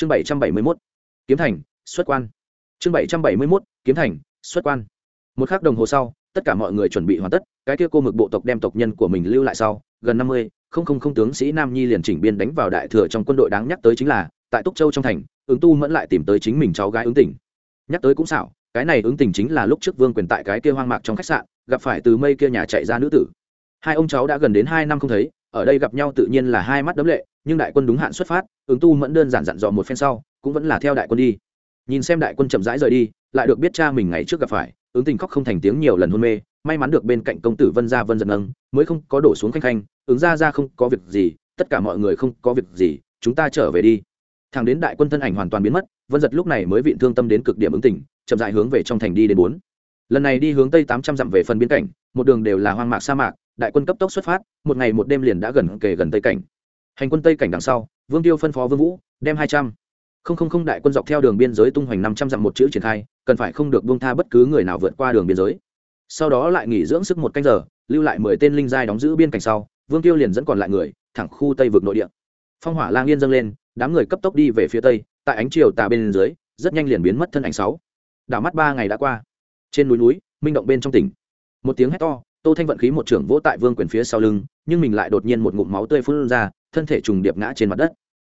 chương bảy trăm bảy mươi mốt, kiếm thành, xuất quan. Chương bảy trăm bảy mươi mốt, kiếm thành, xuất quan. Một k h ắ c đồng hồ sau, tất cả mọi người chuẩn bị hoàn tất, cái kia cô mực bộ tộc đem tộc nhân của mình lưu lại sau, gần năm mươi, không không không tướng sĩ nam nhi liền chỉnh biên đánh vào đại thừa trong quân đội đáng nhắc tới chính là, tại túc châu trong thành, ứng tu mẫn lại tìm tới chính mình cháu gái ứng tình. Nhắc tới cũng xảo, cái này ứng tình chính là lúc trước vương quyền tại cái kia hoang mạc trong khách sạn, gặp phải từ mây kia nhà chạy ra nữ tử. Hai ông cháu đã gần đến hai năm không thấy, ở đây gặp nhau tự nhiên là hai mắt đấm lệ nhưng đại quân đúng hạn xuất phát, ứng tu mẫn đơn giản dặn dò một phen sau, cũng vẫn là theo đại quân đi. Nhìn xem đại quân chậm rãi rời đi, lại được biết cha mình ngày trước gặp phải, ứng tình khóc không thành tiếng nhiều lần hôn mê, may mắn được bên cạnh công tử vân gia vân giật nâng, mới không có đổ xuống khanh khanh, ứng ra ra không có việc gì, tất cả mọi người không có việc gì, chúng ta trở về đi. Thằng đến đại quân thân ảnh hoàn toàn biến mất, vân giật lúc này mới vịn thương tâm đến cực điểm ứng tỉnh chậm dại hướng về trong thành đi đến bốn. Lần này đi hướng tây tám trăm dặm về phần biên cảnh, một đường đều là hoang mạc sa mạc, đại quân cấp tốc xuất phát, một ngày một đêm liền đã gần kề gần tây cảnh hành quân tây cảnh đằng sau, vương tiêu phân phó vương vũ, đem hai trăm. Không không không, đại quân dọc theo đường biên giới tung hoành năm trăm dặm một chữ triển khai, cần phải không được buông tha bất cứ người nào vượt qua đường biên giới. Sau đó lại nghỉ dưỡng sức một canh giờ, lưu lại mười tên linh giai đóng giữ biên cảnh sau, vương tiêu liền dẫn còn lại người, thẳng khu tây vực nội địa. Phong hỏa lang yên dâng lên, đám người cấp tốc đi về phía tây, tại ánh chiều tà bên dưới, rất nhanh liền biến mất thân ảnh sáu. Đảo mắt ba ngày đã qua. Trên núi núi, minh động bên trong tỉnh. Một tiếng hét to, tô thanh vận khí một trưởng vỗ tại vương quyền phía sau lưng, nhưng mình lại đột nhiên một ngụm máu tươi phun ra thân thể trùng điệp ngã trên mặt đất.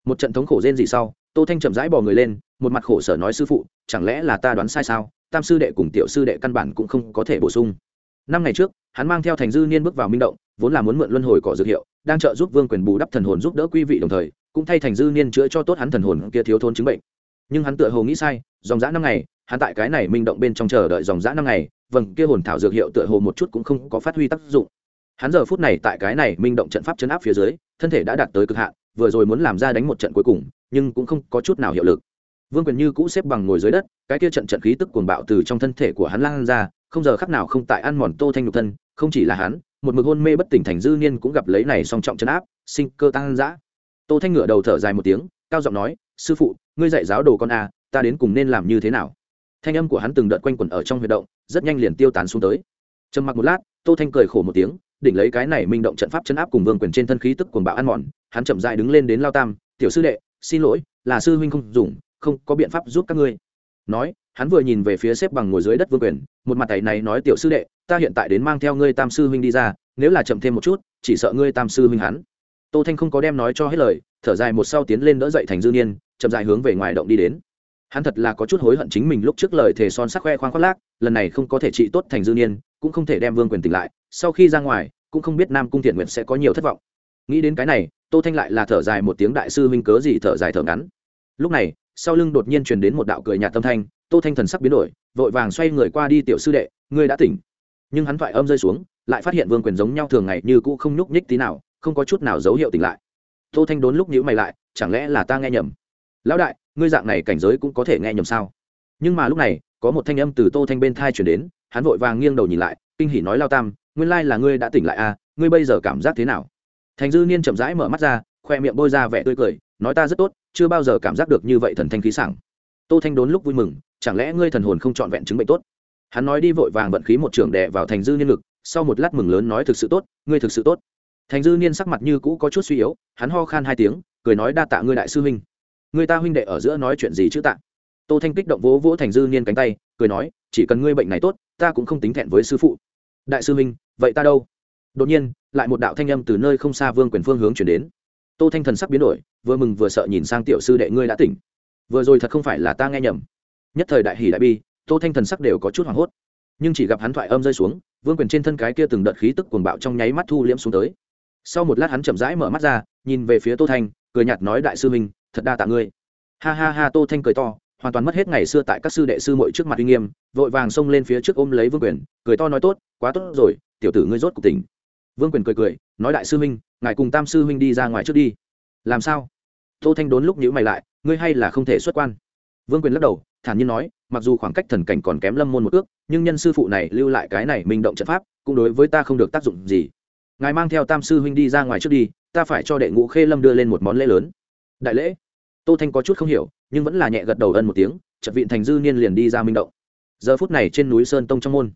Một trận thống khổ rên gì sau, tô thanh chậm rãi bò người lên, một mặt khổ sở nói sư phụ, chẳng lẽ là ta đoán sai sao? Tam sư đệ cùng tiểu sư đệ căn bản cũng không có thể bổ sung. Năm ngày trước, hắn mang theo thành dư niên bước vào minh động, vốn là muốn mượn luân hồi cỏ dược hiệu, đang trợ giúp vương quyền bù đắp thần hồn giúp đỡ quý vị đồng thời, cũng thay thành dư niên chữa cho tốt hắn thần hồn kia thiếu thốn chứng bệnh. Nhưng hắn tựa hồ nghĩ sai, dòng dã năm ngày, hắn tại cái này minh động bên trong chờ đợi dòng dã năm ngày, vầng kia hồn thảo dược hiệu tựa hồ một chút cũng không có phát huy tác dụng hắn giờ phút này tại cái này minh động trận pháp chấn áp phía dưới, thân thể đã đạt tới cực hạn, vừa rồi muốn làm ra đánh một trận cuối cùng, nhưng cũng không có chút nào hiệu lực. Vương quyền như cũ xếp bằng ngồi dưới đất, cái kia trận trận khí tức cuồng bạo từ trong thân thể của hắn lan ra, không giờ khắc nào không tại ăn mòn tô thanh nhục thân, không chỉ là hắn, một mực hôn mê bất tỉnh thành dư niên cũng gặp lấy này song trọng chấn áp, sinh cơ tăng dã tô thanh ngửa đầu thở dài một tiếng, cao giọng nói, sư phụ, ngươi dạy giáo đồ con a ta đến cùng nên làm như thế nào? Thanh âm của hắn từng đợt quanh quẩn ở trong huy động, rất nhanh liền tiêu tán xuống tới. Trầm mặc một lát, tô thanh cười khổ một tiếng đỉnh lấy cái này minh động trận pháp chấn áp cùng vương quyền trên thân khí tức cuồng bạo ăn mòn, hắn chậm dại đứng lên đến lao tam, tiểu sư đệ, xin lỗi, là sư huynh không dùng, không có biện pháp giúp các ngươi. Nói, hắn vừa nhìn về phía xếp bằng ngồi dưới đất vương quyền, một mặt tay này nói, tiểu sư đệ, ta hiện tại đến mang theo ngươi tam sư huynh đi ra, nếu là chậm thêm một chút, chỉ sợ ngươi tam sư huynh hắn. Tô thanh không có đem nói cho hết lời, thở dài một sau tiến lên đỡ dậy thành dư niên, chậm dài hướng về ngoài động đi đến. Hắn thật là có chút hối hận chính mình lúc trước lời thề son sắc khoe khoang khoác lác, lần này không có thể trị tốt thành dư niên cũng không thể đem vương quyền tỉnh lại, sau khi ra ngoài, cũng không biết nam cung thiện nguyện sẽ có nhiều thất vọng. Nghĩ đến cái này, tô thanh lại là thở dài một tiếng đại sư huynh cớ gì thở dài thở ngắn. Lúc này, sau lưng đột nhiên truyền đến một đạo cười nhạt tâm thanh, tô thanh thần sắc biến đổi, vội vàng xoay người qua đi tiểu sư đệ, ngươi đã tỉnh. Nhưng hắn thoại âm rơi xuống, lại phát hiện vương quyền giống nhau thường ngày như cũ không nhúc nhích tí nào, không có chút nào dấu hiệu tỉnh lại. Tô thanh đốn lúc nhữ mày lại, chẳng lẽ là ta nghe nhầm? Lão đại, ngươi dạng này cảnh giới cũng có thể nghe nhầm sao? Nhưng mà lúc này, có một thanh âm từ tô thanh bên thai chuyển đến hắn vội vàng nghiêng đầu nhìn lại, kinh hỉ nói lao tam, nguyên lai là ngươi đã tỉnh lại à ngươi bây giờ cảm giác thế nào? Thành dư niên chậm rãi mở mắt ra, khoe miệng bôi ra vẻ tươi cười, nói ta rất tốt, chưa bao giờ cảm giác được như vậy thần thanh khí sảng. Tô thanh đốn lúc vui mừng, chẳng lẽ ngươi thần hồn không trọn vẹn chứng bệnh tốt? Hắn nói đi vội vàng vận khí một trường đè vào thành dư niên lực sau một lát mừng lớn nói thực sự tốt, ngươi thực sự tốt. Thành dư niên sắc mặt như cũ có chút suy yếu, hắn ho khan hai tiếng, cười nói đa tạ ngươi đại sư huynh. Người ta huynh đệ ở giữa nói chuyện gì chứ tạ? Tô thanh kích động vỗ vỗ thành dư niên cánh tay, cười nói, chỉ cần ngươi bệnh này tốt, ta cũng không tính thẹn với sư phụ. Đại sư huynh, vậy ta đâu? Đột nhiên, lại một đạo thanh âm từ nơi không xa vương quyền phương hướng chuyển đến. Tô thanh thần sắc biến đổi, vừa mừng vừa sợ nhìn sang tiểu sư đệ ngươi đã tỉnh. Vừa rồi thật không phải là ta nghe nhầm. Nhất thời đại hỷ đại bi, tô thanh thần sắc đều có chút hoảng hốt. Nhưng chỉ gặp hắn thoại âm rơi xuống, vương quyền trên thân cái kia từng đợt khí tức cuồng bạo trong nháy mắt thu liễm xuống tới. Sau một lát hắn chậm rãi mở mắt ra, nhìn về phía tô thanh, cười nhạt nói, đại sư minh thật đa tạ ngươi. Ha ha ha, tô thanh cười to hoàn toàn mất hết ngày xưa tại các sư đệ sư muội trước mặt uy nghiêm vội vàng xông lên phía trước ôm lấy vương quyền cười to nói tốt quá tốt rồi tiểu tử ngươi rốt cuộc tỉnh. Vương quyền cười cười nói đại sư huynh, ngài cùng tam sư huynh đi ra ngoài trước đi. Làm sao? Tô thanh đốn lúc nhữ mày lại ngươi hay là không thể xuất quan. Vương quyền lắc đầu thản nhiên nói mặc dù khoảng cách thần cảnh còn kém lâm môn một ước nhưng nhân sư phụ này lưu lại cái này minh động trận pháp cũng đối với ta không được tác dụng gì. Ngài mang theo tam sư huynh đi ra ngoài trước đi ta phải cho đệ ngũ khê lâm đưa lên một món lễ lớn. Đại lễ? Tô thanh có chút không hiểu nhưng vẫn là nhẹ gật đầu ân một tiếng, chợt vịn thành dư niên liền đi ra minh động. Giờ phút này trên núi sơn tông trong môn,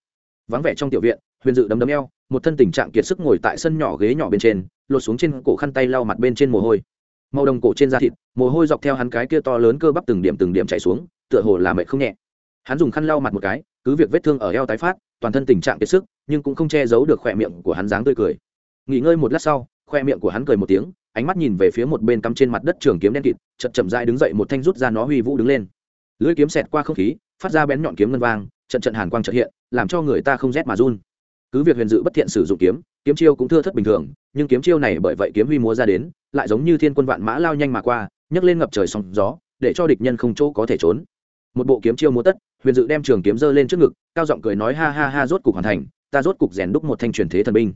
vắng vẻ trong tiểu viện, huyền dự đấm đấm eo, một thân tình trạng kiệt sức ngồi tại sân nhỏ ghế nhỏ bên trên, lột xuống trên cổ khăn tay lau mặt bên trên mồ hôi. Màu đồng cổ trên da thịt, mồ hôi dọc theo hắn cái kia to lớn cơ bắp từng điểm từng điểm chạy xuống, tựa hồ là mệt không nhẹ. Hắn dùng khăn lau mặt một cái, cứ việc vết thương ở eo tái phát, toàn thân tình trạng kiệt sức, nhưng cũng không che giấu được khỏe miệng của hắn dáng tươi cười. Nghỉ ngơi một lát sau khoe miệng của hắn cười một tiếng, ánh mắt nhìn về phía một bên cắm trên mặt đất trường kiếm đen kịt chật chậm dại đứng dậy một thanh rút ra nó huy vũ đứng lên. Lưỡi kiếm xẹt qua không khí, phát ra bén nhọn kiếm ngân vang, trận trận hàn quang trật hiện, làm cho người ta không rét mà run. Cứ việc huyền dự bất thiện sử dụng kiếm kiếm chiêu cũng thưa thất bình thường, nhưng kiếm chiêu này bởi vậy kiếm huy múa ra đến, lại giống như thiên quân vạn mã lao nhanh mà qua, nhấc lên ngập trời sóng gió, để cho địch nhân không chỗ có thể trốn. Một bộ kiếm chiêu múa tất, huyền dự đem trường kiếm giơ lên trước ngực, cao giọng cười nói ha ha ha rốt cục hoàn thành, ta rốt cục rèn đúc một thanh truyền thế thần binh.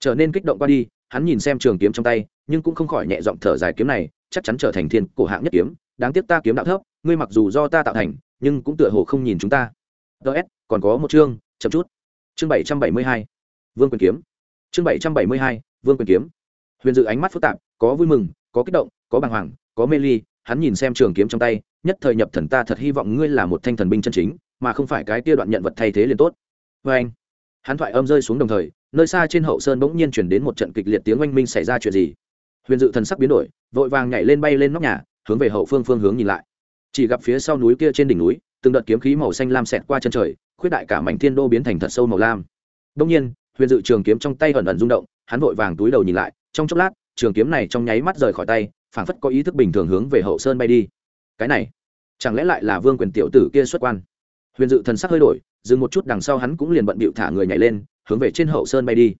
Trở nên kích động qua đi hắn nhìn xem trường kiếm trong tay, nhưng cũng không khỏi nhẹ giọng thở dài kiếm này, chắc chắn trở thành thiên cổ hạng nhất kiếm. Đáng tiếc ta kiếm đạo thấp, ngươi mặc dù do ta tạo thành, nhưng cũng tựa hồ không nhìn chúng ta. Ts còn có một chương, chậm chút. Chương bảy trăm bảy mươi hai, vương quyền kiếm. Chương bảy trăm bảy mươi hai, vương quyền kiếm. Huyền dự ánh mắt phức tạp, có vui mừng, có kích động, có bàng hoàng, có mê ly, hắn nhìn xem trường kiếm trong tay, nhất thời nhập thần ta thật hy vọng ngươi là một thanh thần binh chân chính, mà không phải cái kia đoạn nhận vật thay thế liền tốt. Vê anh hắn thoại âm rơi xuống đồng thời nơi xa trên hậu sơn bỗng nhiên chuyển đến một trận kịch liệt tiếng oanh minh xảy ra chuyện gì? Huyền dự thần sắc biến đổi, vội vàng nhảy lên bay lên nóc nhà, hướng về hậu phương phương hướng nhìn lại. Chỉ gặp phía sau núi kia trên đỉnh núi, từng đợt kiếm khí màu xanh lam xẹt qua chân trời, khuyết đại cả mảnh thiên đô biến thành thật sâu màu lam. Đông nhiên, huyền dự trường kiếm trong tay ẩn ẩn rung động, hắn vội vàng túi đầu nhìn lại, trong chốc lát, trường kiếm này trong nháy mắt rời khỏi tay, phảng phất có ý thức bình thường hướng về hậu sơn bay đi. Cái này, chẳng lẽ lại là vương quyền tiểu tử kia xuất quan? Huyền dự thần sắc hơi đổi, dừng một chút, đằng sau hắn cũng liền bận bịu thả người nhảy lên hướng về trên hậu sơn bay đi.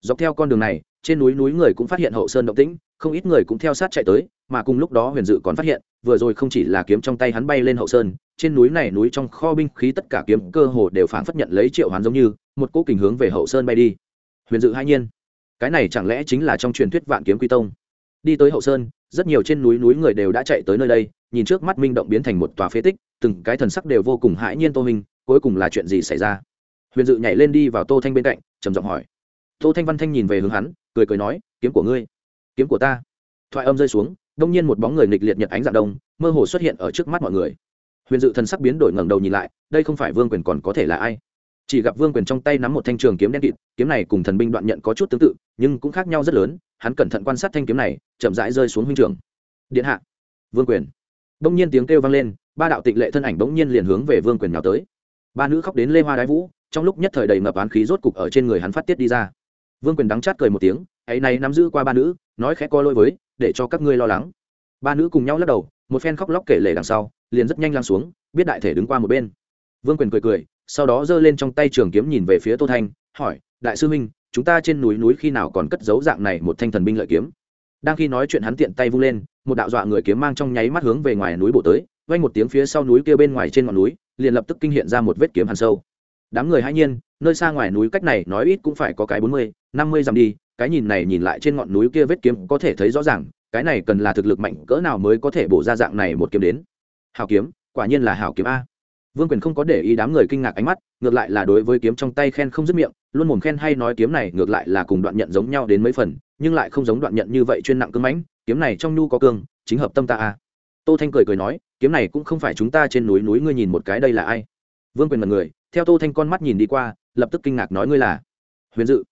Dọc theo con đường này, trên núi núi người cũng phát hiện hậu sơn động tĩnh, không ít người cũng theo sát chạy tới, mà cùng lúc đó huyền dự còn phát hiện, vừa rồi không chỉ là kiếm trong tay hắn bay lên hậu sơn, trên núi này núi trong kho binh khí tất cả kiếm cơ hồ đều phản phất nhận lấy triệu hoán giống như, một cỗ kình hướng về hậu sơn bay đi. Huyền dự hai nhiên, cái này chẳng lẽ chính là trong truyền thuyết vạn kiếm quy tông? Đi tới hậu sơn, rất nhiều trên núi núi người đều đã chạy tới nơi đây, nhìn trước mắt minh động biến thành một tòa phế tích, từng cái thần sắc đều vô cùng hãi nhiên tô hình, cuối cùng là chuyện gì xảy ra? Huyền dự nhảy lên đi vào tô thanh bên cạnh, trầm giọng hỏi. Tô thanh văn thanh nhìn về hướng hắn, cười cười nói, kiếm của ngươi, kiếm của ta. Thoại âm rơi xuống, đông nhiên một bóng người nghịch liệt nhật ánh dạng đông, mơ hồ xuất hiện ở trước mắt mọi người. Huyền dự thần sắc biến đổi ngẩng đầu nhìn lại, đây không phải vương quyền còn có thể là ai? Chỉ gặp vương quyền trong tay nắm một thanh trường kiếm đen kịt, kiếm này cùng thần binh đoạn nhận có chút tương tự, nhưng cũng khác nhau rất lớn, hắn cẩn thận quan sát thanh kiếm này, chậm rãi rơi xuống huynh trường điện hạ. Vương quyền. Đông nhiên tiếng kêu vang lên, ba đạo tịnh lệ thân ảnh bỗng nhiên liền hướng về vương quyền nhào tới. Ba nữ khóc đến lê hoa đái vũ trong lúc nhất thời đầy ngập án khí rốt cục ở trên người hắn phát tiết đi ra. Vương quyền đắng chát cười một tiếng, ấy này nắm giữ qua ba nữ, nói khẽ coi lôi với, để cho các ngươi lo lắng. Ba nữ cùng nhau lắc đầu, một phen khóc lóc kể lể đằng sau, liền rất nhanh lăn xuống, biết đại thể đứng qua một bên. Vương quyền cười cười, sau đó giơ lên trong tay trường kiếm nhìn về phía tô thanh, hỏi, đại sư minh chúng ta trên núi núi khi nào còn cất giấu dạng này một thanh thần binh lợi kiếm? Đang khi nói chuyện hắn tiện tay vung lên, một đạo dọa người kiếm mang trong nháy mắt hướng về ngoài núi bổ tới, vang một tiếng phía sau núi kia bên ngoài trên ngọn núi, liền lập tức kinh hiện ra một vết kiếm hàn sâu đám người hãy nhiên, nơi xa ngoài núi cách này nói ít cũng phải có cái bốn mươi, năm mươi dặm đi, cái nhìn này nhìn lại trên ngọn núi kia vết kiếm có thể thấy rõ ràng, cái này cần là thực lực mạnh cỡ nào mới có thể bổ ra dạng này một kiếm đến. Hào kiếm, quả nhiên là hào kiếm a. Vương quyền không có để ý đám người kinh ngạc ánh mắt, ngược lại là đối với kiếm trong tay khen không dứt miệng, luôn mồm khen hay nói kiếm này ngược lại là cùng đoạn nhận giống nhau đến mấy phần, nhưng lại không giống đoạn nhận như vậy chuyên nặng cưng mãnh, kiếm này trong nhu có cương chính hợp tâm ta a. Tô thanh cười cười nói, kiếm này cũng không phải chúng ta trên núi núi ngươi nhìn một cái đây là ai? Vương quyền là người theo tô thanh con mắt nhìn đi qua, lập tức kinh ngạc nói ngươi là? Huyền dự.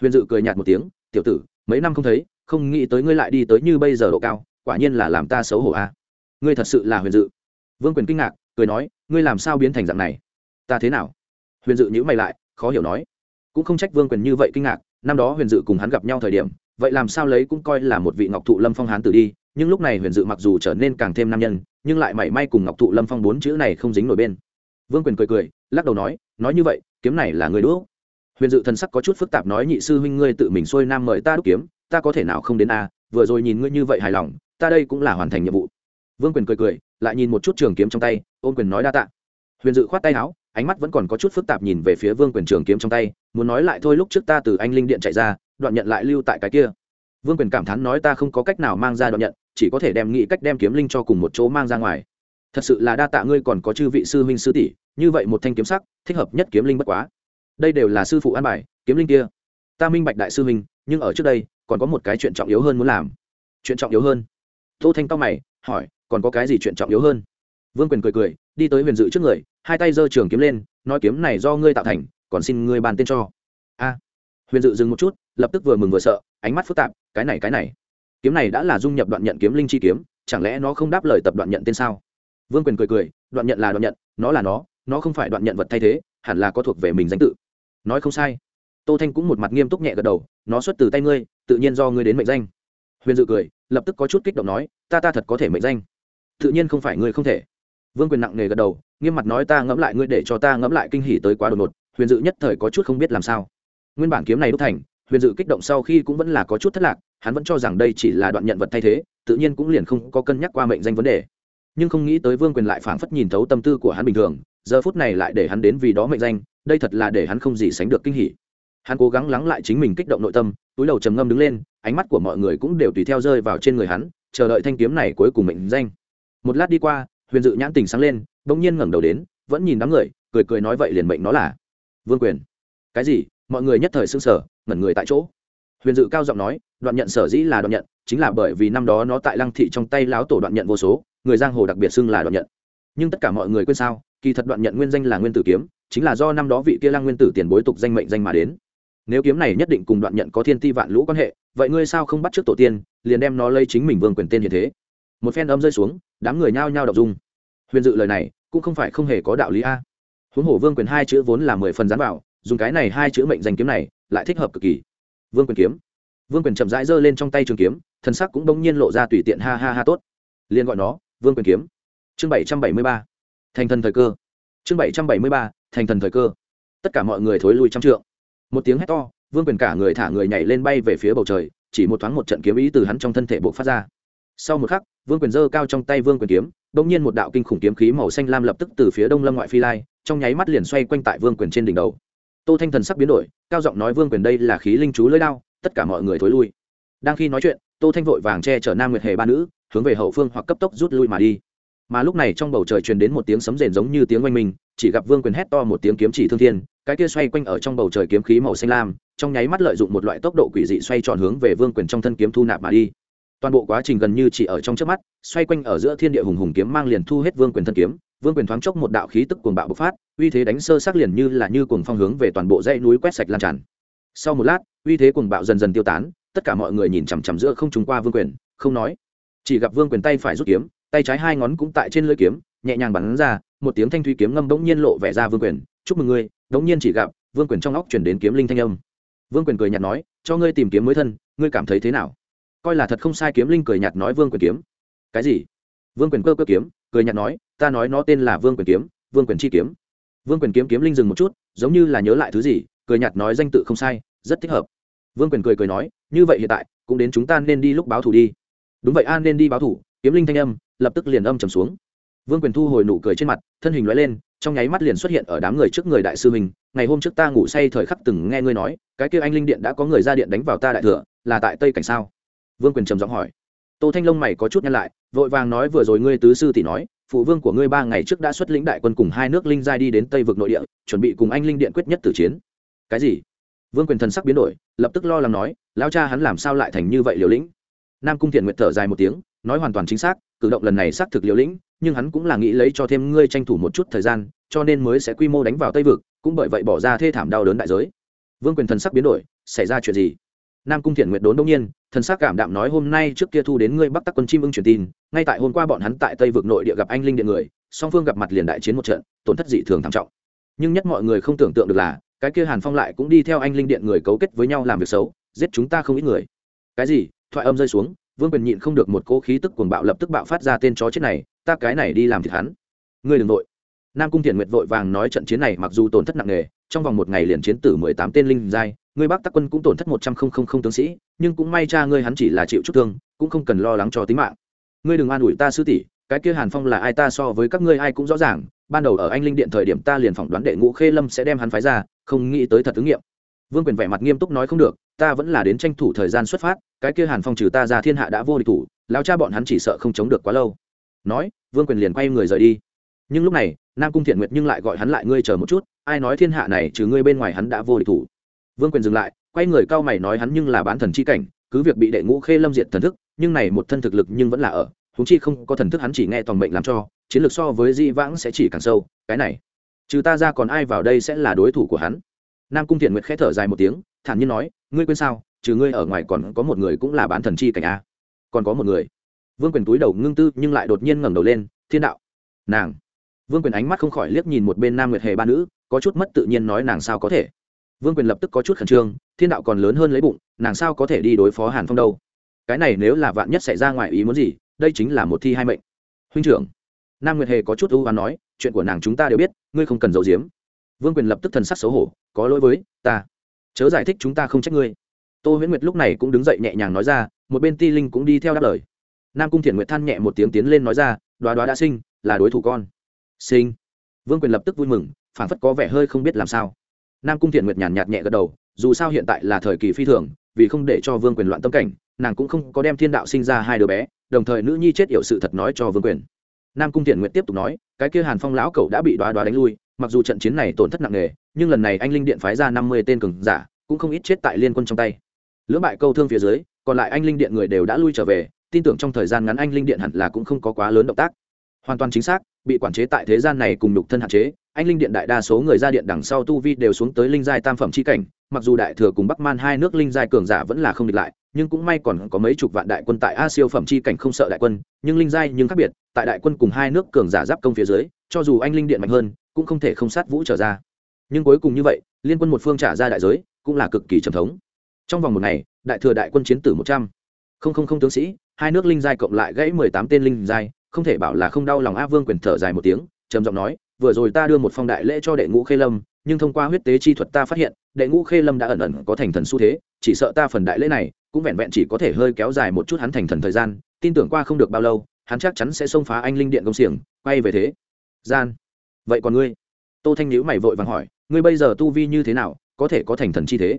Huyền dự cười nhạt một tiếng, tiểu tử, mấy năm không thấy, không nghĩ tới ngươi lại đi tới như bây giờ độ cao, quả nhiên là làm ta xấu hổ a. Ngươi thật sự là huyền dự. Vương quyền kinh ngạc, cười nói, ngươi làm sao biến thành dạng này? Ta thế nào? Huyền dự nhữ mày lại, khó hiểu nói. Cũng không trách vương quyền như vậy kinh ngạc, năm đó huyền dự cùng hắn gặp nhau thời điểm, vậy làm sao lấy cũng coi là một vị ngọc thụ lâm phong hán tử đi, nhưng lúc này huyền dự mặc dù trở nên càng thêm nam nhân, nhưng lại mảy may cùng ngọc thụ lâm phong bốn chữ này không dính nổi bên. Vương quyền cười cười lắc đầu nói nói như vậy, kiếm này là người đũa huyền dự thần sắc có chút phức tạp nói, nhị sư huynh ngươi tự mình xuôi nam mời ta đúc kiếm, ta có thể nào không đến a? Vừa rồi nhìn ngươi như vậy hài lòng, ta đây cũng là hoàn thành nhiệm vụ. Vương quyền cười cười, lại nhìn một chút trường kiếm trong tay, ôn quyền nói đa tạ. Huyền dự khoát tay áo, ánh mắt vẫn còn có chút phức tạp nhìn về phía vương quyền trường kiếm trong tay, muốn nói lại thôi lúc trước ta từ anh linh điện chạy ra, đoạn nhận lại lưu tại cái kia. Vương quyền cảm thán nói, ta không có cách nào mang ra đoạn nhận, chỉ có thể đem nghĩ cách đem kiếm linh cho cùng một chỗ mang ra ngoài. Thật sự là đa tạ ngươi còn có chư vị sư huynh sư tỷ như vậy một thanh kiếm sắc, thích hợp nhất kiếm linh bất quá. Đây đều là sư phụ an bài, kiếm linh kia. Ta minh bạch đại sư huynh, nhưng ở trước đây, còn có một cái chuyện trọng yếu hơn muốn làm. Chuyện trọng yếu hơn. Tô thanh cao mày, hỏi, còn có cái gì chuyện trọng yếu hơn? Vương quyền cười cười, đi tới huyền dự trước người, hai tay giơ trường kiếm lên, nói kiếm này do ngươi tạo thành, còn xin ngươi bàn tên cho. A. Huyền dự dừng một chút, lập tức vừa mừng vừa sợ, ánh mắt phức tạp, cái này cái này. Kiếm này đã là dung nhập đoạn nhận kiếm linh chi kiếm, chẳng lẽ nó không đáp lời tập đoạn nhận tên sao? Vương quyền cười cười, đoạn nhận là đoạn nhận, nó là nó nó không phải đoạn nhận vật thay thế, hẳn là có thuộc về mình danh tự. Nói không sai. Tô thanh cũng một mặt nghiêm túc nhẹ gật đầu, nó xuất từ tay ngươi, tự nhiên do ngươi đến mệnh danh. Huyền dự cười, lập tức có chút kích động nói, ta ta thật có thể mệnh danh. Tự nhiên không phải ngươi không thể. Vương quyền nặng nề gật đầu, nghiêm mặt nói ta ngẫm lại ngươi để cho ta ngẫm lại kinh hỉ tới quá đột ngột, huyền dự nhất thời có chút không biết làm sao. Nguyên bản kiếm này đúc thành, huyền dự kích động sau khi cũng vẫn là có chút thất lạc, hắn vẫn cho rằng đây chỉ là đoạn nhận vật thay thế, tự nhiên cũng liền không có cân nhắc qua mệnh danh vấn đề. Nhưng không nghĩ tới vương quyền lại phảng phất nhìn thấu tâm tư của hắn bình thường giờ phút này lại để hắn đến vì đó mệnh danh, đây thật là để hắn không gì sánh được kinh hỉ. Hắn cố gắng lắng lại chính mình kích động nội tâm, túi đầu trầm ngâm đứng lên, ánh mắt của mọi người cũng đều tùy theo rơi vào trên người hắn, chờ đợi thanh kiếm này cuối cùng mệnh danh. Một lát đi qua, huyền dự nhãn tình sáng lên, bỗng nhiên ngẩng đầu đến, vẫn nhìn đám người, cười cười nói vậy liền mệnh nó là vương quyền. Cái gì? Mọi người nhất thời s ư n g sở ngẩn người tại chỗ. Huyền dự cao giọng nói, đoạn nhận sở dĩ là đoạn nhận, chính là bởi vì năm đó nó tại lăng thị trong tay láo tổ đoạn nhận vô số, người giang hồ đặc biệt xưng là đoạn nhận nhưng tất cả mọi người quên sao, kỳ thật đoạn nhận nguyên danh là nguyên tử kiếm, chính là do năm đó vị kia lăng nguyên tử tiền bối tục danh mệnh danh mà đến. Nếu kiếm này nhất định cùng đoạn nhận có thiên ti vạn lũ quan hệ, vậy ngươi sao không bắt trước tổ tiên, liền đem nó lấy chính mình vương quyền tên như thế? Một phen âm rơi xuống, đám người nhao nhao đọc dung. Huyền dự lời này, cũng không phải không hề có đạo lý a. Huống hồ vương quyền hai chữ vốn là mười phần dán vào, dùng cái này hai chữ mệnh danh kiếm này, lại thích hợp cực kỳ. Vương quyền kiếm. Vương quyền chậm rãi giơ lên trong tay trường kiếm thân sắc cũng bỗng nhiên lộ ra tùy tiện ha ha ha tốt. Liền gọi nó, vương quyền kiếm chương bảy trăm bảy mươi ba, thành thần thời cơ. Chương bảy trăm bảy mươi ba, thành thần thời cơ. Tất cả mọi người thối lui trăm trượng. Một tiếng hét to, vương quyền cả người thả người nhảy lên bay về phía bầu trời, chỉ một thoáng một trận kiếm ý từ hắn trong thân thể buộc phát ra. Sau một khắc, vương quyền giơ cao trong tay vương quyền kiếm đông nhiên một đạo kinh khủng kiếm khí màu xanh lam lập tức từ phía đông lâm ngoại phi lai, trong nháy mắt liền xoay quanh tại vương quyền trên đỉnh đầu. Tô thanh thần sắc biến đổi, cao giọng nói vương quyền đây là khí linh chú lưỡi đao, tất cả mọi người thối lui. Đang khi nói chuyện, tô thanh vội vàng che chở nam nguyệt hề ba nữ, hướng về hậu phương hoặc cấp tốc rút lui mà đi mà lúc này trong bầu trời truyền đến một tiếng sấm rền giống như tiếng oanh minh, chỉ gặp vương quyền hét to một tiếng kiếm chỉ thương thiên, cái kia xoay quanh ở trong bầu trời kiếm khí màu xanh lam, trong nháy mắt lợi dụng một loại tốc độ quỷ dị xoay tròn hướng về vương quyền trong thân kiếm thu nạp mà đi. Toàn bộ quá trình gần như chỉ ở trong trước mắt, xoay quanh ở giữa thiên địa hùng hùng kiếm mang liền thu hết vương quyền thân kiếm, vương quyền thoáng chốc một đạo khí tức cuồng bạo bộc phát, uy thế đánh sơ xác liền như là như cuồng phong hướng về toàn bộ dãy núi quét sạch lan tràn. Sau một lát, uy thế cuồng bạo dần dần tiêu tán, tất cả mọi người nhìn chằm chằm giữa không trúng qua vương quyền, không nói. Chỉ gặp vương quyền tay phải rút kiếm tay trái hai ngón cũng tại trên lưỡi kiếm, nhẹ nhàng bắn ra, một tiếng thanh thủy kiếm ngâm bỗng nhiên lộ vẻ ra vương quyền. Chúc mừng ngươi bỗng nhiên chỉ gặp, vương quyền trong óc chuyển đến kiếm linh thanh âm. Vương quyền cười nhạt nói, cho ngươi tìm kiếm mới thân, ngươi cảm thấy thế nào? Coi là thật không sai, kiếm linh cười nhạt nói, vương quyền kiếm. Cái gì? Vương quyền cơ cơ kiếm, cười nhạt nói, ta nói nó tên là vương quyền kiếm, vương quyền chi kiếm. Vương quyền kiếm kiếm linh dừng một chút, giống như là nhớ lại thứ gì, cười nhạt nói, danh tự không sai, rất thích hợp. Vương quyền cười cười nói, như vậy hiện tại, cũng đến chúng ta nên đi lúc báo thủ đi. Đúng vậy an nên đi báo thủ. Kiếm linh thanh âm lập tức liền âm trầm xuống. Vương quyền thu hồi nụ cười trên mặt, thân hình loại lên, trong nháy mắt liền xuất hiện ở đám người trước người đại sư mình ngày hôm trước ta ngủ say thời khắc từng nghe ngươi nói, cái kia anh linh điện đã có người ra điện đánh vào ta đại thừa, là tại tây cảnh sao? Vương quyền trầm giọng hỏi. Tô thanh long mày có chút nhăn lại, vội vàng nói vừa rồi ngươi tứ sư tỷ nói, phụ vương của ngươi ba ngày trước đã xuất lĩnh đại quân cùng hai nước linh giai đi đến tây vực nội địa, chuẩn bị cùng anh linh điện quyết nhất tử chiến. Cái gì? Vương quyền thần sắc biến đổi, lập tức lo lắng nói lao cha hắn làm sao lại thành như vậy liều lĩnh? Nam cung thiện nguyệt thở dài một tiếng, nói hoàn toàn chính xác cử động lần này xác thực liều lĩnh, nhưng hắn cũng là nghĩ lấy cho thêm ngươi tranh thủ một chút thời gian, cho nên mới sẽ quy mô đánh vào tây vực, cũng bởi vậy bỏ ra thê thảm đau đớn đại giới. Vương quyền thần sắc biến đổi, xảy ra chuyện gì? Nam cung thiện nguyệt đốn đông nhiên, thần sắc cảm đạm nói hôm nay trước kia thu đến ngươi bắc tắc quân chim ưng truyền tin, ngay tại hôm qua bọn hắn tại tây vực nội địa gặp anh linh điện người, song phương gặp mặt liền đại chiến một trận, tổn thất dị thường thảm trọng. Nhưng nhất mọi người không tưởng tượng được là, cái kia hàn phong lại cũng đi theo anh linh điện người cấu kết với nhau làm việc xấu, giết chúng ta không ít người. Cái gì? Thoại âm rơi xuống vương quyền nhịn không được một cỗ khí tức cuồng bạo lập tức bạo phát ra tên chó chết này, ta cái này đi làm thịt hắn. Ngươi đừng vội. Nam cung thiện nguyệt vội vàng nói trận chiến này mặc dù tổn thất nặng nề, trong vòng một ngày liền chiến tử mười tám tên linh giai, ngươi bắc tắc quân cũng tổn thất một trăm không không không tướng sĩ, nhưng cũng may cha ngươi hắn chỉ là chịu chút thương, cũng không cần lo lắng cho tính mạng. Ngươi đừng an ủi ta sư tỷ, cái kia hàn phong là ai ta so với các ngươi ai cũng rõ ràng, ban đầu ở anh linh điện thời điểm ta liền phỏng đoán đệ ngũ khê lâm sẽ đem hắn phái ra, không nghĩ tới thật ứng nghiệm vương quyền vẻ mặt nghiêm túc nói không được, ta vẫn là đến tranh thủ thời gian xuất phát, cái kia hàn phong trừ ta ra thiên hạ đã vô địch thủ lao cha bọn hắn chỉ sợ không chống được quá lâu. Nói, vương quyền liền quay người rời đi. Nhưng lúc này, nam cung thiện nguyệt nhưng lại gọi hắn lại ngươi chờ một chút, ai nói thiên hạ này trừ ngươi bên ngoài hắn đã vô địch thủ. Vương quyền dừng lại, quay người cao mày nói hắn nhưng là bán thần chi cảnh, cứ việc bị đệ ngũ khê lâm diệt thần thức, nhưng này một thân thực lực nhưng vẫn là ở húng chi không có thần thức hắn chỉ nghe toàn mệnh làm cho, chiến lược so với di vãng sẽ chỉ càng sâu, cái này. Trừ ta ra còn ai vào đây sẽ là đối thủ của hắn? Nam cung thiện nguyệt khẽ thở dài một tiếng, thản nhiên nói, ngươi quên sao? Trừ ngươi ở ngoài còn có một người cũng là bán thần chi cảnh a. Còn có một người? Vương quyền túi đầu ngưng tư nhưng lại đột nhiên ngẩng đầu lên, thiên đạo. Nàng. Vương quyền ánh mắt không khỏi liếc nhìn một bên nam nguyệt hề ba nữ, có chút mất tự nhiên nói nàng sao có thể. Vương quyền lập tức có chút khẩn trương, thiên đạo còn lớn hơn lấy bụng, nàng sao có thể đi đối phó hàn phong đâu? Cái này nếu là vạn nhất xảy ra ngoài ý muốn gì, đây chính là một thi hai mệnh. Huynh trưởng. Nam nguyệt hề có chút ưu hoán nói, chuyện của nàng chúng ta đều biết, ngươi không cần giấu giếm vương quyền lập tức thần sắc xấu hổ, có lỗi với ta. Chớ giải thích chúng ta không trách ngươi. Tô huyễn nguyệt lúc này cũng đứng dậy nhẹ nhàng nói ra, một bên ti linh cũng đi theo đáp lời. Nam cung thiện nguyệt than nhẹ một tiếng tiến lên nói ra, đoá đoá đã sinh, là đối thủ con. Sinh? Vương quyền lập tức vui mừng phản phất có vẻ hơi không biết làm sao. Nam cung thiện nguyệt nhàn nhạt nhẹ gật đầu, dù sao hiện tại là thời kỳ phi thường, vì không để cho vương quyền loạn tâm cảnh, nàng cũng không có đem thiên đạo sinh ra hai đứa bé, đồng thời nữ nhi chết yểu sự thật nói cho vương quyền. Nam cung thiện nguyệt tiếp tục nói, cái kia hàn phong lão cậu đã bị đoá đoá đánh lui mặc dù trận chiến này tổn thất nặng nề, nhưng lần này anh linh điện phái ra năm mươi tên cường giả, cũng không ít chết tại liên quân trong tay. Lưỡng bại câu thương phía dưới, còn lại anh linh điện người đều đã lui trở về, tin tưởng trong thời gian ngắn anh linh điện hẳn là cũng không có quá lớn động tác. Hoàn toàn chính xác, bị quản chế tại thế gian này cùng nhục thân hạn chế, anh linh điện đại đa số người ra điện đằng sau tu vi đều xuống tới linh giai tam phẩm c h i cảnh, mặc dù đại thừa cùng bắc man hai nước linh giai cường giả vẫn là không địch lại, nhưng cũng may còn có mấy chục vạn đại quân tại a siêu phẩm c h i cảnh không sợ đại quân, nhưng linh giai nhưng khác biệt, tại đại quân cùng hai nước cường giả giáp công phía dưới, cho dù anh linh điện mạnh hơn cũng không thể không sát vũ trở ra. Nhưng cuối cùng như vậy, liên quân một phương trả ra đại giới, cũng là cực kỳ trầm thống. Trong vòng một ngày, đại thừa đại quân chiến tử một trăm. Linh tướng sĩ, hai nước linh giai cộng lại gãy mười tám tên linh giai, không thể bảo là không đau lòng a vương quyền thở dài một tiếng, trầm giọng nói, vừa rồi ta đưa một phong đại lễ cho đệ ngũ khê lâm, nhưng thông qua huyết tế chi thuật ta phát hiện, đệ ngũ khê lâm đã ẩn ẩn có thành thần xu thế, chỉ sợ ta phần đại lễ này, cũng vẹn vẹn chỉ có thể hơi kéo dài một chút hắn thành thần thời gian, tin tưởng qua không được bao lâu, hắn chắc chắn sẽ xông phá anh linh điện công xiềng, quay về thế. Gian vậy còn ngươi? Tô thanh nhữ mày vội vàng hỏi, ngươi bây giờ tu vi như thế nào, có thể có thành thần chi thế?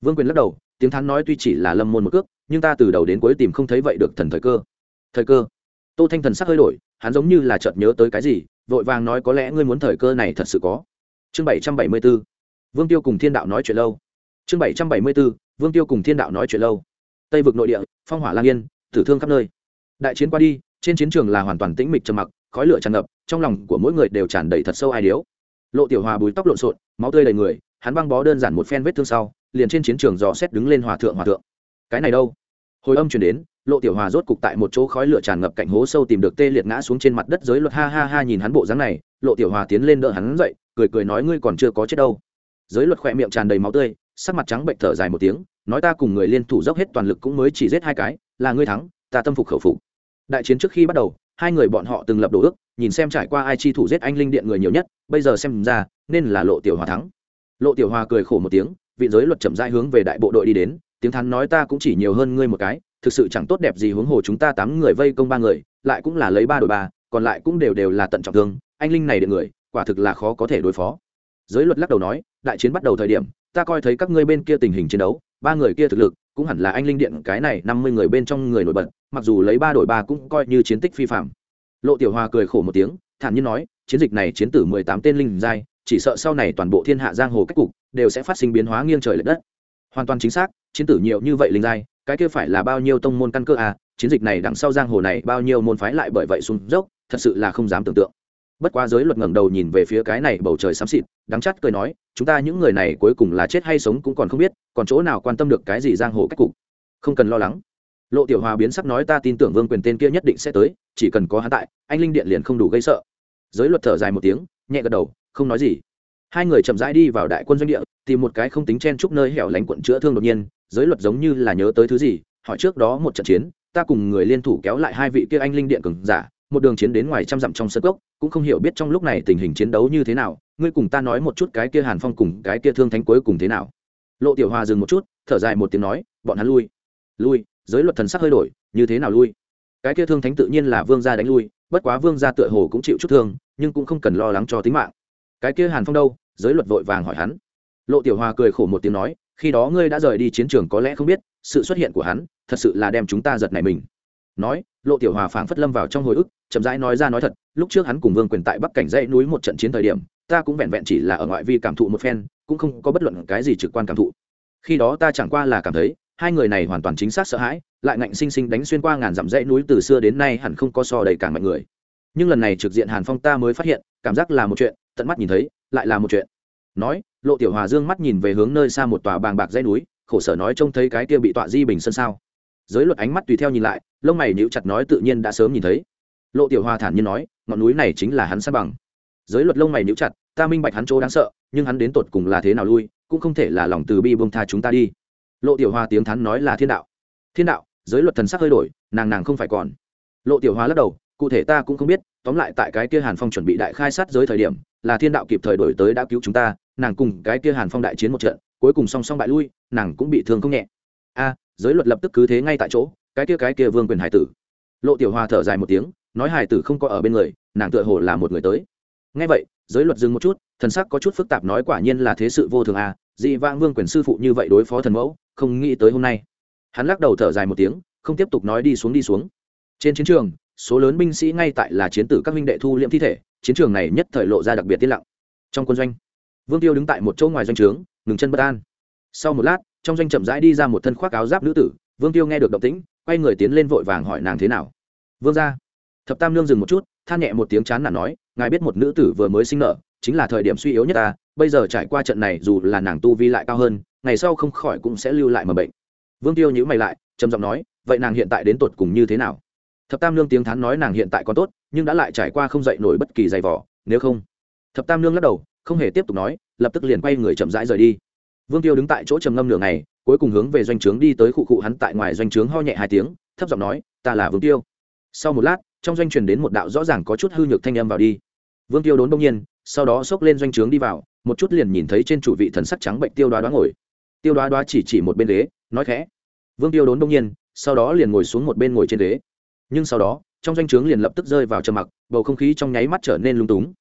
Vương quyền lắc đầu, tiếng thắn nói tuy chỉ là lâm môn một cước, nhưng ta từ đầu đến cuối tìm không thấy vậy được thần thời cơ. Thời cơ? Tô thanh thần sắc hơi đổi, hắn giống như là chợt nhớ tới cái gì, vội vàng nói có lẽ ngươi muốn thời cơ này thật sự có. Chương bảy trăm bảy mươi b ố vương tiêu cùng thiên đạo nói chuyện lâu. Chương bảy trăm bảy mươi b ố vương tiêu cùng thiên đạo nói chuyện lâu. Tây vực nội địa, phong hỏa lang yên, tử thương khắp nơi. Đại chiến qua đi, trên chiến trường là hoàn toàn tĩnh mịch trầm mặc, khói lửa tràn ngập trong lòng của mỗi người đều tràn đầy thật sâu ai điếu. Lộ tiểu hòa bùi tóc lộn xộn, máu tươi đầy người, hắn băng bó đơn giản một phen vết thương sau, liền trên chiến trường dò xét đứng lên hòa thượng hòa thượng. Cái này đâu? Hồi âm chuyển đến, lộ tiểu hòa rốt cục tại một chỗ khói lửa tràn ngập cạnh hố sâu tìm được tê liệt ngã xuống trên mặt đất giới luật ha ha ha nhìn hắn bộ dáng này, lộ tiểu hòa tiến lên đỡ hắn dậy, cười cười nói ngươi còn chưa có chết đâu. Giới luật khỏe miệng tràn đầy máu tươi, sắc mặt trắng bệnh thở dài một tiếng, nói ta cùng người liên thủ dốc hết toàn lực cũng mới chỉ giết hai cái, là ngươi thắng, ta tâm phục khẩu phục. Đại chiến trước khi bắt đầu hai người bọn họ từng lập đồ ước, nhìn xem trải qua ai chi thủ giết anh linh điện người nhiều nhất, bây giờ xem ra, nên là lộ tiểu hòa thắng. Lộ tiểu hòa cười khổ một tiếng, vị giới luật chậm rãi hướng về đại bộ đội đi đến, tiếng thắn nói ta cũng chỉ nhiều hơn ngươi một cái, thực sự chẳng tốt đẹp gì huống hồ chúng ta tám người vây công ba người, lại cũng là lấy ba đội ba, còn lại cũng đều đều là tận trọng thương, anh linh này điện người, quả thực là khó có thể đối phó. Giới luật lắc đầu nói, đại chiến bắt đầu thời điểm, ta coi thấy các ngươi bên kia tình hình chiến đấu, ba người kia thực lực, cũng hẳn là anh linh điện cái này năm mươi người bên trong người nổi bật mặc dù lấy ba đội ba cũng coi như chiến tích phi phạm. Lộ tiểu hòa cười khổ một tiếng, thản nhiên nói, chiến dịch này chiến tử mười tám tên linh giai, chỉ sợ sau này toàn bộ thiên hạ giang hồ cách cục đều sẽ phát sinh biến hóa nghiêng trời l ệ đất. Hoàn toàn chính xác, chiến tử nhiều như vậy linh giai, cái kia phải là bao nhiêu tông môn căn cơ à chiến dịch này đằng sau giang hồ này bao nhiêu môn phái lại bởi vậy xuống dốc, thật sự là không dám tưởng tượng. Bất quá giới luật ngẩng đầu nhìn về phía cái này bầu trời xám xịt, đắng chắt cười nói, chúng ta những người này cuối cùng là chết hay sống cũng còn không biết, còn chỗ nào quan tâm được cái gì giang hồ cách cục? Không cần lo lắng lộ tiểu hòa biến sắc nói ta tin tưởng vương quyền tên kia nhất định sẽ tới, chỉ cần có hắn tại, anh linh điện liền không đủ gây sợ. Giới luật thở dài một tiếng, nhẹ gật đầu, không nói gì. Hai người chậm rãi đi vào đại quân doanh địa, tìm một cái không tính chen chúc nơi hẻo lánh quận chữa thương đột nhiên, giới luật giống như là nhớ tới thứ gì, hỏi trước đó một trận chiến, ta cùng người liên thủ kéo lại hai vị kia anh linh điện cường giả, một đường chiến đến ngoài trăm dặm trong sân cốc, cũng không hiểu biết trong lúc này tình hình chiến đấu như thế nào, ngươi cùng ta nói một chút cái kia hàn phong cùng cái kia thương thánh cuối cùng thế nào. Lộ tiểu hòa dừng một chút, thở dài một tiếng nói, bọn hắn lui. Lui giới luật thần sắc hơi đổi, như thế nào lui? Cái kia thương thánh tự nhiên là vương gia đánh lui, bất quá vương gia tựa hồ cũng chịu chút thương, nhưng cũng không cần lo lắng cho tính mạng. Cái kia hàn phong đâu? Giới luật vội vàng hỏi hắn. Lộ tiểu hòa cười khổ một tiếng nói, khi đó ngươi đã rời đi chiến trường có lẽ không biết, sự xuất hiện của hắn, thật sự là đem chúng ta giật này mình. Nói, lộ tiểu hòa phảng phất lâm vào trong hồi ức, chậm rãi nói ra nói thật, lúc trước hắn cùng vương quyền tại bắc cảnh dãy núi một trận chiến thời điểm, ta cũng vẹn vẹn chỉ là ở ngoại vi cảm thụ một phen, cũng không có bất luận cái gì trực quan cảm thụ. Khi đó ta chẳng qua là cảm thấy hai người này hoàn toàn chính xác sợ hãi, lại ngạnh sinh sinh đánh xuyên qua ngàn dặm dãy núi từ xưa đến nay hẳn không có so đầy cả mọi người. Nhưng lần này trực diện hàn phong ta mới phát hiện, cảm giác là một chuyện, tận mắt nhìn thấy, lại là một chuyện. Nói, lộ tiểu hòa dương mắt nhìn về hướng nơi xa một tòa bàng bạc dãy núi, khổ sở nói trông thấy cái kia bị tọa di bình sân sao. Giới luật ánh mắt tùy theo nhìn lại, lông mày níu chặt nói tự nhiên đã sớm nhìn thấy. Lộ tiểu hoa thản nhiên nói, ngọn núi này chính là hắn sa bằng. Giới luật lông mày níu chặt, ta minh bạch hắn chỗ đáng sợ, nhưng hắn đến tột cùng là thế nào lui, cũng không thể là lòng từ bi bông tha chúng ta đi lộ tiểu hoa tiếng thắn nói là thiên đạo. Thiên đạo, giới luật thần sắc hơi đổi, nàng nàng không phải còn. Lộ tiểu hoa lắc đầu, cụ thể ta cũng không biết, tóm lại tại cái kia hàn phong chuẩn bị đại khai sát giới thời điểm, là thiên đạo kịp thời đổi tới đã cứu chúng ta, nàng cùng cái kia hàn phong đại chiến một trận, cuối cùng song song bại lui, nàng cũng bị thương không nhẹ. A, giới luật lập tức cứ thế ngay tại chỗ, cái kia cái kia vương quyền hải tử. Lộ tiểu hoa thở dài một tiếng, nói hải tử không có ở bên người, nàng tựa hồ là một người tới. Ngay vậy, giới luật dừng một chút, thần sắc có chút phức tạp nói quả nhiên là thế sự vô thường à dị Vang vương quyền sư phụ như vậy đối phó thần mẫu không nghĩ tới hôm nay. Hắn lắc đầu thở dài một tiếng, không tiếp tục nói đi xuống đi xuống. Trên chiến trường, số lớn binh sĩ ngay tại là chiến tử các minh đệ thu liệm thi thể, chiến trường này nhất thời lộ ra đặc biệt tiết lặng. Trong quân doanh, vương tiêu đứng tại một chỗ ngoài doanh trướng, ngừng chân bất an. Sau một lát, trong doanh chậm rãi đi ra một thân khoác áo giáp nữ tử, vương tiêu nghe được động tĩnh, quay người tiến lên vội vàng hỏi nàng thế nào. Vương ra thập tam nương dừng một chút, than nhẹ một tiếng chán nản nói, ngài biết một nữ tử vừa mới sinh nở, chính là thời điểm suy yếu nhất ta, bây giờ trải qua trận này dù là nàng tu vi lại cao hơn ngày sau không khỏi cũng sẽ lưu lại mầm bệnh. Vương tiêu nhữ mày lại, trầm giọng nói, vậy nàng hiện tại đến tột cùng như thế nào? Thập tam nương tiếng thán nói nàng hiện tại còn tốt, nhưng đã lại trải qua không dậy nổi bất kỳ giày vỏ nếu không. Thập tam nương lắc đầu, không hề tiếp tục nói, lập tức liền quay người chậm rãi rời đi. Vương tiêu đứng tại chỗ trầm ngâm nửa ngày, cuối cùng hướng về doanh trướng đi tới khu cụ hắn tại ngoài doanh trướng ho nhẹ hai tiếng, thấp giọng nói, ta là vương tiêu. Sau một lát, trong doanh truyền đến một đạo rõ ràng có chút hư nhược thanh âm vào đi. Vương tiêu đốn đông nhiên, sau đó xốc lên doanh trướng đi vào, một chút liền nhìn thấy trên chủ vị thần sắc trắng bệnh tiêu đoá đoá ngồi tiêu đoá đoá chỉ chỉ một bên ghế, nói khẽ. Vương tiêu đốn đông nhiên, sau đó liền ngồi xuống một bên ngồi trên ghế. Nhưng sau đó, trong doanh trướng liền lập tức rơi vào trầm mặc, bầu không khí trong nháy mắt trở nên lung túng.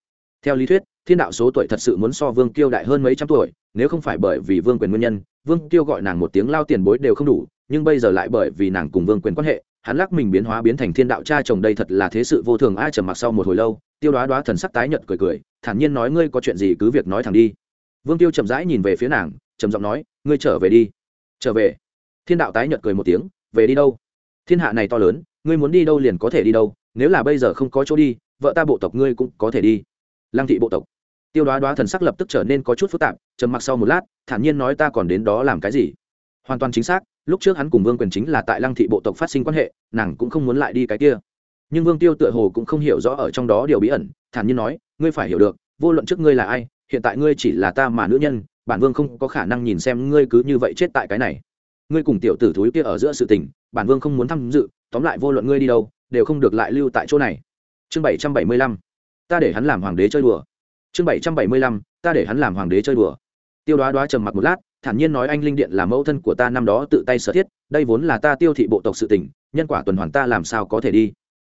Theo lý thuyết, thiên đạo số tuổi thật sự muốn so vương Tiêu đại hơn mấy trăm tuổi, nếu không phải bởi vì vương quyền nguyên nhân, vương Tiêu gọi nàng một tiếng lao tiền bối đều không đủ, nhưng bây giờ lại bởi vì nàng cùng vương quyền quan hệ, hắn lắc mình biến hóa biến thành thiên đạo cha chồng đây thật là thế sự vô thường ai trầm mặc sau một hồi lâu, tiêu đoá đoá thần sắc tái nhợt cười cười, thản nhiên nói, ngươi có chuyện gì cứ việc nói thẳng đi. Vương tiêu chậm rãi nhìn về phía nàng, trầm giọng nói ngươi trở về đi. Trở về? Thiên đạo tái nhợt cười một tiếng, về đi đâu? Thiên hạ này to lớn, ngươi muốn đi đâu liền có thể đi đâu, nếu là bây giờ không có chỗ đi, vợ ta bộ tộc ngươi cũng có thể đi. Lăng thị bộ tộc. Tiêu đoá đoá thần sắc lập tức trở nên có chút phức tạp, trầm mặc sau một lát, thản nhiên nói ta còn đến đó làm cái gì? Hoàn toàn chính xác, lúc trước hắn cùng vương quyền chính là tại lăng thị bộ tộc phát sinh quan hệ, nàng cũng không muốn lại đi cái kia. Nhưng vương tiêu tựa hồ cũng không hiểu rõ ở trong đó điều bí ẩn, thản nhiên nói, ngươi phải hiểu được, vô luận trước ngươi là ai, hiện tại ngươi chỉ là ta mà nữ nhân bản vương không có khả năng nhìn xem ngươi cứ như vậy chết tại cái này. Ngươi cùng tiểu tử thúi kia ở giữa sự tình, bản vương không muốn tham dự, tóm lại vô luận ngươi đi đâu, đều không được lại lưu tại chỗ này. Chương bảy trăm bảy mươi lăm. Ta để hắn làm hoàng đế chơi đùa. Chương bảy trăm bảy mươi lăm. Ta để hắn làm hoàng đế chơi đùa. Tiêu đoá đoá trầm mặc một lát, thản nhiên nói anh linh điện là mẫu thân của ta năm đó tự tay sở thiết, đây vốn là ta tiêu thị bộ tộc sự tỉnh nhân quả tuần hoàn ta làm sao có thể đi.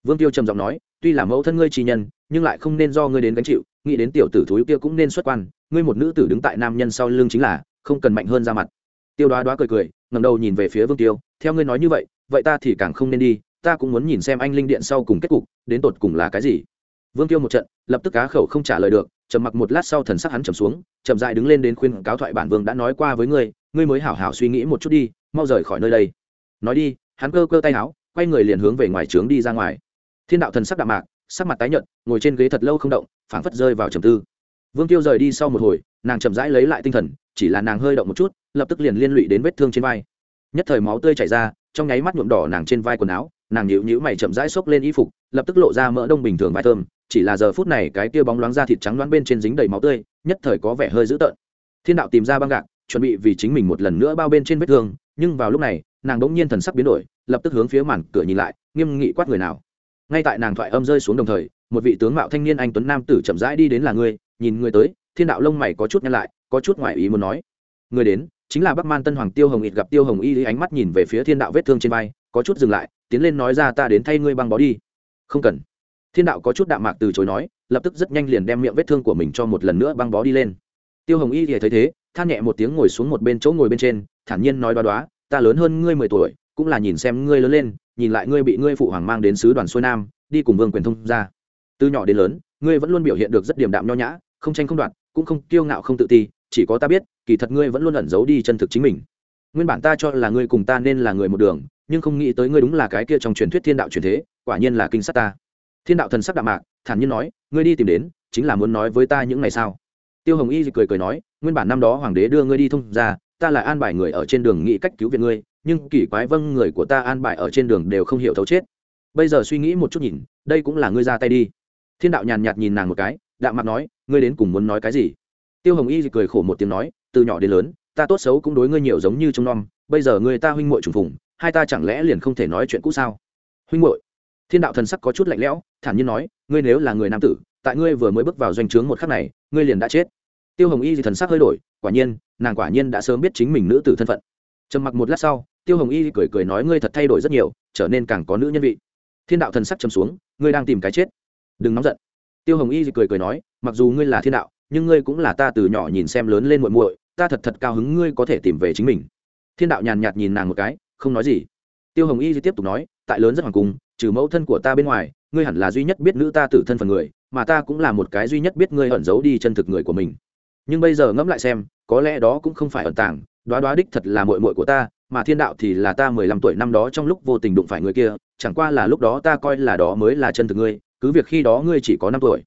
Vương tiêu trầm giọng nói, tuy là mẫu thân ngươi chi nhân nhưng lại không nên do ngươi đến gánh chịu, nghĩ đến tiểu tử thúi kia cũng nên xuất quan, ngươi một nữ tử đứng tại nam nhân sau lưng chính là, không cần mạnh hơn ra mặt. Tiêu đoá đoá cười cười ngầm đầu nhìn về phía vương tiêu, theo ngươi nói như vậy vậy ta thì càng không nên đi, ta cũng muốn nhìn xem anh linh điện sau cùng kết cục, đến tột cùng là cái gì. Vương tiêu một trận, lập tức cá khẩu không trả lời được, trầm mặc một lát sau thần sắc hắn trầm xuống, chậm dại đứng lên đến khuyên cáo thoại bản vương đã nói qua với ngươi ngươi mới hảo hảo suy nghĩ một chút đi, mau rời khỏi nơi đây. Nói đi, hắn cơ cơ tay áo, quay người liền hướng về ngoài trướng đi ra ngoài. Thiên đạo thần sắc đạm mạc sắc mặt tái nhợt, ngồi trên ghế thật lâu không động, phảng phất rơi vào trầm tư. Vương tiêu rời đi sau một hồi, nàng chậm rãi lấy lại tinh thần, chỉ là nàng hơi động một chút, lập tức liền liên lụy đến vết thương trên vai. Nhất thời máu tươi chảy ra, trong nháy mắt nhuộm đỏ nàng trên vai quần áo, nàng nhíu nhíu mày chậm rãi xốc lên y phục, lập tức lộ ra mỡ đông bình thường vai thơm, chỉ là giờ phút này cái kia bóng loáng da thịt trắng loáng bên trên dính đầy máu tươi, nhất thời có vẻ hơi dữ tợn. Thiên đạo tìm ra băng gạc, chuẩn bị vì chính mình một lần nữa bao bên trên vết thương, nhưng vào lúc này, nàng đỗng nhiên thần sắc biến đổi, lập tức hướng phía màn cửa nhìn lại, nghiêm nghị quát người nào? Ngay tại nàng thoại âm rơi xuống đồng thời, một vị tướng mạo thanh niên anh tuấn nam tử chậm rãi đi đến là ngươi, nhìn người tới, thiên đạo lông mày có chút nhăn lại, có chút ngoài ý muốn nói. Người đến, chính là bắc man tân hoàng tiêu hồng ít gặp tiêu hồng y, ánh mắt nhìn về phía thiên đạo vết thương trên vai, có chút dừng lại, tiến lên nói ra ta đến thay ngươi băng bó đi. Không cần. Thiên đạo có chút đạm mạc từ chối nói, lập tức rất nhanh liền đem miệng vết thương của mình cho một lần nữa băng bó đi lên. Tiêu hồng y thì thấy thế, than nhẹ một tiếng ngồi xuống một bên chỗ ngồi bên trên, thản nhiên nói đoá đoá, ta lớn hơn ngươi mười tuổi, cũng là nhìn xem ngươi lớn lên nhìn lại ngươi bị ngươi phụ hoàng mang đến sứ đoàn xuôi nam, đi cùng vương quyền thông ra từ nhỏ đến lớn, ngươi vẫn luôn biểu hiện được rất điềm đạm nho nhã, không tranh không đoạt, cũng không kiêu ngạo không tự ti, chỉ có ta biết, kỳ thật ngươi vẫn luôn ẩn giấu đi chân thực chính mình. Nguyên bản ta cho là ngươi cùng ta nên là người một đường, nhưng không nghĩ tới ngươi đúng là cái kia trong truyền thuyết thiên đạo truyền thế, quả nhiên là kinh sát ta. Thiên đạo thần sắc đạm mạc, thản nhiên nói, ngươi đi tìm đến, chính là muốn nói với ta những ngày sao tiêu hồng y cười cười nói, nguyên bản năm đó hoàng đế đưa ngươi đi thông ra ta lại an bài người ở trên đường nghĩ cách cứu viện ngươi nhưng kỳ quái vâng người của ta an bài ở trên đường đều không hiểu thấu chết. Bây giờ suy nghĩ một chút nhìn, đây cũng là ngươi ra tay đi. Thiên đạo nhàn nhạt nhìn nàng một cái đạm mặt nói, ngươi đến cùng muốn nói cái gì? Tiêu hồng y cười khổ một tiếng nói, từ nhỏ đến lớn, ta tốt xấu cũng đối ngươi nhiều giống như trông nom, bây giờ người ta huynh muội trùng phùng, hai ta chẳng lẽ liền không thể nói chuyện cũ sao? Huynh muội. Thiên đạo thần sắc có chút lạnh lẽo, thản nhiên nói, ngươi nếu là người nam tử, tại ngươi vừa mới bước vào doanh trướng một khắc này, ngươi liền đã chết. Tiêu hồng y thì thần sắc hơi đổi, quả nhiên, nàng quả nhiên đã sớm biết chính mình nữ tử thân phận. Trầm mặc một lát sau tiêu hồng y cười cười nói, ngươi thật thay đổi rất nhiều, trở nên càng có nữ nhân vị. Thiên đạo thần sắc chấm xuống, ngươi đang tìm cái chết. Đừng nóng giận. Tiêu hồng y cười cười nói, mặc dù ngươi là thiên đạo, nhưng ngươi cũng là ta từ nhỏ nhìn xem lớn lên muội muội, ta thật thật cao hứng ngươi có thể tìm về chính mình. Thiên đạo nhàn nhạt nhìn nàng một cái, không nói gì. Tiêu hồng y tiếp tục nói, tại lớn rất hoàng cung, trừ mẫu thân của ta bên ngoài, ngươi hẳn là duy nhất biết nữ ta tử thân phần người, mà ta cũng là một cái duy nhất biết ngươi ẩn giấu đi chân thực người của mình. Nhưng bây giờ ngẫm lại xem, có lẽ đó cũng không phải ẩn tàng, đoá đoá đích thật là mội mội của ta mà thiên đạo thì là ta mười lăm tuổi năm đó trong lúc vô tình đụng phải người kia, chẳng qua là lúc đó ta coi là đó mới là chân thực ngươi, cứ việc khi đó ngươi chỉ có năm tuổi.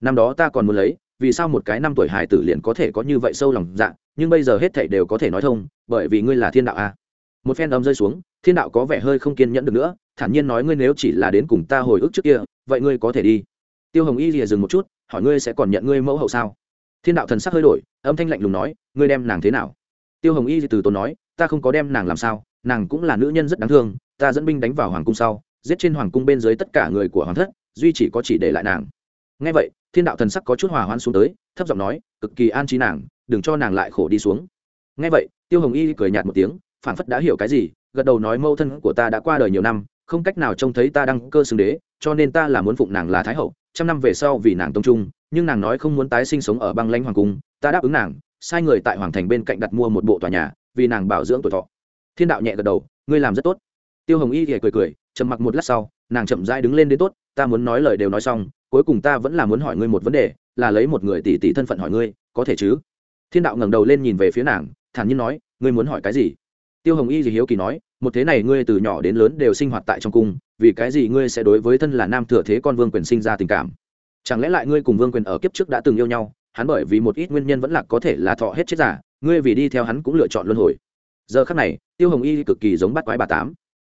Năm đó ta còn muốn lấy, vì sao một cái năm tuổi hải tử liền có thể có như vậy sâu lòng dạ nhưng bây giờ hết thảy đều có thể nói thông, bởi vì ngươi là thiên đạo a à. một phen đấm rơi xuống, thiên đạo có vẻ hơi không kiên nhẫn được nữa, thản nhiên nói ngươi nếu chỉ là đến cùng ta hồi ức trước kia, vậy ngươi có thể đi. Tiêu hồng y lìa dừng một chút, hỏi ngươi sẽ còn nhận ngươi mẫu hậu sao? Thiên đạo thần sắc hơi đổi, âm thanh lạnh lùng nói, ngươi đem nàng thế nào? Tiêu hồng y từ tốn nói ta không có đem nàng làm sao, nàng cũng là nữ nhân rất đáng thương, ta dẫn binh đánh vào hoàng cung sau, giết trên hoàng cung bên dưới tất cả người của hoàng thất, duy chỉ có chỉ để lại nàng. Ngay vậy, thiên đạo thần sắc có chút hòa hoãn xuống tới, thấp giọng nói, cực kỳ an trí nàng, đừng cho nàng lại khổ đi xuống. Ngay vậy, tiêu hồng y cười nhạt một tiếng phản phất đã hiểu cái gì, gật đầu nói mâu thân của ta đã qua đời nhiều năm, không cách nào trông thấy ta đăng cơ xưng đế, cho nên ta là muốn phụng nàng là thái hậu, trăm năm về sau vì nàng tông trung, nhưng nàng nói không muốn tái sinh sống ở băng lãnh hoàng cung, ta đáp ứng nàng, sai người tại hoàng thành bên cạnh đặt mua một bộ tòa nhà vì nàng bảo dưỡng tuổi thọ. Thiên đạo nhẹ gật đầu, ngươi làm rất tốt. Tiêu hồng y thì cười cười, trầm mặc một lát sau, nàng chậm rãi đứng lên đến tốt, ta muốn nói lời đều nói xong, cuối cùng ta vẫn là muốn hỏi ngươi một vấn đề, là lấy một người tỷ tỷ thân phận hỏi ngươi, có thể chứ? Thiên đạo ngẩng đầu lên nhìn về phía nàng, thản nhiên nói, ngươi muốn hỏi cái gì? Tiêu hồng y thì hiếu kỳ nói, một thế này ngươi từ nhỏ đến lớn đều sinh hoạt tại trong cung, vì cái gì ngươi sẽ đối với thân là nam thừa thế con vương quyền sinh ra tình cảm? Chẳng lẽ lại ngươi cùng vương quyền ở kiếp trước đã từng yêu nhau, hắn bởi vì một ít nguyên nhân vẫn là có thể là thọ hết chết giả ngươi vì đi theo hắn cũng lựa chọn luân hồi. Giờ khắc này, tiêu hồng y cực kỳ giống bắt quái bà tám.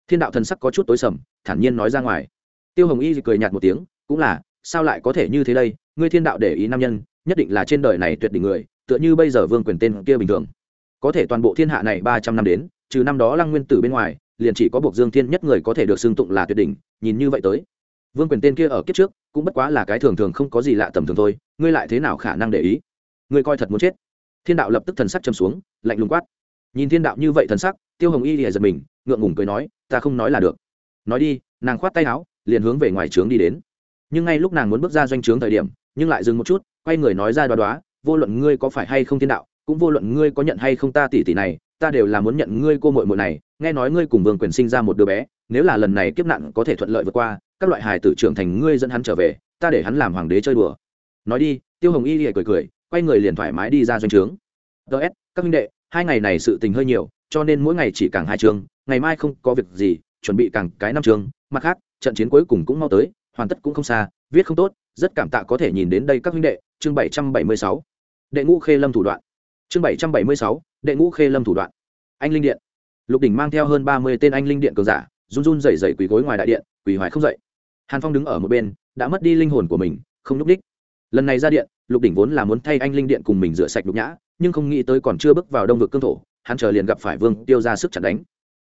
Thiên đạo thần sắc có chút tối sầm, thản nhiên nói ra ngoài. Tiêu hồng y cười nhạt một tiếng, cũng là, sao lại có thể như thế đây? Ngươi thiên đạo để ý nam nhân, nhất định là trên đời này tuyệt đỉnh người, tựa như bây giờ vương quyền tên kia bình thường. Có thể toàn bộ thiên hạ này ba trăm năm đến, trừ năm đó lăng nguyên tử bên ngoài, liền chỉ có buộc dương thiên nhất người có thể được xưng tụng là tuyệt đỉnh, nhìn như vậy tới. Vương quyền tên kia ở kiếp trước, cũng bất quá là cái thường thường không có gì lạ tầm thường thôi, ngươi lại thế nào khả năng để ý? Ngươi coi thật muốn chết thiên đạo lập tức thần sắc châm xuống, lạnh lùng quát. Nhìn thiên đạo như vậy thần sắc, tiêu hồng y lìa giật mình, ngượng ngùng cười nói, ta không nói là được. Nói đi, nàng khoát tay áo, liền hướng về ngoài trướng đi đến. Nhưng ngay lúc nàng muốn bước ra doanh trướng thời điểm, nhưng lại dừng một chút, quay người nói ra đoá đoá, vô luận ngươi có phải hay không thiên đạo, cũng vô luận ngươi có nhận hay không ta tỷ tỷ này, ta đều là muốn nhận ngươi cô muội muội này, nghe nói ngươi cùng vương quyền sinh ra một đứa bé, nếu là lần này kiếp nạn có thể thuận lợi vượt qua, các loại hài tử trưởng thành ngươi dẫn hắn trở về, ta để hắn làm hoàng đế chơi đùa. Nói đi, tiêu hồng y lìa cười cười quay người liền thoải mái đi ra doanh trướng. Ts các minh đệ, hai ngày này sự tình hơi nhiều, cho nên mỗi ngày chỉ càng hai chương ngày mai không có việc gì, chuẩn bị càng cái năm chương mặt khác, trận chiến cuối cùng cũng mau tới, hoàn tất cũng không xa, viết không tốt, rất cảm tạ có thể nhìn đến đây các huynh đệ. Chương bảy trăm bảy mươi sáu. Đệ ngũ khê lâm thủ đoạn. Chương bảy trăm bảy mươi sáu, đệ ngũ khê lâm thủ đoạn. Anh linh điện. Lục đỉnh mang theo hơn ba mươi tên anh linh điện cường giả, run run rẩy rẩy quỳ gối ngoài đại điện, quỳ hoài không dậy. Hàn phong đứng ở một bên, đã mất đi linh hồn của mình, không núp đích lần này ra điện, lục đỉnh vốn là muốn thay anh linh điện cùng mình rửa sạch nhục nhã, nhưng không nghĩ tới còn chưa bước vào đông vực cương thổ, hắn chờ liền gặp phải vương tiêu ra sức chặt đánh.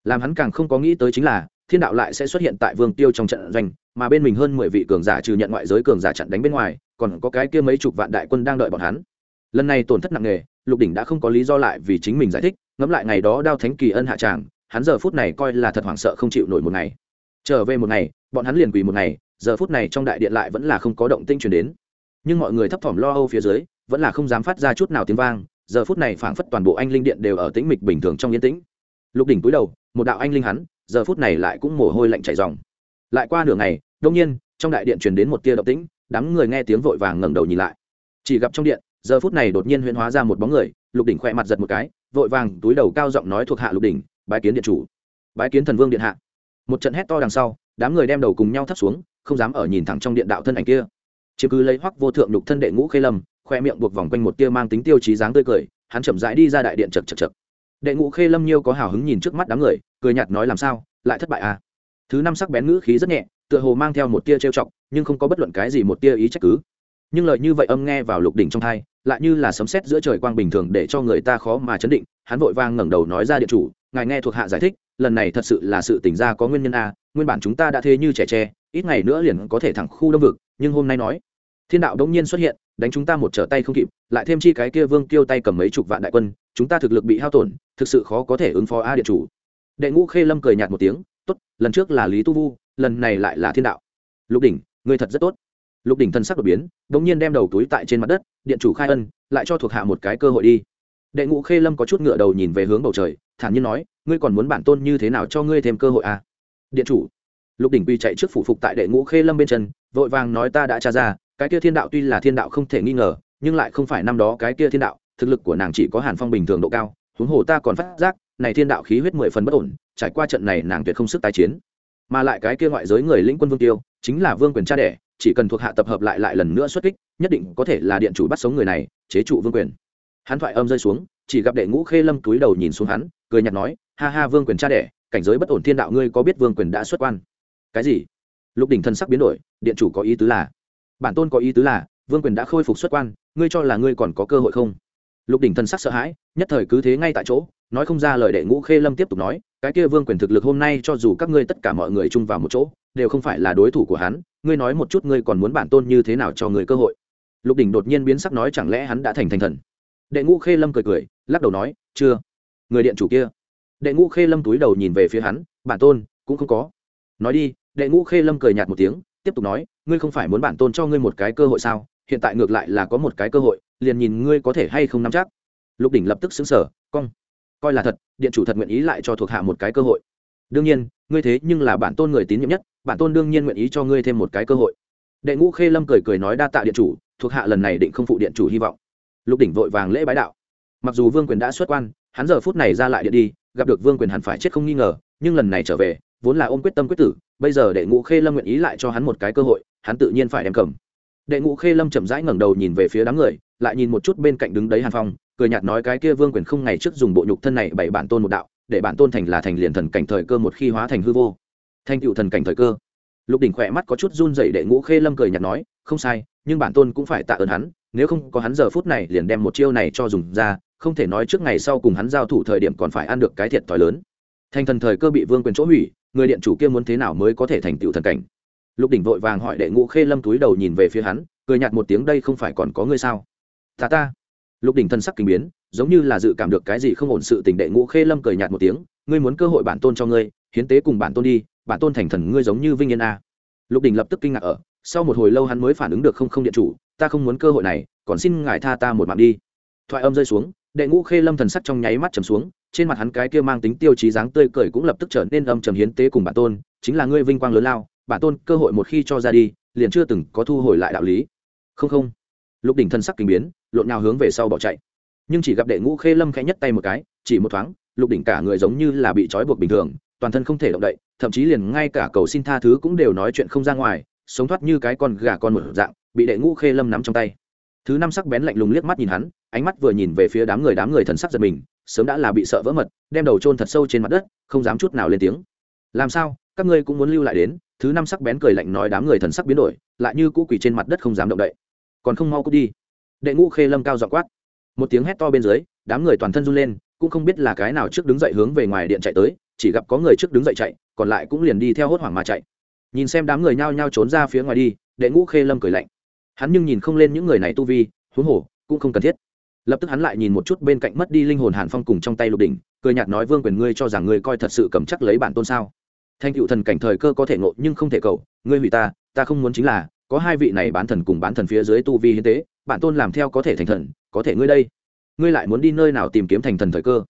Làm hắn càng không có nghĩ tới chính là, thiên đạo lại sẽ xuất hiện tại vương tiêu trong trận doanh, mà bên mình hơn mười vị cường giả trừ nhận ngoại giới cường giả chặn đánh bên ngoài, còn có cái kia mấy chục vạn đại quân đang đợi bọn hắn. Lần này tổn thất nặng nề, lục đỉnh đã không có lý do lại vì chính mình giải thích, ngẫm lại ngày đó đao thánh kỳ ân hạ tràng, hắn giờ phút này coi là thật hoảng sợ không chịu nổi một ngày. Trở về một ngày, bọn hắn liền quỳ một ngày, giờ phút này trong đại điện lại vẫn là không có động tinh truyền đến nhưng mọi người thấp thỏm lo âu phía dưới, vẫn là không dám phát ra chút nào tiếng vang, giờ phút này phảng phất toàn bộ anh linh điện đều ở tĩnh mịch bình thường trong yên tĩnh. Lục đỉnh cúi đầu, một đạo anh linh hắn, giờ phút này lại cũng mồ hôi lạnh chảy ròng. Lại qua nửa ngày đông nhiên, trong đại điện truyền đến một tia động tĩnh, đám người nghe tiếng vội vàng ngẩng đầu nhìn lại. Chỉ gặp trong điện, giờ phút này đột nhiên huyễn hóa ra một bóng người, lục đỉnh khỏe mặt giật một cái, vội vàng túi đầu cao giọng nói thuộc hạ lục đỉnh, bái kiến điện chủ. Bái kiến thần vương điện hạ. Một trận hét to đằng sau, đám người đem đầu cùng nhau thấp xuống, không dám ở nhìn thẳng trong điện đạo thân ảnh kia chứ cứ lấy hoắc vô thượng lục thân đệ ngũ khê lâm, khoe miệng buộc vòng quanh một tia mang tính tiêu chí dáng tươi cười, hắn chậm rãi đi ra đại điện chật chật chật. Đệ ngũ khê lâm nhiêu có hào hứng nhìn trước mắt đám người, cười nhạt nói làm sao, lại thất bại à? Thứ năm sắc bén ngữ khí rất nhẹ, tựa hồ mang theo một tia trêu chọc, nhưng không có bất luận cái gì một tia ý trách cứ. Nhưng lời như vậy âm nghe vào lục đỉnh trong thai lại như là sấm sét giữa trời quang bình thường để cho người ta khó mà chấn định, hắn vội vang ngẩng đầu nói ra điện chủ, ngài nghe thuộc hạ giải thích, lần này thật sự là sự tỉnh ra có nguyên nhân a nguyên bản chúng ta đã thế như trẻ tre, ít ngày nữa liền có thể thẳng khu đông vực, nhưng hôm nay nói thiên đạo đống nhiên xuất hiện, đánh chúng ta một trở tay không kịp, lại thêm chi cái kia vương tiêu tay cầm mấy chục vạn đại quân, chúng ta thực lực bị hao tổn, thực sự khó có thể ứng phó a điện chủ. Đệ ngũ khê lâm cười nhạt một tiếng, tốt, lần trước là lý tu vu, lần này lại là thiên đạo. Lục đỉnh, ngươi thật rất tốt. Lục đỉnh thân sắc đột biến, đống nhiên đem đầu túi tại trên mặt đất, điện chủ khai ân, lại cho thuộc hạ một cái cơ hội đi. Đệ ngũ khê lâm có chút ngựa đầu nhìn về hướng bầu trời, thản nhiên nói, ngươi còn muốn bản tôn như thế nào cho ngươi thêm cơ hội à? điện chủ. Lục đỉnh quy chạy trước phủ phục tại đệ ngũ khê lâm bên chân, vội vàng nói, ta đã tra ra cái kia thiên đạo tuy là thiên đạo không thể nghi ngờ, nhưng lại không phải năm đó cái kia thiên đạo, thực lực của nàng chỉ có hàn phong bình thường độ cao, huống hồ ta còn phát giác, này thiên đạo khí huyết mười phần bất ổn, trải qua trận này nàng tuyệt không sức tái chiến. Mà lại cái kia ngoại giới người lĩnh quân vương tiêu, chính là vương quyền cha đẻ, chỉ cần thuộc hạ tập hợp lại lại lần nữa xuất kích, nhất định có thể là điện chủ bắt sống người này, chế trụ vương quyền. Hắn thoại âm rơi xuống, chỉ gặp đệ ngũ khê lâm túi đầu nhìn xuống hắn, cười nhạt nói, ha ha, vương quyền cha đẻ, cảnh giới bất ổn thiên đạo ngươi có biết vương quyền đã xuất quan? Cái gì? Lục đỉnh thân sắc biến đổi, điện chủ có ý tứ là bản tôn có ý tứ là, vương quyền đã khôi phục xuất quan, ngươi cho là ngươi còn có cơ hội không? Lục đỉnh thần sắc sợ hãi, nhất thời cứ thế ngay tại chỗ, nói không ra lời đệ ngũ khê lâm tiếp tục nói, cái kia vương quyền thực lực hôm nay cho dù các ngươi tất cả mọi người chung vào một chỗ, đều không phải là đối thủ của hắn, ngươi nói một chút ngươi còn muốn bản tôn như thế nào cho người cơ hội? Lục đỉnh đột nhiên biến sắc nói chẳng lẽ hắn đã thành thành thần? Đệ ngũ khê lâm cười cười, lắc đầu nói, chưa. Người điện chủ kia. Đệ ngũ khê lâm túi đầu nhìn về phía hắn, bản tôn, cũng không có. Nói đi, đệ ngũ khê lâm cười nhạt một tiếng, tiếp tục nói ngươi không phải muốn bản tôn cho ngươi một cái cơ hội sao? Hiện tại ngược lại là có một cái cơ hội, liền nhìn ngươi có thể hay không nắm chắc. Lục đỉnh lập tức xứng sở cong coi là thật, điện chủ thật nguyện ý lại cho thuộc hạ một cái cơ hội. Đương nhiên, ngươi thế nhưng là bản tôn người tín nhiệm nhất, bản tôn đương nhiên nguyện ý cho ngươi thêm một cái cơ hội. Đệ ngũ khê lâm cười cười nói đa tạ điện chủ, thuộc hạ lần này định không phụ điện chủ hy vọng. Lục đỉnh vội vàng lễ bái đạo. Mặc dù vương quyền đã xuất quan, hắn giờ phút này ra lại điện đi, gặp được vương quyền hẳn phải chết không nghi ngờ, nhưng lần này trở về vốn là ôm quyết tâm quyết tử, bây giờ đệ ngũ khê lâm nguyện ý lại cho hắn một cái cơ hội, hắn tự nhiên phải đem cầm. Đệ ngũ khê lâm chậm rãi ngẩng đầu nhìn về phía đám người, lại nhìn một chút bên cạnh đứng đấy hàn phong, cười nhạt nói cái kia vương quyền không ngày trước dùng bộ nhục thân này bày bản tôn một đạo, để bản tôn thành là thành liền thần cảnh thời cơ một khi hóa thành hư vô. Thành cựu thần cảnh thời cơ. Lục đỉnh khỏe mắt có chút run dậy đệ ngũ khê lâm cười nhạt nói, không sai, nhưng bản tôn cũng phải tạ ơn hắn, nếu không có hắn giờ phút này liền đem một chiêu này cho dùng ra, không thể nói trước ngày sau cùng hắn giao thủ thời điểm còn phải ăn được cái thiệt thòi lớn. Thành thần thời cơ bị vương quyền chỗ hủy người điện chủ kia muốn thế nào mới có thể thành tựu thần cảnh? Lục đỉnh vội vàng hỏi đệ ngũ khê lâm túi đầu nhìn về phía hắn, cười nhạt một tiếng, đây không phải còn có ngươi sao? Ta ta. Lục đỉnh thân sắc kinh biến, giống như là dự cảm được cái gì không ổn sự tình, đệ ngũ khê lâm cười nhạt một tiếng, ngươi muốn cơ hội bản tôn cho ngươi, hiến tế cùng bản tôn đi, bản tôn thành thần ngươi giống như vinh yên a. Lục đỉnh lập tức kinh ngạc ở, sau một hồi lâu hắn mới phản ứng được không không điện chủ, ta không muốn cơ hội này, còn xin ngài tha ta một mạng đi. Thoại âm rơi xuống, đệ ngũ khê lâm thần sắc trong nháy mắt trầm xuống trên mặt hắn cái kia mang tính tiêu chí dáng tươi cười cũng lập tức trở nên âm trầm hiến tế cùng bản tôn, chính là ngươi vinh quang lớn lao, bản tôn cơ hội một khi cho ra đi, liền chưa từng có thu hồi lại đạo lý. Không không. Lục đỉnh thân sắc kinh biến, lộn nhào hướng về sau bỏ chạy. Nhưng chỉ gặp đệ ngũ khê lâm khẽ nhất tay một cái, chỉ một thoáng, lục đỉnh cả người giống như là bị trói buộc bình thường, toàn thân không thể động đậy, thậm chí liền ngay cả cầu xin tha thứ cũng đều nói chuyện không ra ngoài, sống thoát như cái con gà con một dạng, bị đệ ngũ khê lâm nắm trong tay. Thứ năm sắc bén lạnh lùng liếc mắt nhìn hắn, ánh mắt vừa nhìn về phía đám người đám người thần sắc giật mình sớm đã là bị sợ vỡ mật, đem đầu chôn thật sâu trên mặt đất, không dám chút nào lên tiếng. Làm sao? Các ngươi cũng muốn lưu lại đến, thứ năm sắc bén cười lạnh nói đám người thần sắc biến đổi, lại như cũ quỳ trên mặt đất không dám động đậy. Còn không mau cút đi. Đệ ngũ khê lâm cao dọ quát. Một tiếng hét to bên dưới, đám người toàn thân run lên, cũng không biết là cái nào trước đứng dậy hướng về ngoài điện chạy tới, chỉ gặp có người trước đứng dậy chạy, còn lại cũng liền đi theo hốt hoảng mà chạy. Nhìn xem đám người nhao nhao trốn ra phía ngoài đi, đệ ngũ khê lâm cười lạnh. Hắn nhưng nhìn không lên những người này tu vi, huống hồ, cũng không cần thiết lập tức hắn lại nhìn một chút bên cạnh mất đi linh hồn hàn phong cùng trong tay lục đỉnh, cười nhạt nói, vương quyền, ngươi cho rằng ngươi coi thật sự cầm chắc lấy bản tôn sao? Thanh cựu thần cảnh thời cơ có thể ngộ nhưng không thể cầu, ngươi hủy ta ta không muốn chính là, có hai vị này bán thần cùng bán thần phía dưới tu vi hiến tế, bản tôn làm theo có thể thành thần, có thể ngươi đây. Ngươi lại muốn đi nơi nào tìm kiếm thành thần thời cơ?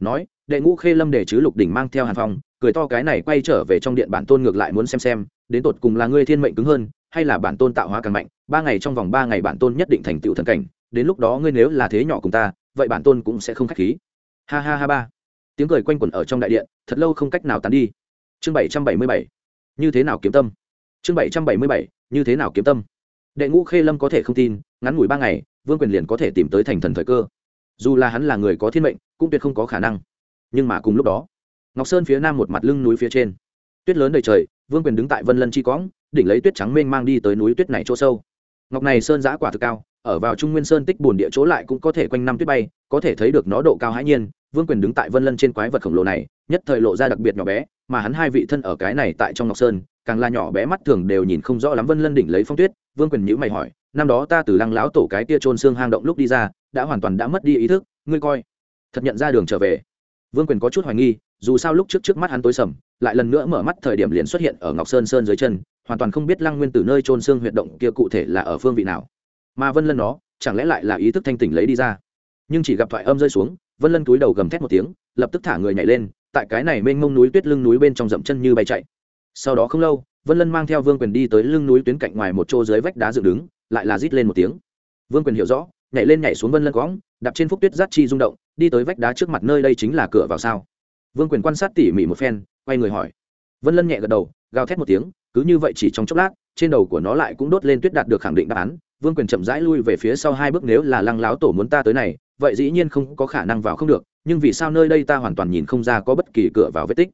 Nói, đệ ngũ khê lâm để chứ lục đỉnh mang theo hàn phong, cười to cái này quay trở về trong điện bản tôn ngược lại muốn xem xem, đến tột cùng là ngươi thiên mệnh cứng hơn, hay là bản tôn tạo hóa càng mạnh, ba ngày trong vòng ba ngày bản tôn nhất định thành tựu thần cảnh đến lúc đó ngươi nếu là thế nhỏ cùng ta, vậy bản tôn cũng sẽ không khách khí. Ha ha ha ba. Tiếng cười quanh quẩn ở trong đại điện, thật lâu không cách nào tán đi. Chương bảy trăm bảy mươi bảy. Như thế nào kiếm tâm? Chương bảy trăm bảy mươi bảy. Như thế nào kiếm tâm? Đệ ngũ khê lâm có thể không tin, ngắn ngủi ba ngày, vương quyền liền có thể tìm tới thành thần thời cơ. Dù là hắn là người có thiên mệnh, cũng tuyệt không có khả năng. Nhưng mà cùng lúc đó, ngọc sơn phía nam một mặt lưng núi phía trên. Tuyết lớn đầy trời, vương quyền đứng tại vân lân chi cõng đỉnh lấy tuyết trắng mênh mang đi tới núi tuyết này chỗ sâu. Ngọc này sơn giã quả thực cao ở vào trung nguyên sơn tích bồn địa chỗ lại cũng có thể quanh năm tuyết bay, có thể thấy được nó độ cao hãi nhiên, vương quyền đứng tại vân lân trên quái vật khổng lồ này, nhất thời lộ ra đặc biệt nhỏ bé, mà hắn hai vị thân ở cái này tại trong ngọc sơn, càng là nhỏ bé mắt thường đều nhìn không rõ lắm vân lân đỉnh lấy phong tuyết, vương quyền nhữ mày hỏi, năm đó ta từ lăng lão tổ cái tia trôn xương hang động lúc đi ra, đã hoàn toàn đã mất đi ý thức, ngươi coi. Thật nhận ra đường trở về. Vương quyền có chút hoài nghi, dù sao lúc trước trước mắt hắn tối sầm, lại lần nữa mở mắt thời điểm liền xuất hiện ở ngọc sơn sơn dưới chân, hoàn toàn không biết lăng nguyên từ nơi trôn xương huyệt động kia cụ thể là ở phương vị nào mà vân lân nó chẳng lẽ lại là ý thức thanh tỉnh lấy đi ra nhưng chỉ gặp thoại âm rơi xuống vân lân túi đầu gầm thét một tiếng lập tức thả người nhảy lên tại cái này mênh mông núi tuyết lưng núi bên trong dậm chân như bay chạy sau đó không lâu vân lân mang theo vương quyền đi tới lưng núi tuyến cạnh ngoài một chỗ dưới vách đá dựng đứng lại là rít lên một tiếng vương quyền hiểu rõ nhảy lên nhảy xuống vân lân cõng đạp trên phúc tuyết giắt chi rung động đi tới vách đá trước mặt nơi đây chính là cửa vào sao vương quyền quan sát tỉ mỉ một phen quay người hỏi vân lân nhẹ gật đầu gào thét một tiếng cứ như vậy chỉ trong chốc lát trên đầu của nó lại cũng đốt lên tuyết đạt được khẳng định đáp án. Vương quyền chậm rãi lui về phía sau hai bước, nếu là lăng láo tổ muốn ta tới này, vậy dĩ nhiên không có khả năng vào không được, nhưng vì sao nơi đây ta hoàn toàn nhìn không ra có bất kỳ cửa vào vết tích.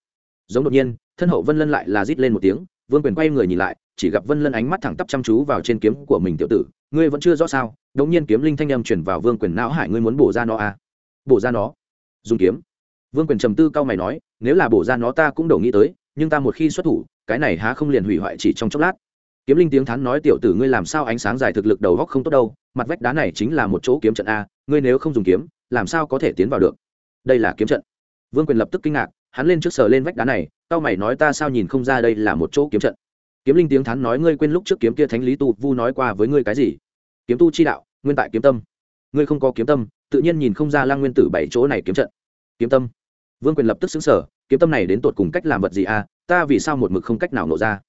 Giống đột nhiên, thân hậu vân lân lại là rít lên một tiếng, vương quyền quay người nhìn lại, chỉ gặp vân lân ánh mắt thẳng tắp chăm chú vào trên kiếm của mình, tiểu tử, ngươi vẫn chưa rõ sao? Đống nhiên kiếm linh thanh âm chuyển vào vương quyền não hải, ngươi muốn bổ ra nó à? Bổ ra nó? Dùng kiếm. Vương quyền trầm tư cao mày nói, nếu là bổ ra nó ta cũng đầu nghĩ tới, nhưng ta một khi xuất thủ, cái này há không liền hủy hoại chỉ trong chốc lát kiếm linh tiếng thắn nói, tiểu tử ngươi làm sao ánh sáng dài thực lực đầu góc không tốt đâu, mặt vách đá này chính là một chỗ kiếm trận a, ngươi nếu không dùng kiếm, làm sao có thể tiến vào được? Đây là kiếm trận. Vương quyền lập tức kinh ngạc, hắn lên trước sờ lên vách đá này tao mày nói, ta sao nhìn không ra đây là một chỗ kiếm trận? Kiếm linh tiếng thắn nói, ngươi quên lúc trước kiếm kia thánh lý tu vu nói qua với ngươi cái gì? Kiếm tu chi đạo, nguyên tại kiếm tâm. Ngươi không có kiếm tâm, tự nhiên nhìn không ra lang nguyên tử bảy chỗ này kiếm trận. Kiếm tâm? Vương quyền lập tức xứng sở kiếm tâm này đến tột cùng cách làm vật gì a? Ta vì sao một mực không cách nào nổ ra?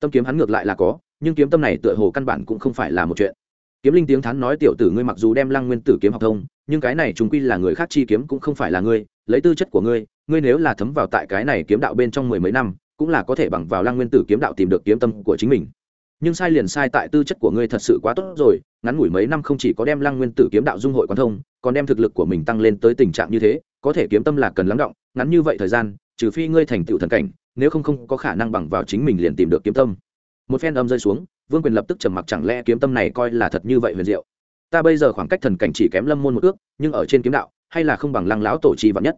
Tâm kiếm hắn ngược lại là có, nhưng kiếm tâm này tựa hồ căn bản cũng không phải là một chuyện. Kiếm linh tiếng thắn nói, tiểu tử ngươi mặc dù đem lăng nguyên tử kiếm học thông, nhưng cái này chúng quy là người khác chi kiếm cũng không phải là ngươi, lấy tư chất của ngươi ngươi nếu là thấm vào tại cái này kiếm đạo bên trong mười mấy năm, cũng là có thể bằng vào lăng nguyên tử kiếm đạo tìm được kiếm tâm của chính mình. Nhưng sai liền sai tại tư chất của ngươi thật sự quá tốt rồi, ngắn ngủi mấy năm không chỉ có đem lăng nguyên tử kiếm đạo dung hội quan thông, còn đem thực lực của mình tăng lên tới tình trạng như thế, có thể kiếm tâm là cần lắng động, ngắn như vậy thời gian, trừ phi ngươi thành tựu thần cảnh nếu không không có khả năng bằng vào chính mình liền tìm được kiếm tâm. Một phen âm rơi xuống, vương quyền lập tức trầm mặc chẳng lẽ kiếm tâm này coi là thật như vậy huyền diệu? Ta bây giờ khoảng cách thần cảnh chỉ kém lâm môn một ước nhưng ở trên kiếm đạo, hay là không bằng lăng lão tổ trì vạn nhất.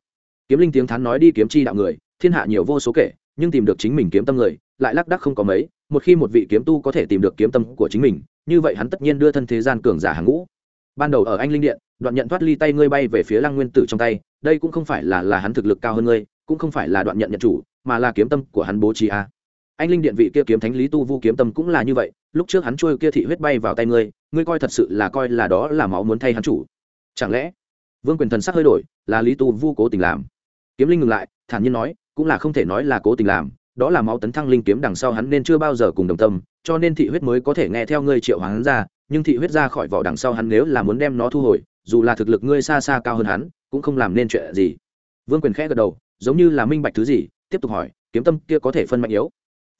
Kiếm linh tiếng thán nói đi kiếm chi đạo người, thiên hạ nhiều vô số kể, nhưng tìm được chính mình kiếm tâm người, lại lác đắc không có mấy, một khi một vị kiếm tu có thể tìm được kiếm tâm của chính mình, như vậy hắn tất nhiên đưa thân thế gian cường giả hàng ngũ. Ban đầu ở anh linh điện, đoạn nhận thoát ly tay ngươi bay về phía lăng nguyên tử trong tay, đây cũng không phải là là hắn thực lực cao hơn ngươi, cũng không phải là đoạn nhận nhận chủ mà là kiếm tâm của hắn bố trí a. Anh linh điện vị kia kiếm thánh lý tu vu kiếm tâm cũng là như vậy, lúc trước hắn trôi kia thị huyết bay vào tay ngươi ngươi coi thật sự là coi là đó là máu muốn thay hắn chủ. Chẳng lẽ, vương quyền thần sắc hơi đổi, là lý tu vu cố tình làm? Kiếm linh ngừng lại, thản nhiên nói, cũng là không thể nói là cố tình làm, đó là máu tấn thăng linh kiếm đằng sau hắn nên chưa bao giờ cùng đồng tâm, cho nên thị huyết mới có thể nghe theo ngươi triệu hắn ra, nhưng thị huyết ra khỏi vỏ đằng sau hắn nếu là muốn đem nó thu hồi, dù là thực lực ngươi xa xa cao hơn hắn, cũng không làm nên chuyện gì. Vương quyền khẽ gật đầu, giống như là minh bạch thứ gì tiếp tục hỏi, kiếm tâm kia có thể phân mạnh yếu?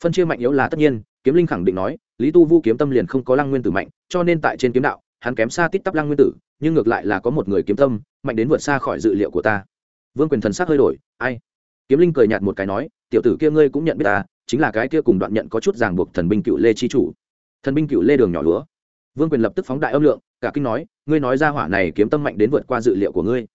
Phân chia mạnh yếu là tất nhiên, kiếm linh khẳng định nói, lý tu vu kiếm tâm liền không có lăng nguyên tử mạnh, cho nên tại trên kiếm đạo, hắn kém xa tít tắp lăng nguyên tử, nhưng ngược lại là có một người kiếm tâm, mạnh đến vượt xa khỏi dự liệu của ta. Vương quyền thần sắc hơi đổi, ai? Kiếm linh cười nhạt một cái nói, tiểu tử kia ngươi cũng nhận biết ta, chính là cái kia cùng đoạn nhận có chút ràng buộc thần binh cựu lê chi chủ. Thần binh cựu lê đường nhỏ lúa. Vương quyền lập tức phóng đại âm lượng, cả kinh nói, ngươi nói ra hỏa này kiếm tâm mạnh đến vượt qua dự liệu của ngươi.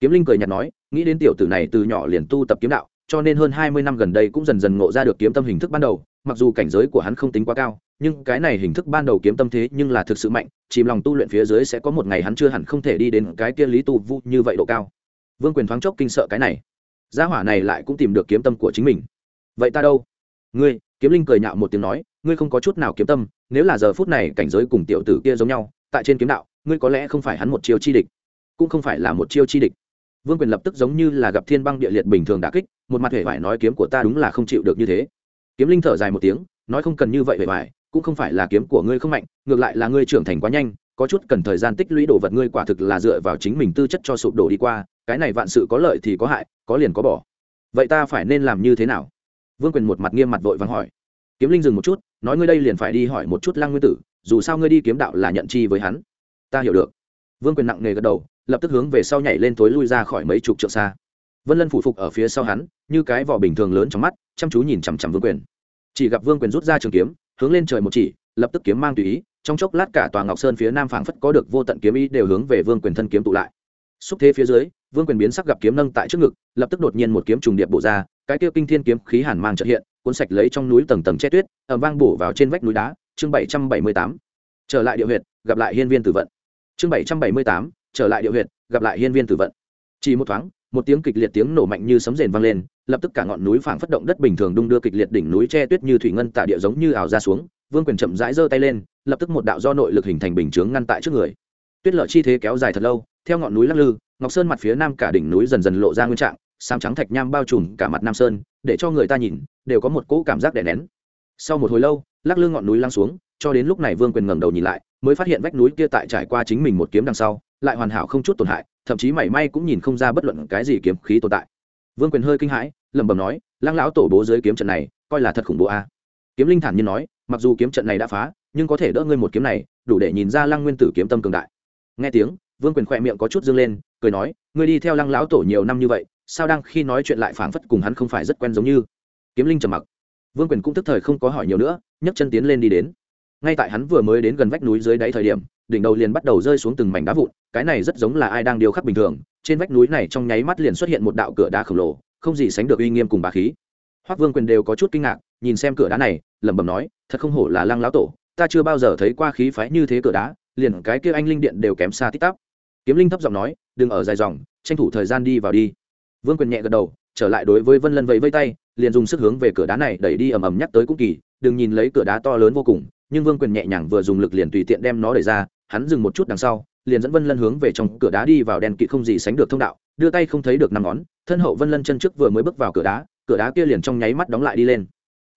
Kiếm linh cười nhạt nói, nghĩ đến tiểu tử này từ nhỏ liền tu tập kiếm đạo cho nên hơn hai mươi năm gần đây cũng dần dần ngộ ra được kiếm tâm hình thức ban đầu, mặc dù cảnh giới của hắn không tính quá cao, nhưng cái này hình thức ban đầu kiếm tâm thế nhưng là thực sự mạnh, chìm lòng tu luyện phía dưới sẽ có một ngày hắn chưa hẳn không thể đi đến cái kia lý tu vu như vậy độ cao. Vương quyền thoáng chốc kinh sợ cái này. Gia hỏa này lại cũng tìm được kiếm tâm của chính mình. Vậy ta đâu? Ngươi, kiếm linh cười nhạo một tiếng nói, ngươi không có chút nào kiếm tâm, nếu là giờ phút này cảnh giới cùng tiểu tử kia giống nhau, tại trên kiếm đạo, ngươi có lẽ không phải hắn một chiêu chi địch, cũng không phải là một chiêu chi địch vương quyền lập tức giống như là gặp thiên băng địa liệt bình thường đà kích, một mặt hề vải nói kiếm của ta đúng là không chịu được như thế. Kiếm linh thở dài một tiếng, nói không cần như vậy hề vải, cũng không phải là kiếm của ngươi không mạnh, ngược lại là ngươi trưởng thành quá nhanh, có chút cần thời gian tích lũy đồ vật ngươi quả thực là dựa vào chính mình tư chất cho sụp đổ đi qua, cái này vạn sự có lợi thì có hại, có liền có bỏ. Vậy ta phải nên làm như thế nào? Vương quyền một mặt nghiêm mặt vội vàng hỏi. Kiếm linh dừng một chút, nói ngươi đây liền phải đi hỏi một chút lăng nguyên tử, dù sao ngươi đi kiếm đạo là nhận chi với hắn. Ta hiểu được. Vương quyền nặng nề gật đầu lập tức hướng về sau nhảy lên tối lui ra khỏi mấy chục trượng xa. Vân lân phụ phục ở phía sau hắn, như cái vỏ bình thường lớn trong mắt, chăm chú nhìn chằm chằm vương quyền. Chỉ gặp vương quyền rút ra trường kiếm, hướng lên trời một chỉ, lập tức kiếm mang tùy ý, trong chốc lát cả tòa ngọc sơn phía nam phảng phất có được vô tận kiếm ý đều hướng về vương quyền thân kiếm tụ lại. Xúc thế phía dưới, vương quyền biến sắc gặp kiếm nâng tại trước ngực, lập tức đột nhiên một kiếm trùng điệp bổ ra, cái kia kinh thiên kiếm khí hàn mang trợ hiện, cuốn sạch lấy trong núi tầng tầng che tuyết ẩm vang bổ vào trên vách núi đá. Chương bảy trăm bảy mươi tám. Trở lại địa huyệt, gặp lại hiên viên tử vận. Chương bảy trăm bảy mươi tám trở lại địa huyệt, gặp lại hiên viên tử vận. Chỉ một thoáng, một tiếng kịch liệt tiếng nổ mạnh như sấm rền vang lên, lập tức cả ngọn núi phảng phất động đất bình thường đung đưa kịch liệt đỉnh núi che tuyết như thủy ngân tạ địa giống như ảo ra xuống, vương quyền chậm rãi giơ tay lên, lập tức một đạo do nội lực hình thành bình chướng ngăn tại trước người. Tuyết lở chi thế kéo dài thật lâu, theo ngọn núi lắc lư, ngọc sơn mặt phía nam cả đỉnh núi dần dần lộ ra nguyên trạng sam trắng thạch nham bao trùm cả mặt nam sơn, để cho người ta nhìn, đều có một cỗ cảm giác đè nén. Sau một hồi lâu, lắc lư ngọn núi lăng xuống, cho đến lúc này vương quyền ngẩng đầu nhìn lại, mới phát hiện vách núi kia tại trải qua chính mình một kiếm đằng sau lại hoàn hảo không chút tổn hại, thậm chí mảy may cũng nhìn không ra bất luận cái gì kiếm khí tồn tại. Vương quyền hơi kinh hãi, lẩm bẩm nói, lăng lão tổ bố dưới kiếm trận này, coi là thật khủng bố a. Kiếm linh thản nhiên nói, mặc dù kiếm trận này đã phá, nhưng có thể đỡ ngươi một kiếm này, đủ để nhìn ra lăng nguyên tử kiếm tâm cường đại. Nghe tiếng, vương quyền khỏe miệng có chút dương lên, cười nói, ngươi đi theo lăng lão tổ nhiều năm như vậy, sao đang khi nói chuyện lại phảng phất cùng hắn không phải rất quen giống như? Kiếm linh trầm mặc. Vương quyền cũng tức thời không có hỏi nhiều nữa, nhấc chân tiến lên đi đến. Ngay tại hắn vừa mới đến gần vách núi dưới đáy thời điểm đỉnh đầu liền bắt đầu rơi xuống từng mảnh đá vụn, cái này rất giống là ai đang điêu khắc bình thường, trên vách núi này trong nháy mắt liền xuất hiện một đạo cửa đá khổng lồ, không gì sánh được uy nghiêm cùng bà khí. Hoắc vương quyền đều có chút kinh ngạc, nhìn xem cửa đá này, lẩm bẩm nói, thật không hổ là lăng lão tổ, ta chưa bao giờ thấy qua khí phái như thế cửa đá, liền cái kia anh linh điện đều kém xa tít tắp. Kiếm linh thấp giọng nói, đừng ở dài dòng, tranh thủ thời gian đi vào đi. Vương quyền nhẹ gật đầu, trở lại đối với vân lân vẫy vây tay, liền dùng sức hướng về cửa đá này đẩy đi ầm ầm nhắc tới cũng kỳ, đừng nhìn lấy cửa đá to lớn vô cùng, nhưng vương quyền nhẹ nhàng vừa dùng lực liền tùy tiện đem nó đẩy ra hắn dừng một chút đằng sau, liền dẫn vân lân hướng về trong cửa đá đi vào đèn Kỵ không gì sánh được thông đạo, đưa tay không thấy được năm ngón, thân hậu vân lân chân trước vừa mới bước vào cửa đá cửa đá kia liền trong nháy mắt đóng lại đi lên.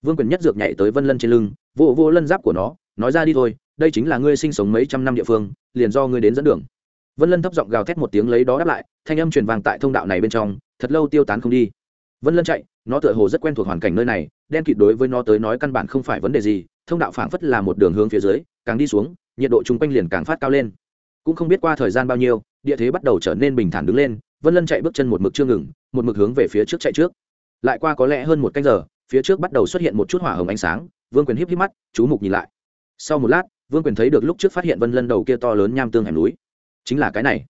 Vương quyền nhất dược nhảy tới vân lân trên lưng vô vô lân giáp của nó, nói ra đi thôi, đây chính là ngươi sinh sống mấy trăm năm địa phương, liền do ngươi đến dẫn đường. Vân lân thấp giọng gào thét một tiếng lấy đó đáp lại, thanh âm truyền vàng tại thông đạo này bên trong, thật lâu tiêu tán không đi. Vân lân chạy, nó tựa hồ rất quen thuộc hoàn cảnh nơi này, đen kịt đối với nó tới nói căn bản không phải vấn đề gì, thông đạo phảng phất là một đường hướng phía dưới, càng đi xuống nhiệt độ chung quanh liền càng phát cao lên. Cũng không biết qua thời gian bao nhiêu, địa thế bắt đầu trở nên bình thản đứng lên, vân lân chạy bước chân một mực chưa ngừng, một mực hướng về phía trước chạy trước. Lại qua có lẽ hơn một canh giờ, phía trước bắt đầu xuất hiện một chút hỏa hồng ánh sáng, vương quyền híp híp mắt, chú mục nhìn lại. Sau một lát, vương quyền thấy được lúc trước phát hiện vân lân đầu kia to lớn nham tương hẻm núi. Chính là cái này.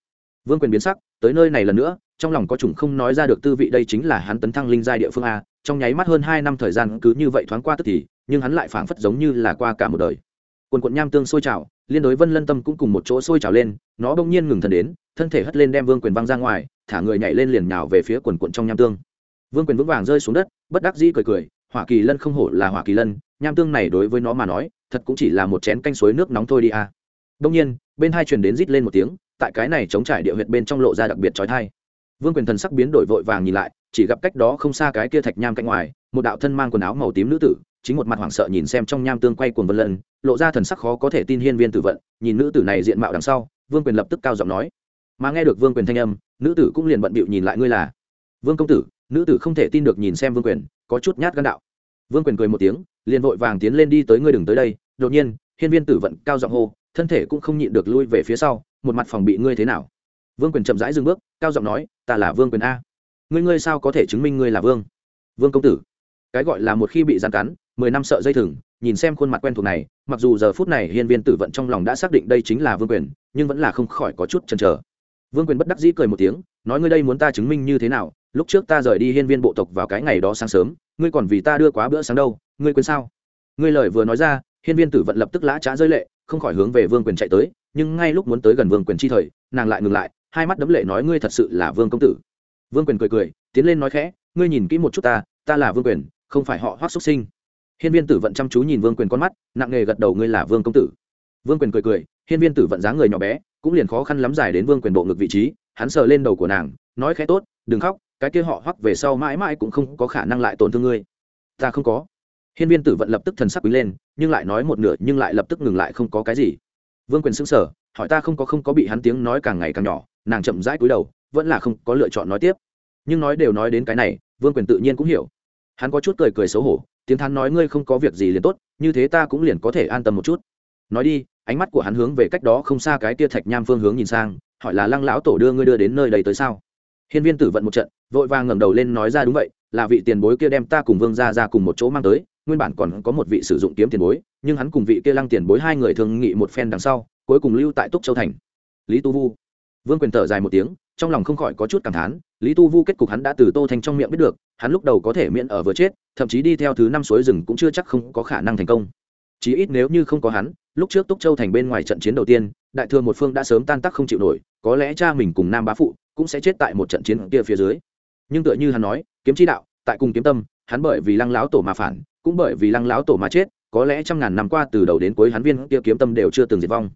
Vương quyền biến sắc, tới nơi này lần nữa, trong lòng có chủng không nói ra được tư vị đây chính là hắn tấn thăng linh giai địa phương a, trong nháy mắt hơn hai năm thời gian cứ như vậy thoáng qua tức thì, nhưng hắn lại phảng phất giống như là qua cả một đời. Quần quận nham tương sôi trào liên đối vân lân tâm cũng cùng một chỗ sôi trào lên, nó bỗng nhiên ngừng thần đến, thân thể hất lên đem vương quyền văng ra ngoài, thả người nhảy lên liền nhào về phía quần quận trong nham tương. Vương quyền vững vàng rơi xuống đất, bất đắc dĩ cười cười, hỏa kỳ lân không hổ là hỏa kỳ lân, nham tương này đối với nó mà nói, thật cũng chỉ là một chén canh suối nước nóng thôi đi à. a đông nhiên, bên hai truyền đến rít lên một tiếng, tại cái này chống trải địa huyệt bên trong lộ ra đặc biệt trói thai vương quyền thần sắc biến đổi vội vàng nhìn lại, chỉ gặp cách đó không xa cái kia thạch nham cạnh ngoài một đạo thân mang quần áo màu tím nữ tử, chính một mặt hoảng sợ nhìn xem trong nham tương quay cuồng vân lân, lộ ra thần sắc khó có thể tin hiên viên tử vận, nhìn nữ tử này diện mạo đằng sau, vương quyền lập tức cao giọng nói. Mà nghe được vương quyền thanh âm, nữ tử cũng liền bận bịu nhìn lại ngươi là. Vương công tử, nữ tử không thể tin được nhìn xem vương quyền, có chút nhát gan đạo. Vương quyền cười một tiếng, liền vội vàng tiến lên đi tới ngươi đừng tới đây. Đột nhiên, hiên viên tử vận cao giọng hô, thân thể cũng không nhịn được lui về phía sau, một mặt phòng bị ngươi thế nào? Vương quyền chậm rãi dừng bước, cao giọng nói, ta là vương quyền a. Ngươi ngươi sao có thể chứng minh ngươi là vương? Vương công tử cái gọi là một khi bị gian cắn, mười năm sợ dây thừng, nhìn xem khuôn mặt quen thuộc này, mặc dù giờ phút này hiên viên tử vận trong lòng đã xác định đây chính là vương quyền, nhưng vẫn là không khỏi có chút chần chờ. Vương quyền bất đắc dĩ cười một tiếng, nói ngươi đây muốn ta chứng minh như thế nào, lúc trước ta rời đi hiên viên bộ tộc vào cái ngày đó sáng sớm, ngươi còn vì ta đưa quá bữa sáng đâu, ngươi quên sao? Ngươi lời vừa nói ra, hiên viên tử vận lập tức lã trá rơi lệ, không khỏi hướng về vương quyền chạy tới, nhưng ngay lúc muốn tới gần vương quyền chi thời, nàng lại ngừng lại, hai mắt đấm lệ nói ngươi thật sự là vương công tử. Vương quyền cười cười, tiến lên nói khẽ, ngươi nhìn kỹ một chút ta ta là vương quyền không phải họ hoác xuất sinh. Hiên viên tử vận chăm chú nhìn vương quyền con mắt, nặng nề gật đầu, ngươi là vương công tử. Vương quyền cười cười, hiên viên tử vận dáng người nhỏ bé, cũng liền khó khăn lắm dài đến vương quyền bộ ngực vị trí, hắn sờ lên đầu của nàng, nói khẽ tốt, đừng khóc, cái kia họ hoắc về sau mãi mãi cũng không có khả năng lại tổn thương ngươi. Ta không có. Hiên viên tử vận lập tức thần sắc quý lên, nhưng lại nói một nửa, nhưng lại lập tức ngừng lại, không có cái gì. Vương quyền xứng sở hỏi ta không có không có bị hắn tiếng nói càng ngày càng nhỏ? Nàng chậm rãi cúi đầu, vẫn là không có lựa chọn nói tiếp. Nhưng nói đều nói đến cái này, vương quyền tự nhiên cũng hiểu hắn có chút cười cười xấu hổ, tiếng thắn nói ngươi không có việc gì liền tốt, như thế ta cũng liền có thể an tâm một chút. Nói đi, ánh mắt của hắn hướng về cách đó không xa cái tia thạch nham phương hướng nhìn sang, hỏi là lăng lão tổ đưa ngươi đưa đến nơi đây tới sao? Hiên viên tử vận một trận, vội vàng ngẩng đầu lên nói ra đúng vậy, là vị tiền bối kia đem ta cùng vương gia ra cùng một chỗ mang tới, nguyên bản còn có một vị sử dụng kiếm tiền bối, nhưng hắn cùng vị kia lăng tiền bối hai người thường nghị một phen đằng sau, cuối cùng lưu tại túc châu thành. Lý tu vu. Vương quyền thở dài một tiếng trong lòng không khỏi có chút cảm thán, lý tu vu kết cục hắn đã từ tô thành trong miệng biết được, hắn lúc đầu có thể miễn ở vừa chết, thậm chí đi theo thứ năm suối rừng cũng chưa chắc không có khả năng thành công. Chí ít nếu như không có hắn, lúc trước túc châu thành bên ngoài trận chiến đầu tiên, đại thừa một phương đã sớm tan tác không chịu nổi, có lẽ cha mình cùng nam bá phụ cũng sẽ chết tại một trận chiến kia phía dưới. Nhưng tựa như hắn nói, kiếm chi đạo, tại cùng kiếm tâm, hắn bởi vì lăng lão tổ mà phản, cũng bởi vì lăng lão tổ mà chết, có lẽ trăm ngàn năm qua từ đầu đến cuối hắn viên kia kiếm tâm đều chưa từng diệt vong.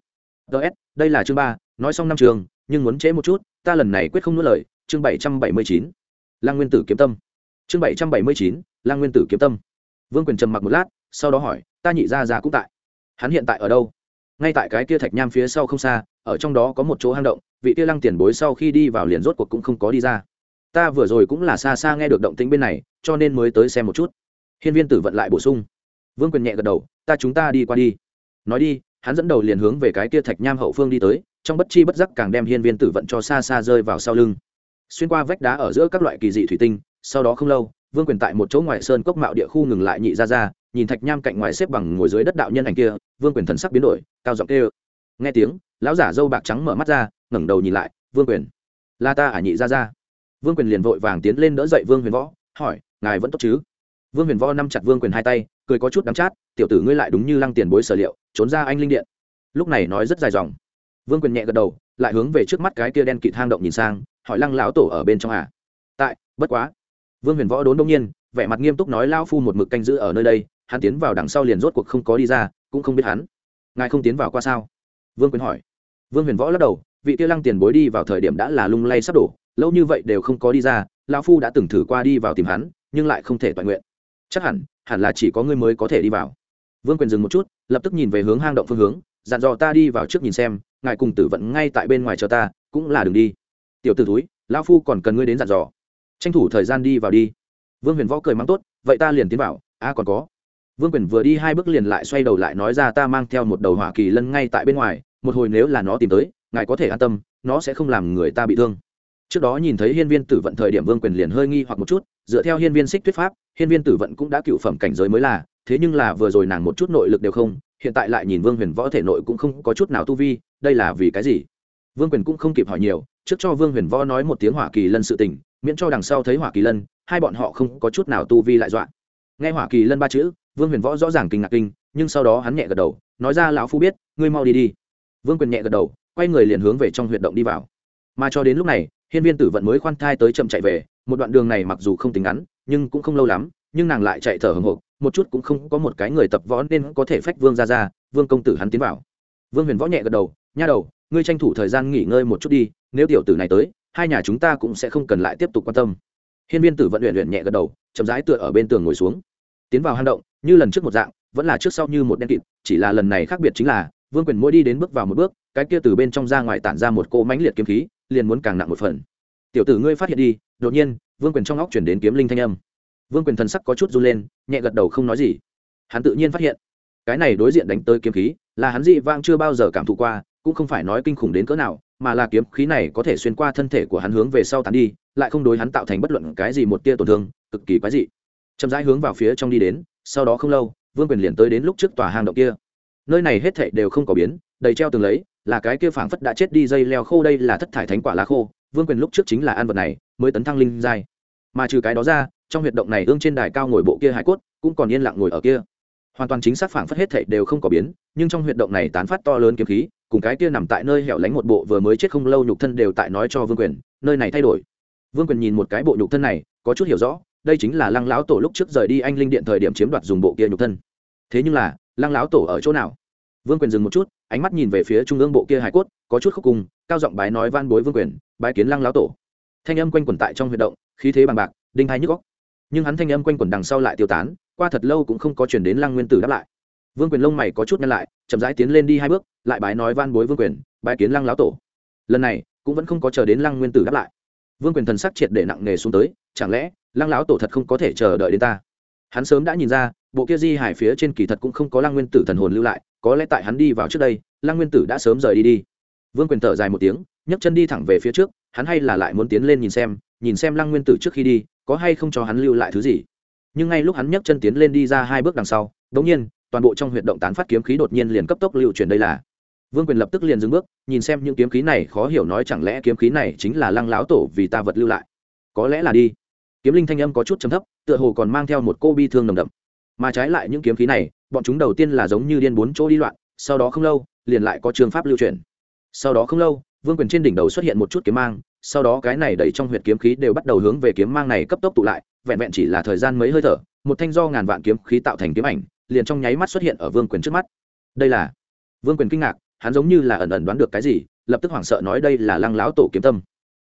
Ts đây là chương ba, nói xong năm trường nhưng muốn chế một chút, ta lần này quyết không nuốt lời, chương bảy trăm bảy mươi chín, lăng nguyên tử kiếm tâm. Chương bảy trăm bảy mươi chín, lăng nguyên tử kiếm tâm. Vương quyền trầm mặc một lát, sau đó hỏi, ta nhị ra ra cũng tại. Hắn hiện tại ở đâu? Ngay tại cái kia thạch nham phía sau không xa, ở trong đó có một chỗ hang động, vị kia lăng tiền bối sau khi đi vào liền rốt cuộc cũng không có đi ra. Ta vừa rồi cũng là xa xa nghe được động tĩnh bên này, cho nên mới tới xem một chút. Hiên viên tử vận lại bổ sung. Vương quyền nhẹ gật đầu, ta chúng ta đi qua đi. Nói đi, hắn dẫn đầu liền hướng về cái kia thạch nham hậu phương đi tới trong bất chi bất giác càng đem hiên viên tử vận cho xa xa rơi vào sau lưng. Xuyên qua vách đá ở giữa các loại kỳ dị thủy tinh, sau đó không lâu, vương quyền tại một chỗ ngoài sơn cốc mạo địa khu ngừng lại nhị ra ra, nhìn thạch nham cạnh ngoài xếp bằng ngồi dưới đất đạo nhân ảnh kia, vương quyền thần sắc biến đổi, cao giọng kêu. Nghe tiếng, lão giả dâu bạc trắng mở mắt ra, ngẩng đầu nhìn lại, vương quyền. La ta ả nhị ra ra. Vương quyền liền vội vàng tiến lên đỡ dậy vương huyền võ, hỏi, ngài vẫn tốt chứ? Vương huyền võ nắm chặt vương quyền hai tay, cười có chút đắm chát, tiểu tử ngươi lại đúng như lăng tiền bối sở liệu, trốn ra anh linh điện. Lúc này nói rất dài dòng vương quyền nhẹ gật đầu, lại hướng về trước mắt cái kia đen kịt hang động nhìn sang, hỏi lăng lão tổ ở bên trong à? Tại, bất quá. Vương huyền võ đốn đông nhiên, vẻ mặt nghiêm túc nói lao phu một mực canh giữ ở nơi đây, hắn tiến vào đằng sau liền rốt cuộc không có đi ra, cũng không biết hắn. Ngài không tiến vào qua sao? Vương quyền hỏi. Vương huyền võ lắc đầu, vị tiêu lăng tiền bối đi vào thời điểm đã là lung lay sắp đổ, lâu như vậy đều không có đi ra, lao phu đã từng thử qua đi vào tìm hắn, nhưng lại không thể toàn nguyện. Chắc hẳn hẳn là chỉ có ngươi mới có thể đi vào. Vương quyền dừng một chút, lập tức nhìn về hướng hang động phương hướng, dặn dò ta đi vào trước nhìn xem ngài cùng tử vận ngay tại bên ngoài chờ ta cũng là đường đi. Tiểu t ử túi lao phu còn cần ngươi đến dặn dò. Tranh thủ thời gian đi vào đi. Vương huyền võ cười mắng tốt vậy ta liền tiến vào a à, còn có. Vương quyền vừa đi hai bước liền lại xoay đầu lại nói ra ta mang theo một đầu hỏa kỳ lân ngay tại bên ngoài một hồi nếu là nó tìm tới ngài có thể an tâm nó sẽ không làm người ta bị thương. Trước đó nhìn thấy hiên viên tử vận thời điểm vương quyền liền hơi nghi hoặc một chút dựa theo hiên viên xích thuyết pháp hiên viên tử vận cũng đã cựu phẩm cảnh giới mới là thế nhưng là vừa rồi nàng một chút nội lực đều không hiện tại lại nhìn vương huyền võ thể nội cũng không có chút nào tu vi đây là vì cái gì? Vương quyền cũng không kịp hỏi nhiều, trước cho vương huyền võ nói một tiếng hỏa kỳ lân sự tình, miễn cho đằng sau thấy hỏa kỳ lân, hai bọn họ không có chút nào tu vi lại dọa. Nghe hỏa kỳ lân ba chữ, vương huyền võ rõ ràng kinh ngạc kinh, nhưng sau đó hắn nhẹ gật đầu, nói ra lão phu biết, ngươi mau đi đi. Vương quyền nhẹ gật đầu, quay người liền hướng về trong huyệt động đi vào. Mà cho đến lúc này, hiên viên tử vận mới khoan thai tới chậm chạy về, một đoạn đường này mặc dù không tính ngắn, nhưng cũng không lâu lắm, nhưng nàng lại chạy thở hồng hộc, một chút cũng không có một cái người tập võ nên có thể phách vương ra ra, vương công tử hắn tiến vào. Vương huyền võ nhẹ gật đầu nha đầu, ngươi tranh thủ thời gian nghỉ ngơi một chút đi, nếu tiểu tử này tới, hai nhà chúng ta cũng sẽ không cần lại tiếp tục quan tâm. Hiên viên tử vận luyện luyện nhẹ gật đầu, chậm rãi tựa ở bên tường ngồi xuống. Tiến vào hang động, như lần trước một dạng, vẫn là trước sau như một đen kịt, chỉ là lần này khác biệt chính là, vương quyền mỗi đi đến bước vào một bước, cái kia từ bên trong ra ngoài tản ra một cỗ mãnh liệt kiếm khí, liền muốn càng nặng một phần. Tiểu tử ngươi phát hiện đi. Đột nhiên, vương quyền trong óc chuyển đến kiếm linh thanh âm. Vương quyền thần sắc có chút run lên, nhẹ gật đầu không nói gì. Hắn tự nhiên phát hiện, cái này đối diện đánh tới kiếm khí, là hắn dị vang chưa bao giờ cảm thụ qua cũng không phải nói kinh khủng đến cỡ nào, mà là kiếm khí này có thể xuyên qua thân thể của hắn hướng về sau tán đi, lại không đối hắn tạo thành bất luận cái gì một tia tổn thương, cực kỳ quái dị. Chậm rãi hướng vào phía trong đi đến, sau đó không lâu, vương quyền liền tới đến lúc trước tòa hang động kia. Nơi này hết thảy đều không có biến, đầy treo tường lấy, là cái kia phảng phất đã chết đi dây leo khô đây là thất thải thánh quả lá khô. Vương quyền lúc trước chính là ăn vật này, mới tấn thăng linh giai. Mà trừ cái đó ra, trong huyệt động này ương trên đài cao ngồi bộ kia hải cốt, cũng còn yên lặng ngồi ở kia hoàn toàn chính xác phảng phất hết thảy đều không có biến, nhưng trong huyệt động này tán phát to lớn kiếm khí, cùng cái kia nằm tại nơi hẻo lánh một bộ vừa mới chết không lâu nhục thân đều tại nói cho vương quyền, nơi này thay đổi. Vương quyền nhìn một cái bộ nhục thân này, có chút hiểu rõ, đây chính là lăng lão tổ lúc trước rời đi anh linh điện thời điểm chiếm đoạt dùng bộ kia nhục thân. Thế nhưng là, lăng lão tổ ở chỗ nào? Vương quyền dừng một chút, ánh mắt nhìn về phía trung ương bộ kia hải cốt, có chút khúc cùng, cao giọng bái nói van bối vương quyền, bái kiến lăng lão tổ. Thanh âm quanh quẩn tại trong huyệt động, khí thế bằng bạc, đinh hai nhức góc nhưng hắn thanh âm quanh quẩn đằng sau lại tiêu tán qua thật lâu cũng không có chuyển đến lăng nguyên tử đáp lại. Vương quyền lông mày có chút nhăn lại, chậm rãi tiến lên đi hai bước, lại bái nói van bối vương quyền, bái kiến lăng lão tổ. Lần này, cũng vẫn không có chờ đến lăng nguyên tử đáp lại. Vương quyền thần sắc triệt để nặng nề xuống tới, chẳng lẽ lăng lão tổ thật không có thể chờ đợi đến ta? Hắn sớm đã nhìn ra, bộ kia di hải phía trên kỳ thật cũng không có lăng nguyên tử thần hồn lưu lại, có lẽ tại hắn đi vào trước đây, lăng nguyên tử đã sớm rời đi đi. Vương quyền thở dài một tiếng, nhấc chân đi thẳng về phía trước, hắn hay là lại muốn tiến lên nhìn xem nhìn xem lăng nguyên tử trước khi đi, có hay không cho hắn lưu lại thứ gì nhưng ngay lúc hắn nhấc chân tiến lên đi ra hai bước đằng sau đống nhiên, toàn bộ trong huyệt động tán phát kiếm khí đột nhiên liền cấp tốc lưu chuyển đây là. Vương quyền lập tức liền dừng bước, nhìn xem những kiếm khí này, khó hiểu nói chẳng lẽ kiếm khí này chính là lăng láo tổ vì ta vật lưu lại? Có lẽ là đi. Kiếm linh thanh âm có chút chấm thấp, tựa hồ còn mang theo một cô bi thương nồng đậm. Mà trái lại những kiếm khí này, bọn chúng đầu tiên là giống như điên bốn chỗ đi loạn, sau đó không lâu, liền lại có trường pháp lưu truyền sau đó không lâu vương quyền trên đỉnh đầu xuất hiện một chút kiếm mang, sau đó cái này đẩy trong huyệt kiếm khí đều bắt đầu hướng về kiếm mang này cấp tốc tụ lại, vẹn vẹn chỉ là thời gian mấy hơi thở, một thanh do ngàn vạn kiếm khí tạo thành kiếm ảnh, liền trong nháy mắt xuất hiện ở vương quyền trước mắt. Đây là vương quyền kinh ngạc, hắn giống như là ẩn ẩn đoán được cái gì, lập tức hoảng sợ nói đây là lăng láo tổ kiếm tâm.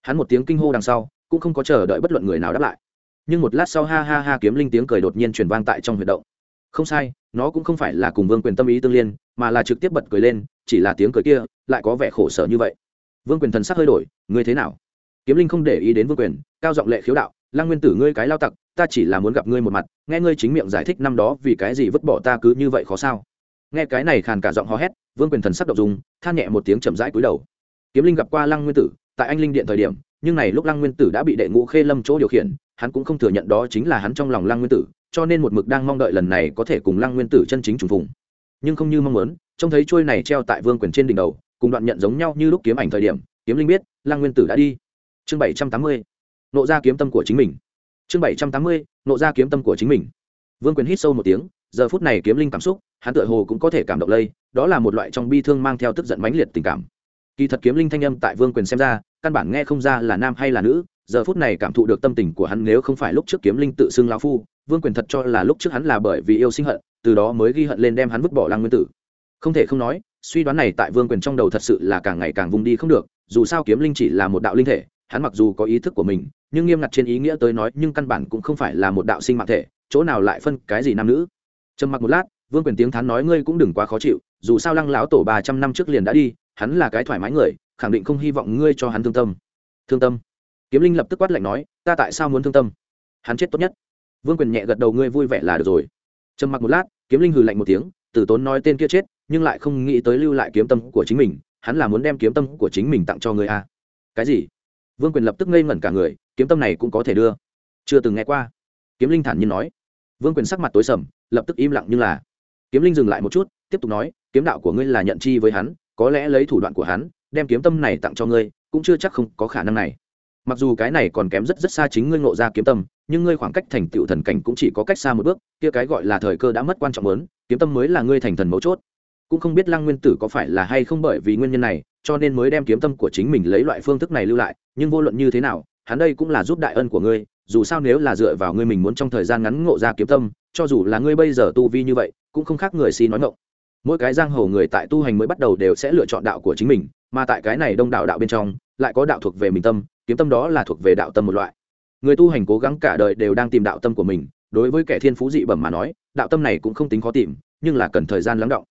Hắn một tiếng kinh hô đằng sau, cũng không có chờ đợi bất luận người nào đáp lại. Nhưng một lát sau ha ha ha kiếm linh tiếng cười đột nhiên truyền vang tại trong huyệt động. Không sai, nó cũng không phải là cùng vương quyền tâm ý tương liên, mà là trực tiếp bật cười lên, chỉ là tiếng cười kia lại có vẻ khổ sở như vậy vương quyền thần sắc hơi đổi, ngươi thế nào? Kiếm linh không để ý đến vương quyền, cao giọng lệ khiếu đạo, lăng nguyên tử ngươi cái lao tặc, ta chỉ là muốn gặp ngươi một mặt, nghe ngươi chính miệng giải thích năm đó vì cái gì vứt bỏ ta cứ như vậy khó sao? Nghe cái này khàn cả giọng hò hét, vương quyền thần sắc đ ộ n g dùng than nhẹ một tiếng chậm rãi cúi đầu. Kiếm linh gặp qua lăng nguyên tử, tại anh linh điện thời điểm, nhưng này lúc lăng nguyên tử đã bị đệ ngũ khê lâm chỗ điều khiển, hắn cũng không thừa nhận đó chính là hắn trong lòng lăng nguyên tử, cho nên một mực đang mong đợi lần này có thể cùng lăng nguyên tử chân chính trùng phùng. Nhưng không như mong muốn, trông thấy trôi này treo tại vương quyền trên đỉnh đầu cùng đoạn nhận giống nhau như lúc kiếm ảnh thời điểm, kiếm linh biết, lăng nguyên tử đã đi. Chương bảy trăm tám mươi, nộ ra kiếm tâm của chính mình. Chương bảy trăm tám mươi, nộ ra kiếm tâm của chính mình. Vương quyền hít sâu một tiếng, giờ phút này kiếm linh cảm xúc, hắn tựa hồ cũng có thể cảm động lây, đó là một loại trong bi thương mang theo tức giận mãnh liệt tình cảm. Kỳ thật kiếm linh thanh âm tại vương quyền xem ra, căn bản nghe không ra là nam hay là nữ, giờ phút này cảm thụ được tâm tình của hắn nếu không phải lúc trước kiếm linh tự xưng lao phu, vương quyền thật cho là lúc trước hắn là bởi vì yêu sinh hận, từ đó mới ghi hận lên đem hắn vứt bỏ lăng nguyên tử. Không thể không nói suy đoán này tại vương quyền trong đầu thật sự là càng ngày càng vùng đi không được, dù sao kiếm linh chỉ là một đạo linh thể, hắn mặc dù có ý thức của mình, nhưng nghiêm ngặt trên ý nghĩa tới nói, nhưng căn bản cũng không phải là một đạo sinh mạng thể, chỗ nào lại phân cái gì nam nữ. Trầm mặc một lát, vương quyền tiếng thán nói ngươi cũng đừng quá khó chịu, dù sao lăng lão tổ ba trăm năm trước liền đã đi, hắn là cái thoải mái người, khẳng định không hy vọng ngươi cho hắn thương tâm. Thương tâm? Kiếm linh lập tức quát lạnh nói, ta tại sao muốn thương tâm? Hắn chết tốt nhất. Vương quyền nhẹ gật đầu, ngươi vui vẻ là được rồi. Trầm mặc một lát, kiếm linh hừ lạnh một tiếng, tử tốn nói tên kia chết nhưng lại không nghĩ tới lưu lại kiếm tâm của chính mình, hắn là muốn đem kiếm tâm của chính mình tặng cho người a. Cái gì? Vương quyền lập tức ngây ngẩn cả người, kiếm tâm này cũng có thể đưa. Chưa từng nghe qua. Kiếm linh thản nhiên nói. Vương quyền sắc mặt tối sầm, lập tức im lặng như là. Kiếm linh dừng lại một chút, tiếp tục nói, kiếm đạo của ngươi là nhận chi với hắn, có lẽ lấy thủ đoạn của hắn, đem kiếm tâm này tặng cho ngươi, cũng chưa chắc không có khả năng này. Mặc dù cái này còn kém rất rất xa chính ngươi ngộ ra kiếm tâm, nhưng ngươi khoảng cách thành tựu thần cảnh cũng chỉ có cách xa một bước, kia cái gọi là thời cơ đã mất quan trọng lớn, kiếm tâm mới là ngươi thành thần mấu chốt cũng không biết lăng nguyên tử có phải là hay không bởi vì nguyên nhân này, cho nên mới đem kiếm tâm của chính mình lấy loại phương thức này lưu lại, nhưng vô luận như thế nào, hắn đây cũng là giúp đại ân của ngươi, dù sao nếu là dựa vào ngươi mình muốn trong thời gian ngắn ngộ ra kiếm tâm, cho dù là ngươi bây giờ tu vi như vậy, cũng không khác người si nói ngộng mỗi cái giang hồ người tại tu hành mới bắt đầu đều sẽ lựa chọn đạo của chính mình, mà tại cái này đông đạo đạo bên trong, lại có đạo thuộc về mình tâm, kiếm tâm đó là thuộc về đạo tâm một loại. Người tu hành cố gắng cả đời đều đang tìm đạo tâm của mình, đối với kẻ thiên phú dị bẩm mà nói, đạo tâm này cũng không tính khó tìm, nhưng là cần thời gian lắng động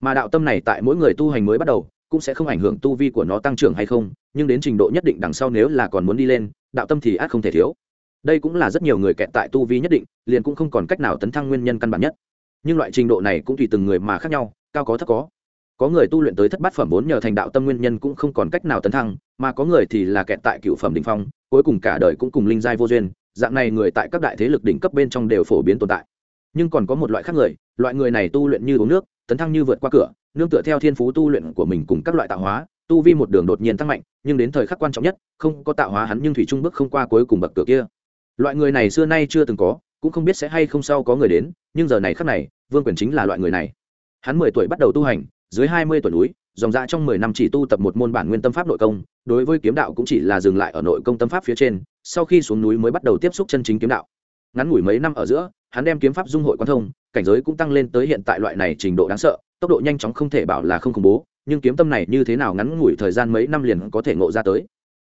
mà đạo tâm này tại mỗi người tu hành mới bắt đầu, cũng sẽ không ảnh hưởng tu vi của nó tăng trưởng hay không, nhưng đến trình độ nhất định đằng sau nếu là còn muốn đi lên, đạo tâm thì át không thể thiếu. Đây cũng là rất nhiều người kẹt tại tu vi nhất định, liền cũng không còn cách nào tấn thăng nguyên nhân căn bản nhất. Nhưng loại trình độ này cũng tùy từng người mà khác nhau, cao có thấp có. Có người tu luyện tới thất bát phẩm vốn nhờ thành đạo tâm nguyên nhân cũng không còn cách nào tấn thăng, mà có người thì là kẹt tại cựu phẩm đ ỉ n h phong, cuối cùng cả đời cũng cùng linh giai vô duyên, dạng này người tại các đại thế lực đỉnh cấp bên trong đều phổ biến tồn tại nhưng còn có một loại khác người, loại người này tu luyện như uống nước, tấn thăng như vượt qua cửa, nương tựa theo thiên phú tu luyện của mình cùng các loại tạo hóa, tu vi một đường đột nhiên tăng mạnh, nhưng đến thời khắc quan trọng nhất, không có tạo hóa hắn nhưng thủy trung bước không qua cuối cùng bậc cửa kia. Loại người này xưa nay chưa từng có, cũng không biết sẽ hay không sau có người đến, nhưng giờ này khắc này, vương quyền chính là loại người này. Hắn mười tuổi bắt đầu tu hành, dưới hai mươi tuổi núi, dòng ra trong mười năm chỉ tu tập một môn bản nguyên tâm pháp nội công, đối với kiếm đạo cũng chỉ là dừng lại ở nội công tâm pháp phía trên, sau khi xuống núi mới bắt đầu tiếp xúc chân chính kiếm đạo. Ngắn ngủi mấy năm ở giữa hắn đem kiếm pháp dung hội quan thông, cảnh giới cũng tăng lên tới hiện tại loại này trình độ đáng sợ, tốc độ nhanh chóng không thể bảo là không khủng bố, nhưng kiếm tâm này như thế nào ngắn ngủi thời gian mấy năm liền có thể ngộ ra tới.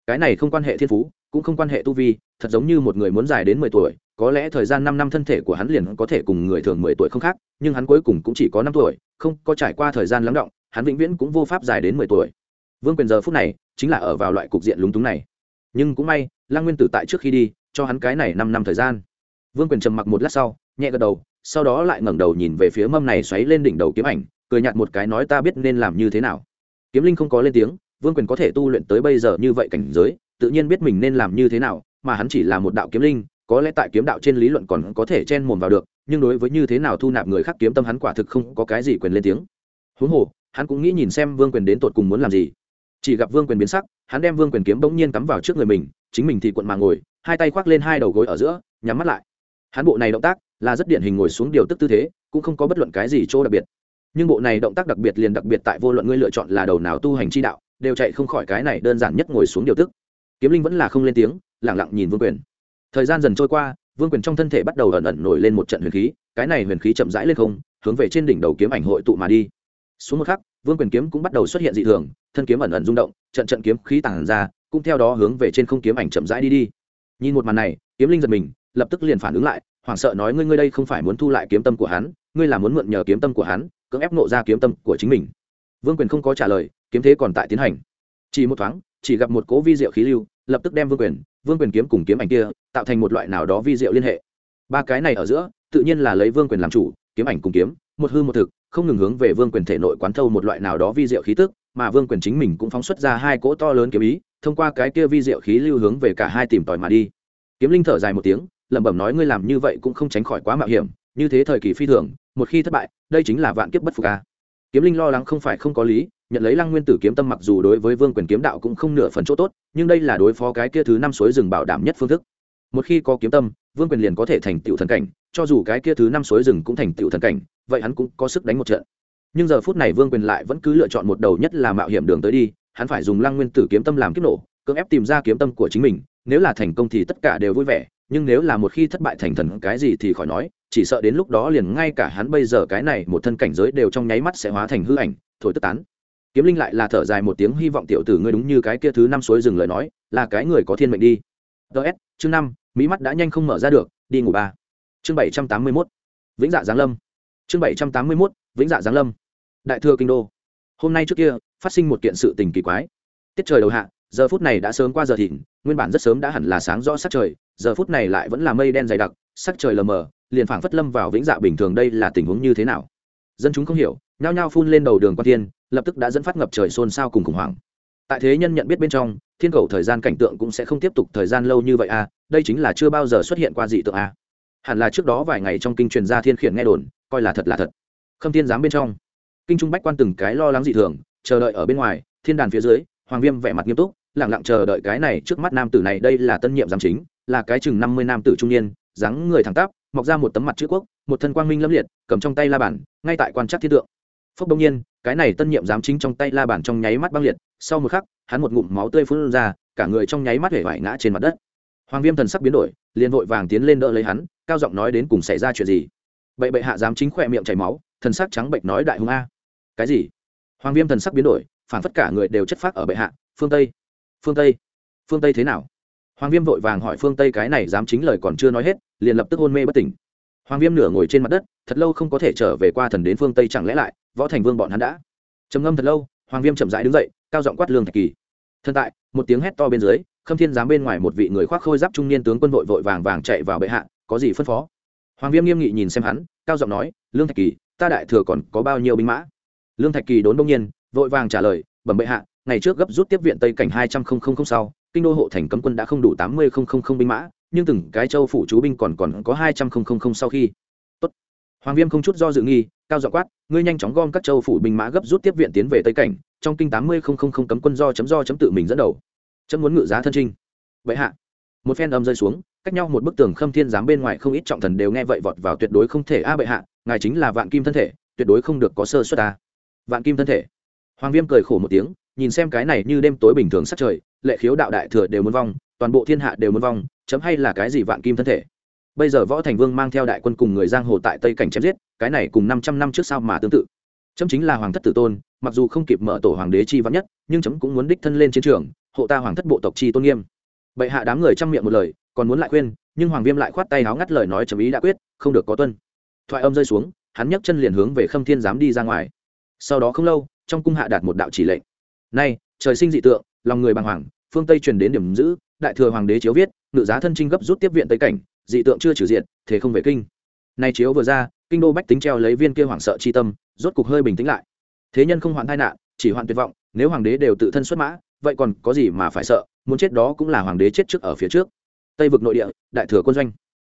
Cái này không quan hệ thiên phú, cũng không quan hệ tu vi, thật giống như một người muốn dài đến mười tuổi, có lẽ thời gian năm năm thân thể của hắn liền có thể cùng người thường mười tuổi không khác, nhưng hắn cuối cùng cũng chỉ có năm tuổi, không có trải qua thời gian lắng động, hắn vĩnh viễn cũng vô pháp dài đến mười tuổi. Vương quyền giờ phút này, chính là ở vào loại cục diện lúng túng này. Nhưng cũng may, lăng nguyên tử tại trước khi đi, cho hắn cái này năm năm thời gian vương quyền trầm mặc một lát sau, nhẹ gật đầu, sau đó lại ngẩng đầu nhìn về phía mâm này xoáy lên đỉnh đầu kiếm ảnh, cười nhạt một cái nói ta biết nên làm như thế nào. Kiếm linh không có lên tiếng, vương quyền có thể tu luyện tới bây giờ như vậy cảnh giới, tự nhiên biết mình nên làm như thế nào, mà hắn chỉ là một đạo kiếm linh, có lẽ tại kiếm đạo trên lý luận còn có thể chen mồm vào được, nhưng đối với như thế nào thu nạp người khác kiếm tâm hắn quả thực không có cái gì quyền lên tiếng. Huống hồ, hắn cũng nghĩ nhìn xem vương quyền đến tột cùng muốn làm gì. Chỉ gặp vương quyền biến sắc, hắn đem vương quyền kiếm bỗng nhiên cắm vào trước người mình, chính mình thì cuộn mà ngồi, hai tay khoác lên hai đầu gối ở giữa, nhắm mắt lại hắn bộ này động tác là rất điển hình ngồi xuống điều tức tư thế, cũng không có bất luận cái gì chỗ đặc biệt. Nhưng bộ này động tác đặc biệt liền đặc biệt tại vô luận ngươi lựa chọn là đầu nào tu hành chi đạo, đều chạy không khỏi cái này đơn giản nhất ngồi xuống điều tức. Kiếm linh vẫn là không lên tiếng lẳng lặng nhìn vương quyền. Thời gian dần trôi qua, vương quyền trong thân thể bắt đầu ẩn ẩn nổi lên một trận huyền khí, cái này huyền khí chậm rãi lên không, hướng về trên đỉnh đầu kiếm ảnh hội tụ mà đi. Xuống một khắc, vương quyền kiếm cũng bắt đầu xuất hiện dị thường, thân kiếm ẩn ẩn rung động, trận trận kiếm khí tàn ra, cũng theo đó hướng về trên không kiếm ảnh chậm rãi đi đi. Nhìn một màn này, kiếm linh giật mình lập tức liền phản ứng lại, hoảng sợ nói ngươi ngươi đây không phải muốn thu lại kiếm tâm của hắn, ngươi là muốn mượn nhờ kiếm tâm của hắn, cưỡng ép nộ ra kiếm tâm của chính mình. Vương quyền không có trả lời, kiếm thế còn tại tiến hành. Chỉ một thoáng, chỉ gặp một cố vi diệu khí lưu, lập tức đem vương quyền vương quyền kiếm cùng kiếm ảnh kia, tạo thành một loại nào đó vi diệu liên hệ. Ba cái này ở giữa, tự nhiên là lấy vương quyền làm chủ, kiếm ảnh cùng kiếm, một hư một thực, không ngừng hướng về vương quyền thể nội quán thâu một loại nào đó vi diệu khí tức, mà vương quyền chính mình cũng phóng xuất ra hai cỗ to lớn kiếm ý, thông qua cái kia vi diệu khí lưu hướng về cả hai tìm tòi mà đi. Kiếm linh thở dài một tiếng lẩm bẩm nói ngươi làm như vậy cũng không tránh khỏi quá mạo hiểm, như thế thời kỳ phi thường, một khi thất bại, đây chính là vạn kiếp bất phục a. Kiếm linh lo lắng không phải không có lý, nhận lấy lăng nguyên tử kiếm tâm mặc dù đối với vương quyền kiếm đạo cũng không nửa phần chỗ tốt, nhưng đây là đối phó cái kia thứ năm suối rừng bảo đảm nhất phương thức. Một khi có kiếm tâm, vương quyền liền có thể thành tựu thần cảnh, cho dù cái kia thứ năm suối rừng cũng thành tựu thần cảnh, vậy hắn cũng có sức đánh một trận. Nhưng giờ phút này vương quyền lại vẫn cứ lựa chọn một đầu nhất là mạo hiểm đường tới đi, hắn phải dùng lăng nguyên tử kiếm tâm làm kiếp nổ, cưỡng ép tìm ra kiếm tâm của chính mình, nếu là thành công thì tất cả đều vui vẻ nhưng nếu là một khi thất bại thành thần cái gì thì khỏi nói, chỉ sợ đến lúc đó liền ngay cả hắn bây giờ cái này một thân cảnh giới đều trong nháy mắt sẽ hóa thành hư ảnh, thổi tức tán. Kiếm linh lại là thở dài một tiếng, hy vọng tiểu tử ngươi đúng như cái kia thứ năm suối dừng lời nói, là cái người có thiên mệnh đi. Ts chương năm, mỹ mắt đã nhanh không mở ra được, đi ngủ ba. Chương bảy trăm tám mươi mốt, vĩnh dạ giáng lâm. Chương bảy trăm tám mươi mốt, vĩnh dạ giáng lâm. Đại thừa kinh đô. Hôm nay trước kia, phát sinh một kiện sự tình kỳ quái. Tiết trời đầu hạ, giờ phút này đã sớm qua giờ thìn, nguyên bản rất sớm đã hẳn là sáng rõ sát trời giờ phút này lại vẫn là mây đen dày đặc sắc trời lờ mờ liền phảng phất lâm vào vĩnh dạ bình thường đây là tình huống như thế nào. Dân chúng không hiểu nhao nhao phun lên đầu đường quan thiên lập tức đã dẫn phát ngập trời xôn xao cùng khủng hoảng. Tại thế nhân nhận biết bên trong thiên cầu thời gian cảnh tượng cũng sẽ không tiếp tục thời gian lâu như vậy a à, đây chính là chưa bao giờ xuất hiện qua dị tượng a à. hẳn là trước đó vài ngày trong kinh truyền gia thiên khiển nghe đồn coi là thật là thật. Khâm thiên giám bên trong kinh trung bách quan từng cái lo lắng dị thường chờ đợi ở bên ngoài thiên đàn phía dưới hoàng viêm vẻ mặt nghiêm túc lẳng lặng chờ đợi cái này trước mắt nam tử này đây là tân nhiệm giám chính là cái chừng năm mươi nam tử trung niên, dáng người thẳng tắp, mọc ra một tấm mặt chữ quốc, một thân quang minh lâm liệt, cầm trong tay la bản ngay tại quan trắc thiên tượng. Phốc đông nhiên, cái này tân nhiệm giám chính trong tay la bản trong nháy mắt băng liệt, sau một khắc, hắn một ngụm máu tươi phun ra, cả người trong nháy mắt hể vải ngã trên mặt đất. Hoàng viêm thần sắc biến đổi, liền vội vàng tiến lên đỡ lấy hắn, cao giọng nói đến cùng xảy ra chuyện gì? Bệ bệ hạ giám chính khỏe miệng chảy máu, thần sắc trắng bệnh nói đại hùng a. Cái gì? Hoàng viêm thần sắc biến đổi, phản phất cả người đều chất phát ở bệ hạ. Phương tây phương tây phương tây thế nào? Hoàng viêm vội vàng hỏi phương tây cái này dám chính lời còn chưa nói hết, liền lập tức hôn mê bất tỉnh. Hoàng viêm nửa ngồi trên mặt đất, thật lâu không có thể trở về qua thần đến phương tây chẳng lẽ lại, võ thành vương bọn hắn đã. Trầm ngâm thật lâu, hoàng viêm chậm rãi đứng dậy, cao giọng quát lương thạch kỳ. Thân tại, một tiếng hét to bên dưới, khâm thiên giám bên ngoài một vị người khoác khôi giáp trung niên tướng quân vội vội vàng vàng chạy vào bệ hạ, có gì phân phó? Hoàng viêm nghiêm nghị nhìn xem hắn, cao giọng nói, lương thạch kỳ, ta đại thừa còn có bao nhiêu binh mã? Lương thạch kỳ đốn đông nhiên, vội vàng trả lời, bẩm bệ hạ, ngày trước gấp rút tiếp viện tây cảnh hai trăm linh sau kinh đô hộ thành cấm quân đã không đủ tám mươi binh mã, nhưng từng cái châu phủ chú binh còn còn có hai trăm linh sau khi. Tốt. hoàng viêm không chút do dự nghi, cao dọ quát, ngươi nhanh chóng gom các châu phủ binh mã gấp rút tiếp viện tiến về tây cảnh, trong kinh tám mươi cấm quân do chấm do chấm tự mình dẫn đầu. Chấm muốn ngự giá thân trinh. Vậy hạ. Một phen âm rơi xuống, cách nhau một bức tường khâm thiên giám bên ngoài không ít trọng thần đều nghe vậy vọt vào tuyệt đối không thể. A bệ hạ, ngài chính là vạn kim thân thể, tuyệt đối không được có sơ suất ta. Vạn kim thân thể. Hoàng viêm cười khổ một tiếng, nhìn xem cái này như đêm tối bình thường sắc trời lệ khiếu đạo đại thừa đều muốn vong, toàn bộ thiên hạ đều muốn vong, chấm hay là cái gì vạn kim thân thể? Bây giờ võ thành vương mang theo đại quân cùng người giang hồ tại tây cảnh chém giết, cái này cùng năm trăm năm trước sau mà tương tự? Chấm chính là hoàng thất tử tôn, mặc dù không kịp mở tổ hoàng đế chi vắn nhất, nhưng chấm cũng muốn đích thân lên chiến trường, hộ ta hoàng thất bộ tộc chi tôn nghiêm. Bệ hạ đám người chăm miệng một lời, còn muốn lại khuyên, nhưng hoàng viêm lại khoát tay háo ngắt lời nói chấm ý đã quyết, không được có tuân. Thoại âm rơi xuống, hắn nhấc chân liền hướng về khâm thiên dám đi ra ngoài. Sau đó không lâu, trong cung hạ đạt một đạo chỉ lệnh. Nay, trời sinh dị tượng lòng người bàng hoàng, phương tây truyền đến điểm giữ, đại thừa hoàng đế chiếu viết, ngự giá thân trinh gấp rút tiếp viện tây cảnh, dị tượng chưa trừ diện thế không về kinh. Nay chiếu vừa ra, kinh đô bách tính treo lấy viên kia hoảng sợ chi tâm, rốt cục hơi bình tĩnh lại. Thế nhân không hoạn tai nạn, chỉ hoạn tuyệt vọng, nếu hoàng đế đều tự thân xuất mã, vậy còn có gì mà phải sợ, muốn chết đó cũng là hoàng đế chết trước ở phía trước. Tây vực nội địa, đại thừa quân doanh.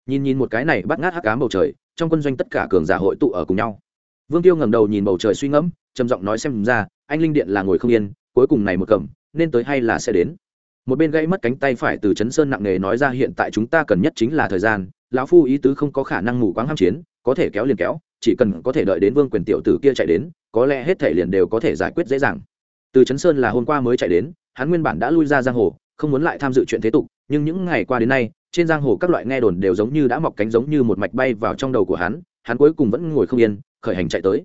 Nhìn nhìn một cái này bắt ngát hắc cám bầu trời, trong quân doanh tất cả cường giả hội tụ ở cùng nhau. Vương tiêu ngẩng đầu nhìn bầu trời suy ngẫm, trầm giọng nói xem ra, anh linh điện là ngồi không yên, cuối cùng này một cầm nên tới hay là sẽ đến. Một bên gãy mất cánh tay phải từ chấn sơn nặng nề nói ra hiện tại chúng ta cần nhất chính là thời gian, lão phu ý tứ không có khả năng ngủ quáng ham chiến, có thể kéo liền kéo, chỉ cần có thể đợi đến vương quyền tiểu tử kia chạy đến, có lẽ hết thể liền đều có thể giải quyết dễ dàng. Từ chấn sơn là hôm qua mới chạy đến, hắn nguyên bản đã lui ra giang hồ, không muốn lại tham dự chuyện thế tục, nhưng những ngày qua đến nay, trên giang hồ các loại nghe đồn đều giống như đã mọc cánh giống như một mạch bay vào trong đầu của hắn hắn cuối cùng vẫn ngồi không yên, khởi hành chạy tới.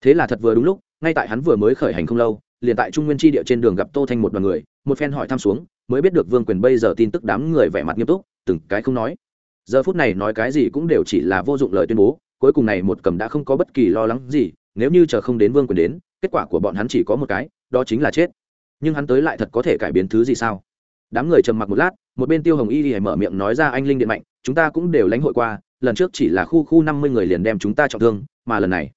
Thế là thật vừa đúng lúc, ngay tại hắn vừa mới khởi hành không lâu liền tại trung nguyên tri địa trên đường gặp tô thanh một đoàn người, một phen hỏi thăm xuống, mới biết được vương quyền bây giờ tin tức đám người vẻ mặt nghiêm túc, từng cái không nói. Giờ phút này nói cái gì cũng đều chỉ là vô dụng lời tuyên bố, cuối cùng này một cầm đã không có bất kỳ lo lắng gì, nếu như chờ không đến vương quyền đến, kết quả của bọn hắn chỉ có một cái, đó chính là chết. Nhưng hắn tới lại thật có thể cải biến thứ gì sao? Đám người trầm mặc một lát, một bên tiêu hồng y thì mở miệng nói ra anh linh điện mạnh, chúng ta cũng đều lãnh hội qua, lần trước chỉ là khu khu năm mươi người liền đem chúng ta trọng thương, mà lần này,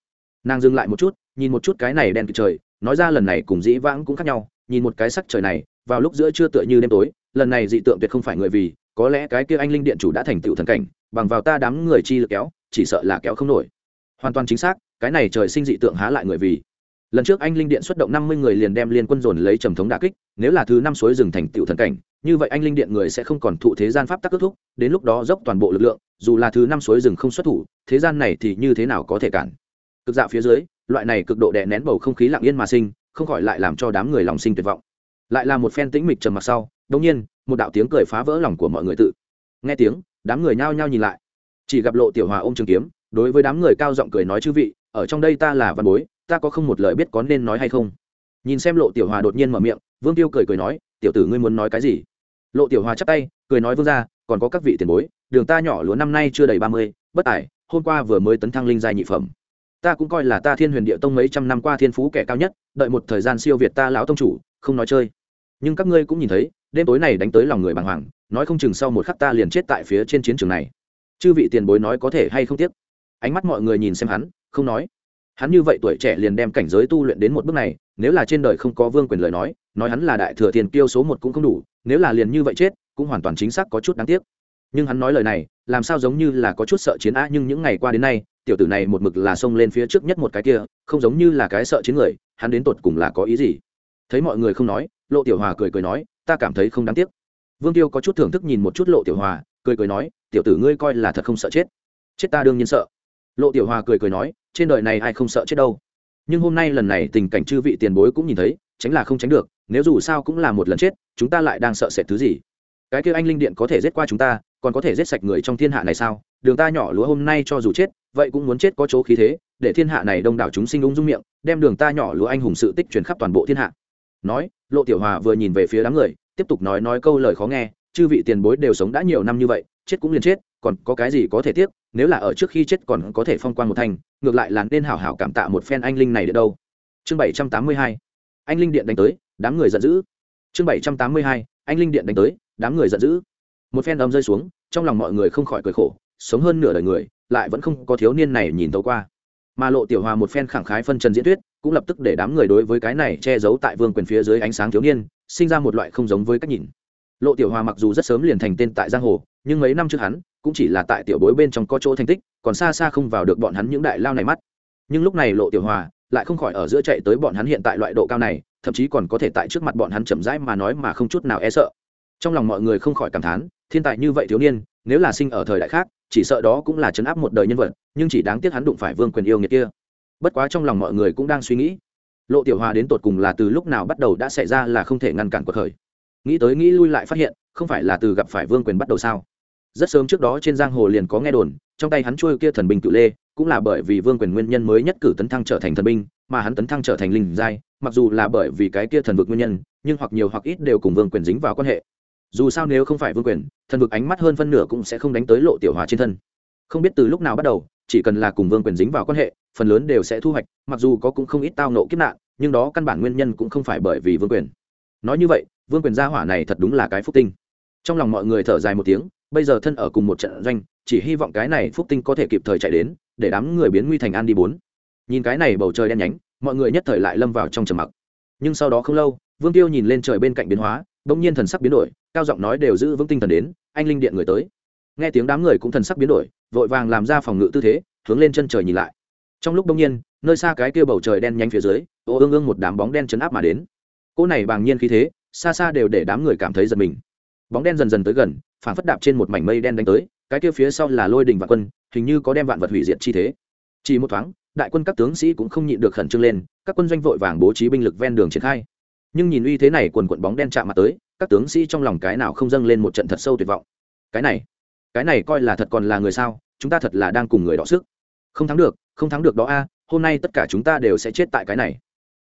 nàng dừng lại một chút, nhìn một chút cái này đen kịt trời nói ra lần này cùng dĩ vãng cũng khác nhau, nhìn một cái sắc trời này, vào lúc giữa trưa tựa như đêm tối, lần này dị tượng tuyệt không phải người vì, có lẽ cái kia anh linh điện chủ đã thành tựu thần cảnh, bằng vào ta đám người chi lực kéo, chỉ sợ là kéo không nổi. Hoàn toàn chính xác, cái này trời sinh dị tượng há lại người vì. Lần trước anh linh điện xuất động năm mươi người liền đem liên quân dồn lấy trầm thống đà kích, nếu là thứ năm suối rừng thành tựu thần cảnh, như vậy anh linh điện người sẽ không còn thụ thế gian pháp tắc kết thúc, đến lúc đó dốc toàn bộ lực lượng, dù là thứ năm suối rừng không xuất thủ, thế gian này thì như thế nào có thể cản? Cực dạo phía dưới loại này cực độ đè nén bầu không khí lặng yên mà sinh không khỏi lại làm cho đám người lòng sinh tuyệt vọng. Lại là một phen tĩnh mịch trầm mặc sau đông nhiên một đạo tiếng cười phá vỡ lòng của mọi người tự. Nghe tiếng đám người nhao nhao nhìn lại. Chỉ gặp lộ tiểu hòa ôm trường kiếm đối với đám người cao giọng cười nói chư vị ở trong đây ta là văn bối ta có không một lời biết có nên nói hay không? Nhìn xem lộ tiểu hòa đột nhiên mở miệng vương tiêu cười cười nói tiểu tử ngươi muốn nói cái gì? Lộ tiểu hòa chắp tay cười nói vương ra còn có các vị tiền bối đường ta nhỏ lúa năm nay chưa đầy ba mươi bất ải, hôm qua vừa mới tấn thăng linh giai nhị phẩm ta cũng coi là ta thiên huyền địa tông mấy trăm năm qua thiên phú kẻ cao nhất, đợi một thời gian siêu việt ta lão tông chủ, không nói chơi. Nhưng các ngươi cũng nhìn thấy, đêm tối này đánh tới lòng người bàng hoàng, nói không chừng sau một khắc ta liền chết tại phía trên chiến trường này. Chư vị tiền bối nói có thể hay không tiếc? Ánh mắt mọi người nhìn xem hắn, không nói. Hắn như vậy tuổi trẻ liền đem cảnh giới tu luyện đến một bước này, nếu là trên đời không có vương quyền lời nói nói hắn là đại thừa tiền tiêu số một cũng không đủ, nếu là liền như vậy chết, cũng hoàn toàn chính xác có chút đáng tiếc. Nhưng hắn nói lời này, làm sao giống như là có chút sợ chiến á, nhưng những ngày qua đến nay tiểu tử này một mực là xông lên phía trước nhất một cái kia, không giống như là cái sợ chiến người, hắn đến tột cùng là có ý gì? Thấy mọi người không nói, lộ tiểu hòa cười cười nói, ta cảm thấy không đáng tiếc. Vương tiêu có chút thưởng thức nhìn một chút lộ tiểu hòa, cười cười nói, tiểu tử ngươi coi là thật không sợ chết. Chết ta đương nhiên sợ. Lộ tiểu hòa cười cười nói, trên đời này ai không sợ chết đâu. Nhưng hôm nay lần này tình cảnh chư vị tiền bối cũng nhìn thấy, tránh là không tránh được, nếu dù sao cũng là một lần chết, chúng ta lại đang sợ sệt thứ gì? Cái kia anh linh điện có thể giết qua chúng ta, còn có thể giết sạch người trong thiên hạ này sao? Đường ta nhỏ lúa hôm nay cho dù chết vậy cũng muốn chết có chỗ khí thế, để thiên hạ này đông đảo chúng sinh ung dung miệng, đem đường ta nhỏ lúa anh hùng sự tích truyền khắp toàn bộ thiên hạ. Nói, lộ tiểu hòa vừa nhìn về phía đám người, tiếp tục nói nói câu lời khó nghe, chư vị tiền bối đều sống đã nhiều năm như vậy, chết cũng liền chết, còn có cái gì có thể tiếc, nếu là ở trước khi chết còn có thể phong quan một thành, ngược lại là nên hảo hảo cảm tạ một phen anh linh này được đâu. Chương bảy trăm tám mươi hai, anh linh điện đánh tới, đám người giận dữ. Chương bảy trăm tám mươi hai, anh linh điện đánh tới, đám người giận dữ. Một phen đấm rơi xuống, trong lòng mọi người không khỏi cười khổ, sống hơn nửa đời người lại vẫn không có thiếu niên này nhìn tấu qua. Mà lộ tiểu hòa một phen khẳng khái phân trần diễn thuyết, cũng lập tức để đám người đối với cái này che giấu tại vương quyền phía dưới ánh sáng thiếu niên, sinh ra một loại không giống với cách nhìn. Lộ tiểu hòa mặc dù rất sớm liền thành tên tại giang hồ, nhưng mấy năm trước hắn, cũng chỉ là tại tiểu bối bên trong có chỗ thành tích, còn xa xa không vào được bọn hắn những đại lao này mắt. Nhưng lúc này lộ tiểu hòa lại không khỏi ở giữa chạy tới bọn hắn hiện tại loại độ cao này, thậm chí còn có thể tại trước mặt bọn hắn chậm rãi mà nói mà không chút nào e sợ. Trong lòng mọi người không khỏi cảm thán, thiên tài như vậy thiếu niên, nếu là sinh ở thời đại khác chỉ sợ đó cũng là chấn áp một đời nhân vật, nhưng chỉ đáng tiếc hắn đụng phải vương quyền yêu nghiệt kia. Bất quá trong lòng mọi người cũng đang suy nghĩ. Lộ tiểu hòa đến tột cùng là từ lúc nào bắt đầu đã xảy ra là không thể ngăn cản cuộc khởi. Nghĩ tới nghĩ lui lại phát hiện, không phải là từ gặp phải vương quyền bắt đầu sao? Rất sớm trước đó trên giang hồ liền có nghe đồn, trong tay hắn trôi kia thần binh cự lê, cũng là bởi vì vương quyền nguyên nhân mới nhất cử tấn thăng trở thành thần binh, mà hắn tấn thăng trở thành linh giai, mặc dù là bởi vì cái kia thần vực nguyên nhân, nhưng hoặc nhiều hoặc ít đều cùng vương quyền dính vào quan hệ dù sao nếu không phải vương quyền, thần vực ánh mắt hơn phân nửa cũng sẽ không đánh tới lộ tiểu hòa trên thân. Không biết từ lúc nào bắt đầu, chỉ cần là cùng vương quyền dính vào quan hệ, phần lớn đều sẽ thu hoạch, mặc dù có cũng không ít tao nộ kiếp nạn, nhưng đó căn bản nguyên nhân cũng không phải bởi vì vương quyền. Nói như vậy, vương quyền gia hỏa này thật đúng là cái phúc tinh. Trong lòng mọi người thở dài một tiếng, bây giờ thân ở cùng một trận doanh, chỉ hy vọng cái này phúc tinh có thể kịp thời chạy đến, để đám người biến nguy thành an đi bốn. Nhìn cái này bầu trời đen nhánh, mọi người nhất thời lại lâm vào trong trầm mặc. Nhưng sau đó không lâu, vương tiêu nhìn lên trời bên cạnh biến hóa bỗng nhiên thần sắc biến đổi, cao giọng nói đều giữ vững tinh thần đến, anh linh điện người tới. Nghe tiếng đám người cũng thần sắc biến đổi, vội vàng làm ra phòng ngự tư thế, hướng lên chân trời nhìn lại. Trong lúc đông nhiên, nơi xa cái kia bầu trời đen nhánh phía dưới, ô ương ương một đám bóng đen chấn áp mà đến. Cô này bàng nhiên khí thế, xa xa đều để đám người cảm thấy giật mình. Bóng đen dần dần tới gần phản phất đạp trên một mảnh mây đen đánh tới, cái kia phía sau là lôi đình vạn quân, hình như có đem vạn vật hủy diệt chi thế. Chỉ một thoáng, đại quân các tướng sĩ cũng không nhịn được khẩn trương lên, các quân doanh vội vàng bố trí binh lực ven đường triển khai nhưng nhìn uy thế này quần quận bóng đen chạm mặt tới, các tướng sĩ trong lòng cái nào không dâng lên một trận thật sâu tuyệt vọng. Cái này cái này coi là thật còn là người sao, chúng ta thật là đang cùng người đọ sức. Không thắng được, không thắng được đó a, hôm nay tất cả chúng ta đều sẽ chết tại cái này.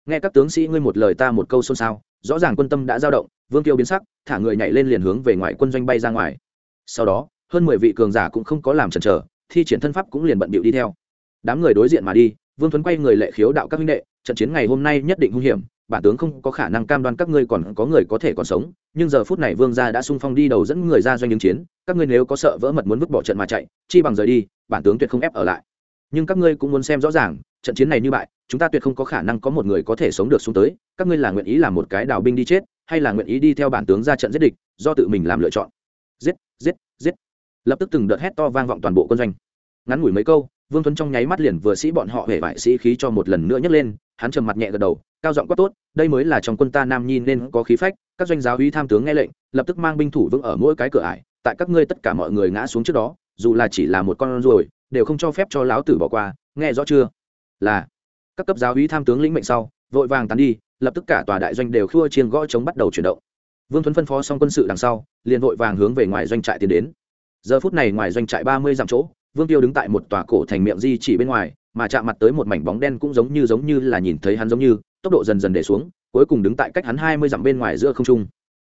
Nghe các tướng sĩ ngươi một lời ta một câu xôn xao, rõ ràng quân tâm đã dao động, vương kiêu biến sắc, thả người nhảy lên liền hướng về ngoài quân doanh bay ra ngoài. Sau đó, hơn mười vị cường giả cũng không có làm chần chờ, thi triển thân pháp cũng liền bận bịu đi theo. Đám người đối diện mà đi, vương tuấn quay người lệ khiếu đạo các huynh đệ, trận chiến ngày hôm nay nhất định hung hiểm bản tướng không có khả năng cam đoan các ngươi còn có người có thể còn sống, nhưng giờ phút này vương gia đã sung phong đi đầu dẫn người ra doanh ứng chiến, các ngươi nếu có sợ vỡ mật muốn vứt bỏ trận mà chạy, chi bằng rời đi, bản tướng tuyệt không ép ở lại. Nhưng các ngươi cũng muốn xem rõ ràng, trận chiến này như bại, chúng ta tuyệt không có khả năng có một người có thể sống được xuống tới, các ngươi là nguyện ý làm một cái đào binh đi chết, hay là nguyện ý đi theo bản tướng ra trận giết địch, do tự mình làm lựa chọn. Giết giết giết. Lập tức từng đợt hét to vang vọng toàn bộ quân doanh. Ngắn ngủi mấy câu, vương tuấn trong nháy mắt liền vừa sĩ bọn họ hể vải sĩ khí cho một lần nữa nhấc lên, hắn trầm mặt nhẹ gật đầu cao giọng quát tốt, đây mới là trong quân ta nam nhi nên có khí phách, các doanh giáo uy tham tướng nghe lệnh, lập tức mang binh thủ vững ở mỗi cái cửa ải, tại các ngươi tất cả mọi người ngã xuống trước đó, dù là chỉ là một con ruồi, đều không cho phép cho lão tử bỏ qua, nghe rõ chưa? Là. Các cấp giáo uy tham tướng lĩnh mệnh sau, vội vàng tán đi, lập tức cả tòa đại doanh đều khua chiên gõ chống bắt đầu chuyển động. Vương thuấn phân phó xong quân sự đằng sau, liền vội vàng hướng về ngoài doanh trại tiến đến. Giờ phút này ngoài doanh trại ba mươi dặm chỗ, vương tiêu đứng tại một tòa cổ thành miệng di chỉ bên ngoài, mà chạm mặt tới một mảnh bóng đen cũng giống như giống như là nhìn thấy hắn giống như tốc độ dần dần để xuống, cuối cùng đứng tại cách hắn hai mươi dặm bên ngoài giữa không trung.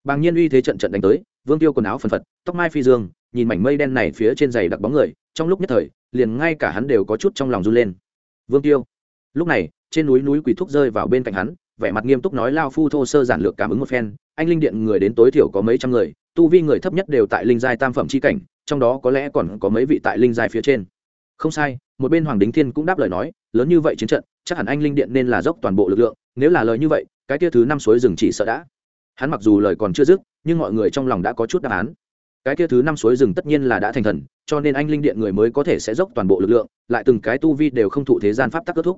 Bàng nhiên uy thế trận trận đánh tới, vương tiêu quần áo phần phật, tóc mai phi dương, nhìn mảnh mây đen này phía trên giày đặc bóng người, trong lúc nhất thời, liền ngay cả hắn đều có chút trong lòng run lên. Vương tiêu, lúc này, trên núi núi quỷ thúc rơi vào bên cạnh hắn, vẻ mặt nghiêm túc nói lao phu thô sơ giản lược cảm ứng một phen, anh linh điện người đến tối thiểu có mấy trăm người, tu vi người thấp nhất đều tại linh giai tam phẩm c h i cảnh, trong đó có lẽ còn có mấy vị tại linh giai phía trên. Không sai, một bên hoàng đính thiên cũng đáp lời nói, lớn như vậy chiến trận chắc hẳn anh linh điện nên là dốc toàn bộ lực lượng, nếu là lời như vậy, cái kia thứ năm suối rừng chỉ sợ đã. Hắn mặc dù lời còn chưa dứt, nhưng mọi người trong lòng đã có chút đáp án. Cái kia thứ năm suối rừng tất nhiên là đã thành thần, cho nên anh linh điện người mới có thể sẽ dốc toàn bộ lực lượng, lại từng cái tu vi đều không thụ thế gian pháp tắc kết thúc.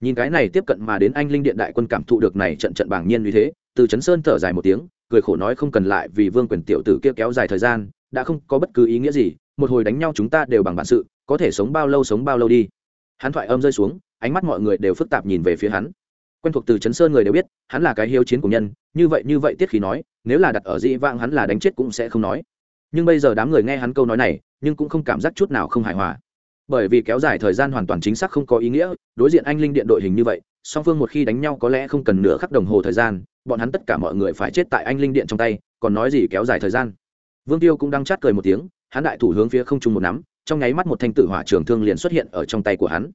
Nhìn cái này tiếp cận mà đến anh linh điện đại quân cảm thụ được này trận trận bảng nhiên như thế, từ chấn sơn thở dài một tiếng, cười khổ nói không cần lại vì vương quyền tiểu tử kia kéo dài thời gian, đã không có bất cứ ý nghĩa gì, một hồi đánh nhau chúng ta đều bằng bản sự, có thể sống bao lâu sống bao lâu đi. Hắn thoại âm rơi xuống ánh mắt mọi người đều phức tạp nhìn về phía hắn. Quen thuộc từ chấn sơn người đều biết, hắn là cái hiếu chiến của nhân, như vậy như vậy tiết khí nói, nếu là đặt ở dĩ vãng hắn là đánh chết cũng sẽ không nói. Nhưng bây giờ đám người nghe hắn câu nói này, nhưng cũng không cảm giác chút nào không hài hòa. Bởi vì kéo dài thời gian hoàn toàn chính xác không có ý nghĩa, đối diện anh linh điện đội hình như vậy, song phương một khi đánh nhau có lẽ không cần nửa khắc đồng hồ thời gian, bọn hắn tất cả mọi người phải chết tại anh linh điện trong tay, còn nói gì kéo dài thời gian. Vương tiêu cũng đang chát cười một tiếng, hắn đại thủ hướng phía không trung một nắm, trong nháy mắt một thanh tử hỏa trường thương liền xuất hiện ở trong tay của hắn.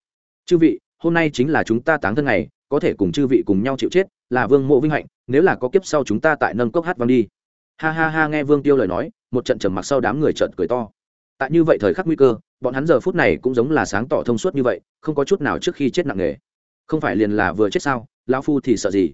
Chư vị hôm nay chính là chúng ta táng thân ngày, có thể cùng chư vị cùng nhau chịu chết, là vương mộ vinh hạnh, nếu là có kiếp sau chúng ta tại nâng cốc hát vang đi. Ha ha ha, nghe vương tiêu lời nói, một trận trầm mặc sau đám người trợn cười to. Tại như vậy thời khắc nguy cơ, bọn hắn giờ phút này cũng giống là sáng tỏ thông suốt như vậy, không có chút nào trước khi chết nặng nề. Không phải liền là vừa chết sao, lão phu thì sợ gì?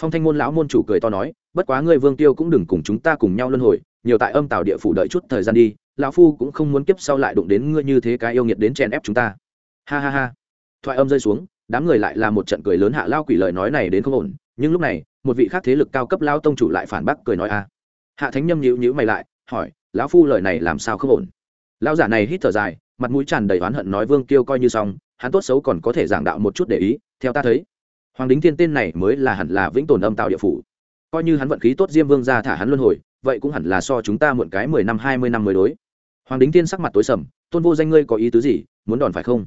Phong thanh môn lão môn chủ cười to nói, bất quá ngươi vương tiêu cũng đừng cùng chúng ta cùng nhau luân hồi, nhiều tại âm tạo địa phủ đợi chút thời gian đi, lão phu cũng không muốn kiếp sau lại đụng đến ngươi như thế cái yêu nghiệt đến chèn ép chúng ta. Ha ha ha thoại âm rơi xuống, đám người lại là một trận cười lớn hạ lao quỷ lời nói này đến không ổn, nhưng lúc này, một vị khác thế lực cao cấp lao tông chủ lại phản bác cười nói a. Hạ thánh nhâm nhữ nhữ mày lại, hỏi, lão phu lời này làm sao không ổn? Lao giả này hít thở dài, mặt mũi tràn đầy oán hận nói, vương kiêu coi như xong, hắn tốt xấu còn có thể giảng đạo một chút để ý, theo ta thấy, hoàng đính thiên tên này mới là hẳn là vĩnh tồn âm tạo địa phủ. Coi như hắn vận khí tốt diêm vương ra thả hắn luân hồi, vậy cũng hẳn là so chúng ta muộn cái mười năm, hai mươi năm mới đối. Hoàng đính thiên sắc mặt tối sầm, tôn vô danh ngươi có ý tứ gì, muốn đòn phải không?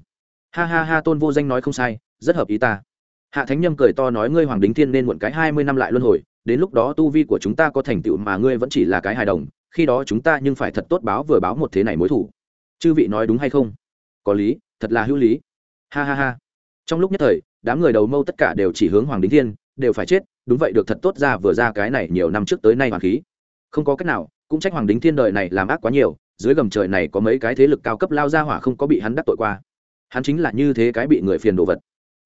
Ha ha ha, tôn vô danh nói không sai, rất hợp ý ta. Hạ thánh nhâm cười to nói, ngươi hoàng đính thiên nên muộn cái hai mươi năm lại luân hồi, đến lúc đó tu vi của chúng ta có thành tựu mà ngươi vẫn chỉ là cái hài đồng, khi đó chúng ta nhưng phải thật tốt báo vừa báo một thế này mối thủ. Chư vị nói đúng hay không? Có lý, thật là hữu lý. Ha ha ha. Trong lúc nhất thời, đám người đầu mâu tất cả đều chỉ hướng hoàng đính thiên, đều phải chết, đúng vậy được thật tốt ra vừa ra cái này nhiều năm trước tới nay hoàng khí. Không có cách nào, cũng trách hoàng đính thiên đời này làm ác quá nhiều, dưới gầm trời này có mấy cái thế lực cao cấp lao ra hỏa không có bị hắn đắc tội qua hắn chính là như thế cái bị người phiền đồ vật.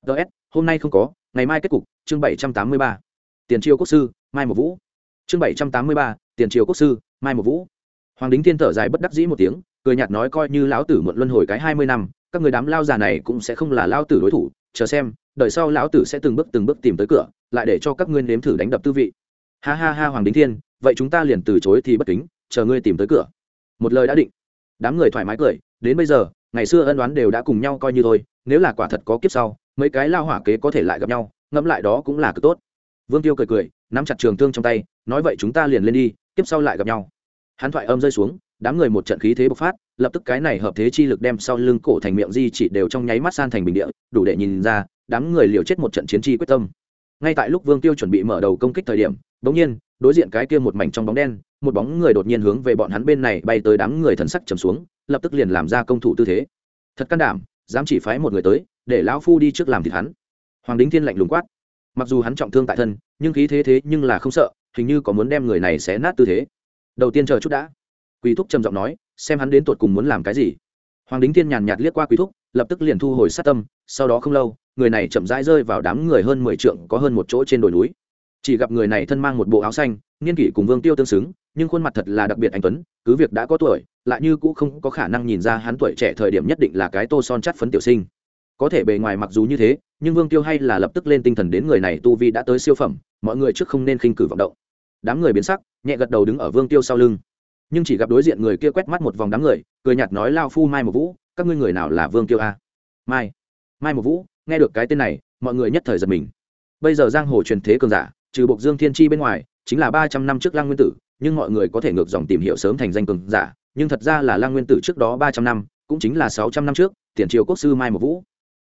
Ts hôm nay không có, ngày mai kết cục, chương bảy trăm tám mươi ba. Tiền triều quốc sư, mai một vũ. Chương bảy trăm tám mươi ba, tiền triều quốc sư, mai một vũ. Hoàng đính thiên thở dài bất đắc dĩ một tiếng, cười nhạt nói coi như lão tử muộn luân hồi cái hai mươi năm, các người đám lao già này cũng sẽ không là lao tử đối thủ, chờ xem, đợi sau lão tử sẽ từng bước từng bước tìm tới cửa, lại để cho các ngươi nếm thử đánh đập tư vị. Ha ha ha hoàng đính thiên, vậy chúng ta liền từ chối thì bất kính, chờ ngươi tìm tới cửa. Một lời đã định. Đám người thoải mái cười, đến bây giờ ngày xưa ân đoán đều đã cùng nhau coi như thôi, nếu là quả thật có kiếp sau, mấy cái lao hỏa kế có thể lại gặp nhau, ngẫm lại đó cũng là cực tốt. Vương tiêu cười cười, nắm chặt trường thương trong tay, nói vậy chúng ta liền lên đi tiếp sau lại gặp nhau. Hắn thoại âm rơi xuống, đám người một trận khí thế bộc phát, lập tức cái này hợp thế chi lực đem sau lưng cổ thành miệng di chỉ đều trong nháy mắt san thành bình địa, đủ để nhìn ra, đám người liều chết một trận chiến chi quyết tâm. Ngay tại lúc vương tiêu chuẩn bị mở đầu công kích thời điểm, bỗng nhiên, đối diện cái kia một mảnh trong bóng đen, một bóng người đột nhiên hướng về bọn hắn bên này bay tới đám người thần sắc trầm xuống lập tức liền làm ra công thủ tư thế. Thật can đảm, dám chỉ phái một người tới, để lão phu đi trước làm thịt hắn. Hoàng đính thiên lạnh lùng quát. Mặc dù hắn trọng thương tại thân, nhưng khí thế thế nhưng là không sợ, hình như có muốn đem người này xé nát tư thế. Đầu tiên chờ chút đã. Quý thúc trầm giọng nói, xem hắn đến tột cùng muốn làm cái gì. Hoàng đính thiên nhàn nhạt liếc qua quý thúc, lập tức liền thu hồi sát tâm, sau đó không lâu, người này chậm rãi rơi vào đám người hơn mười trượng, có hơn một chỗ trên đồi núi. Chỉ gặp người này thân mang một bộ áo xanh, niên kỷ cùng vương tiêu tương xứng, nhưng khuôn mặt thật là đặc biệt anh tuấn, cứ việc đã có tuổi lại như cũ không có khả năng nhìn ra hắn tuổi trẻ thời điểm nhất định là cái tô son chắt phấn tiểu sinh. Có thể bề ngoài mặc dù như thế, nhưng vương tiêu hay là lập tức lên tinh thần đến người này tu vi đã tới siêu phẩm, mọi người trước không nên khinh cử vọng động. Đám người biến sắc, nhẹ gật đầu đứng ở vương tiêu sau lưng. Nhưng chỉ gặp đối diện người kia quét mắt một vòng đám người, cười nhạt nói, lao phu mai một vũ, các ngươi người nào là vương tiêu a? Mai mai một vũ, nghe được cái tên này, mọi người nhất thời giật mình. Bây giờ giang hồ truyền thế cường giả, trừ bộc dương thiên chi bên ngoài, chính là ba trăm năm trước lăng nguyên tử, nhưng mọi người có thể ngược dòng tìm hiểu sớm thành danh cường giả nhưng thật ra là lang nguyên tử trước đó ba trăm năm, cũng chính là sáu trăm năm trước, tiền triều quốc sư mai một vũ.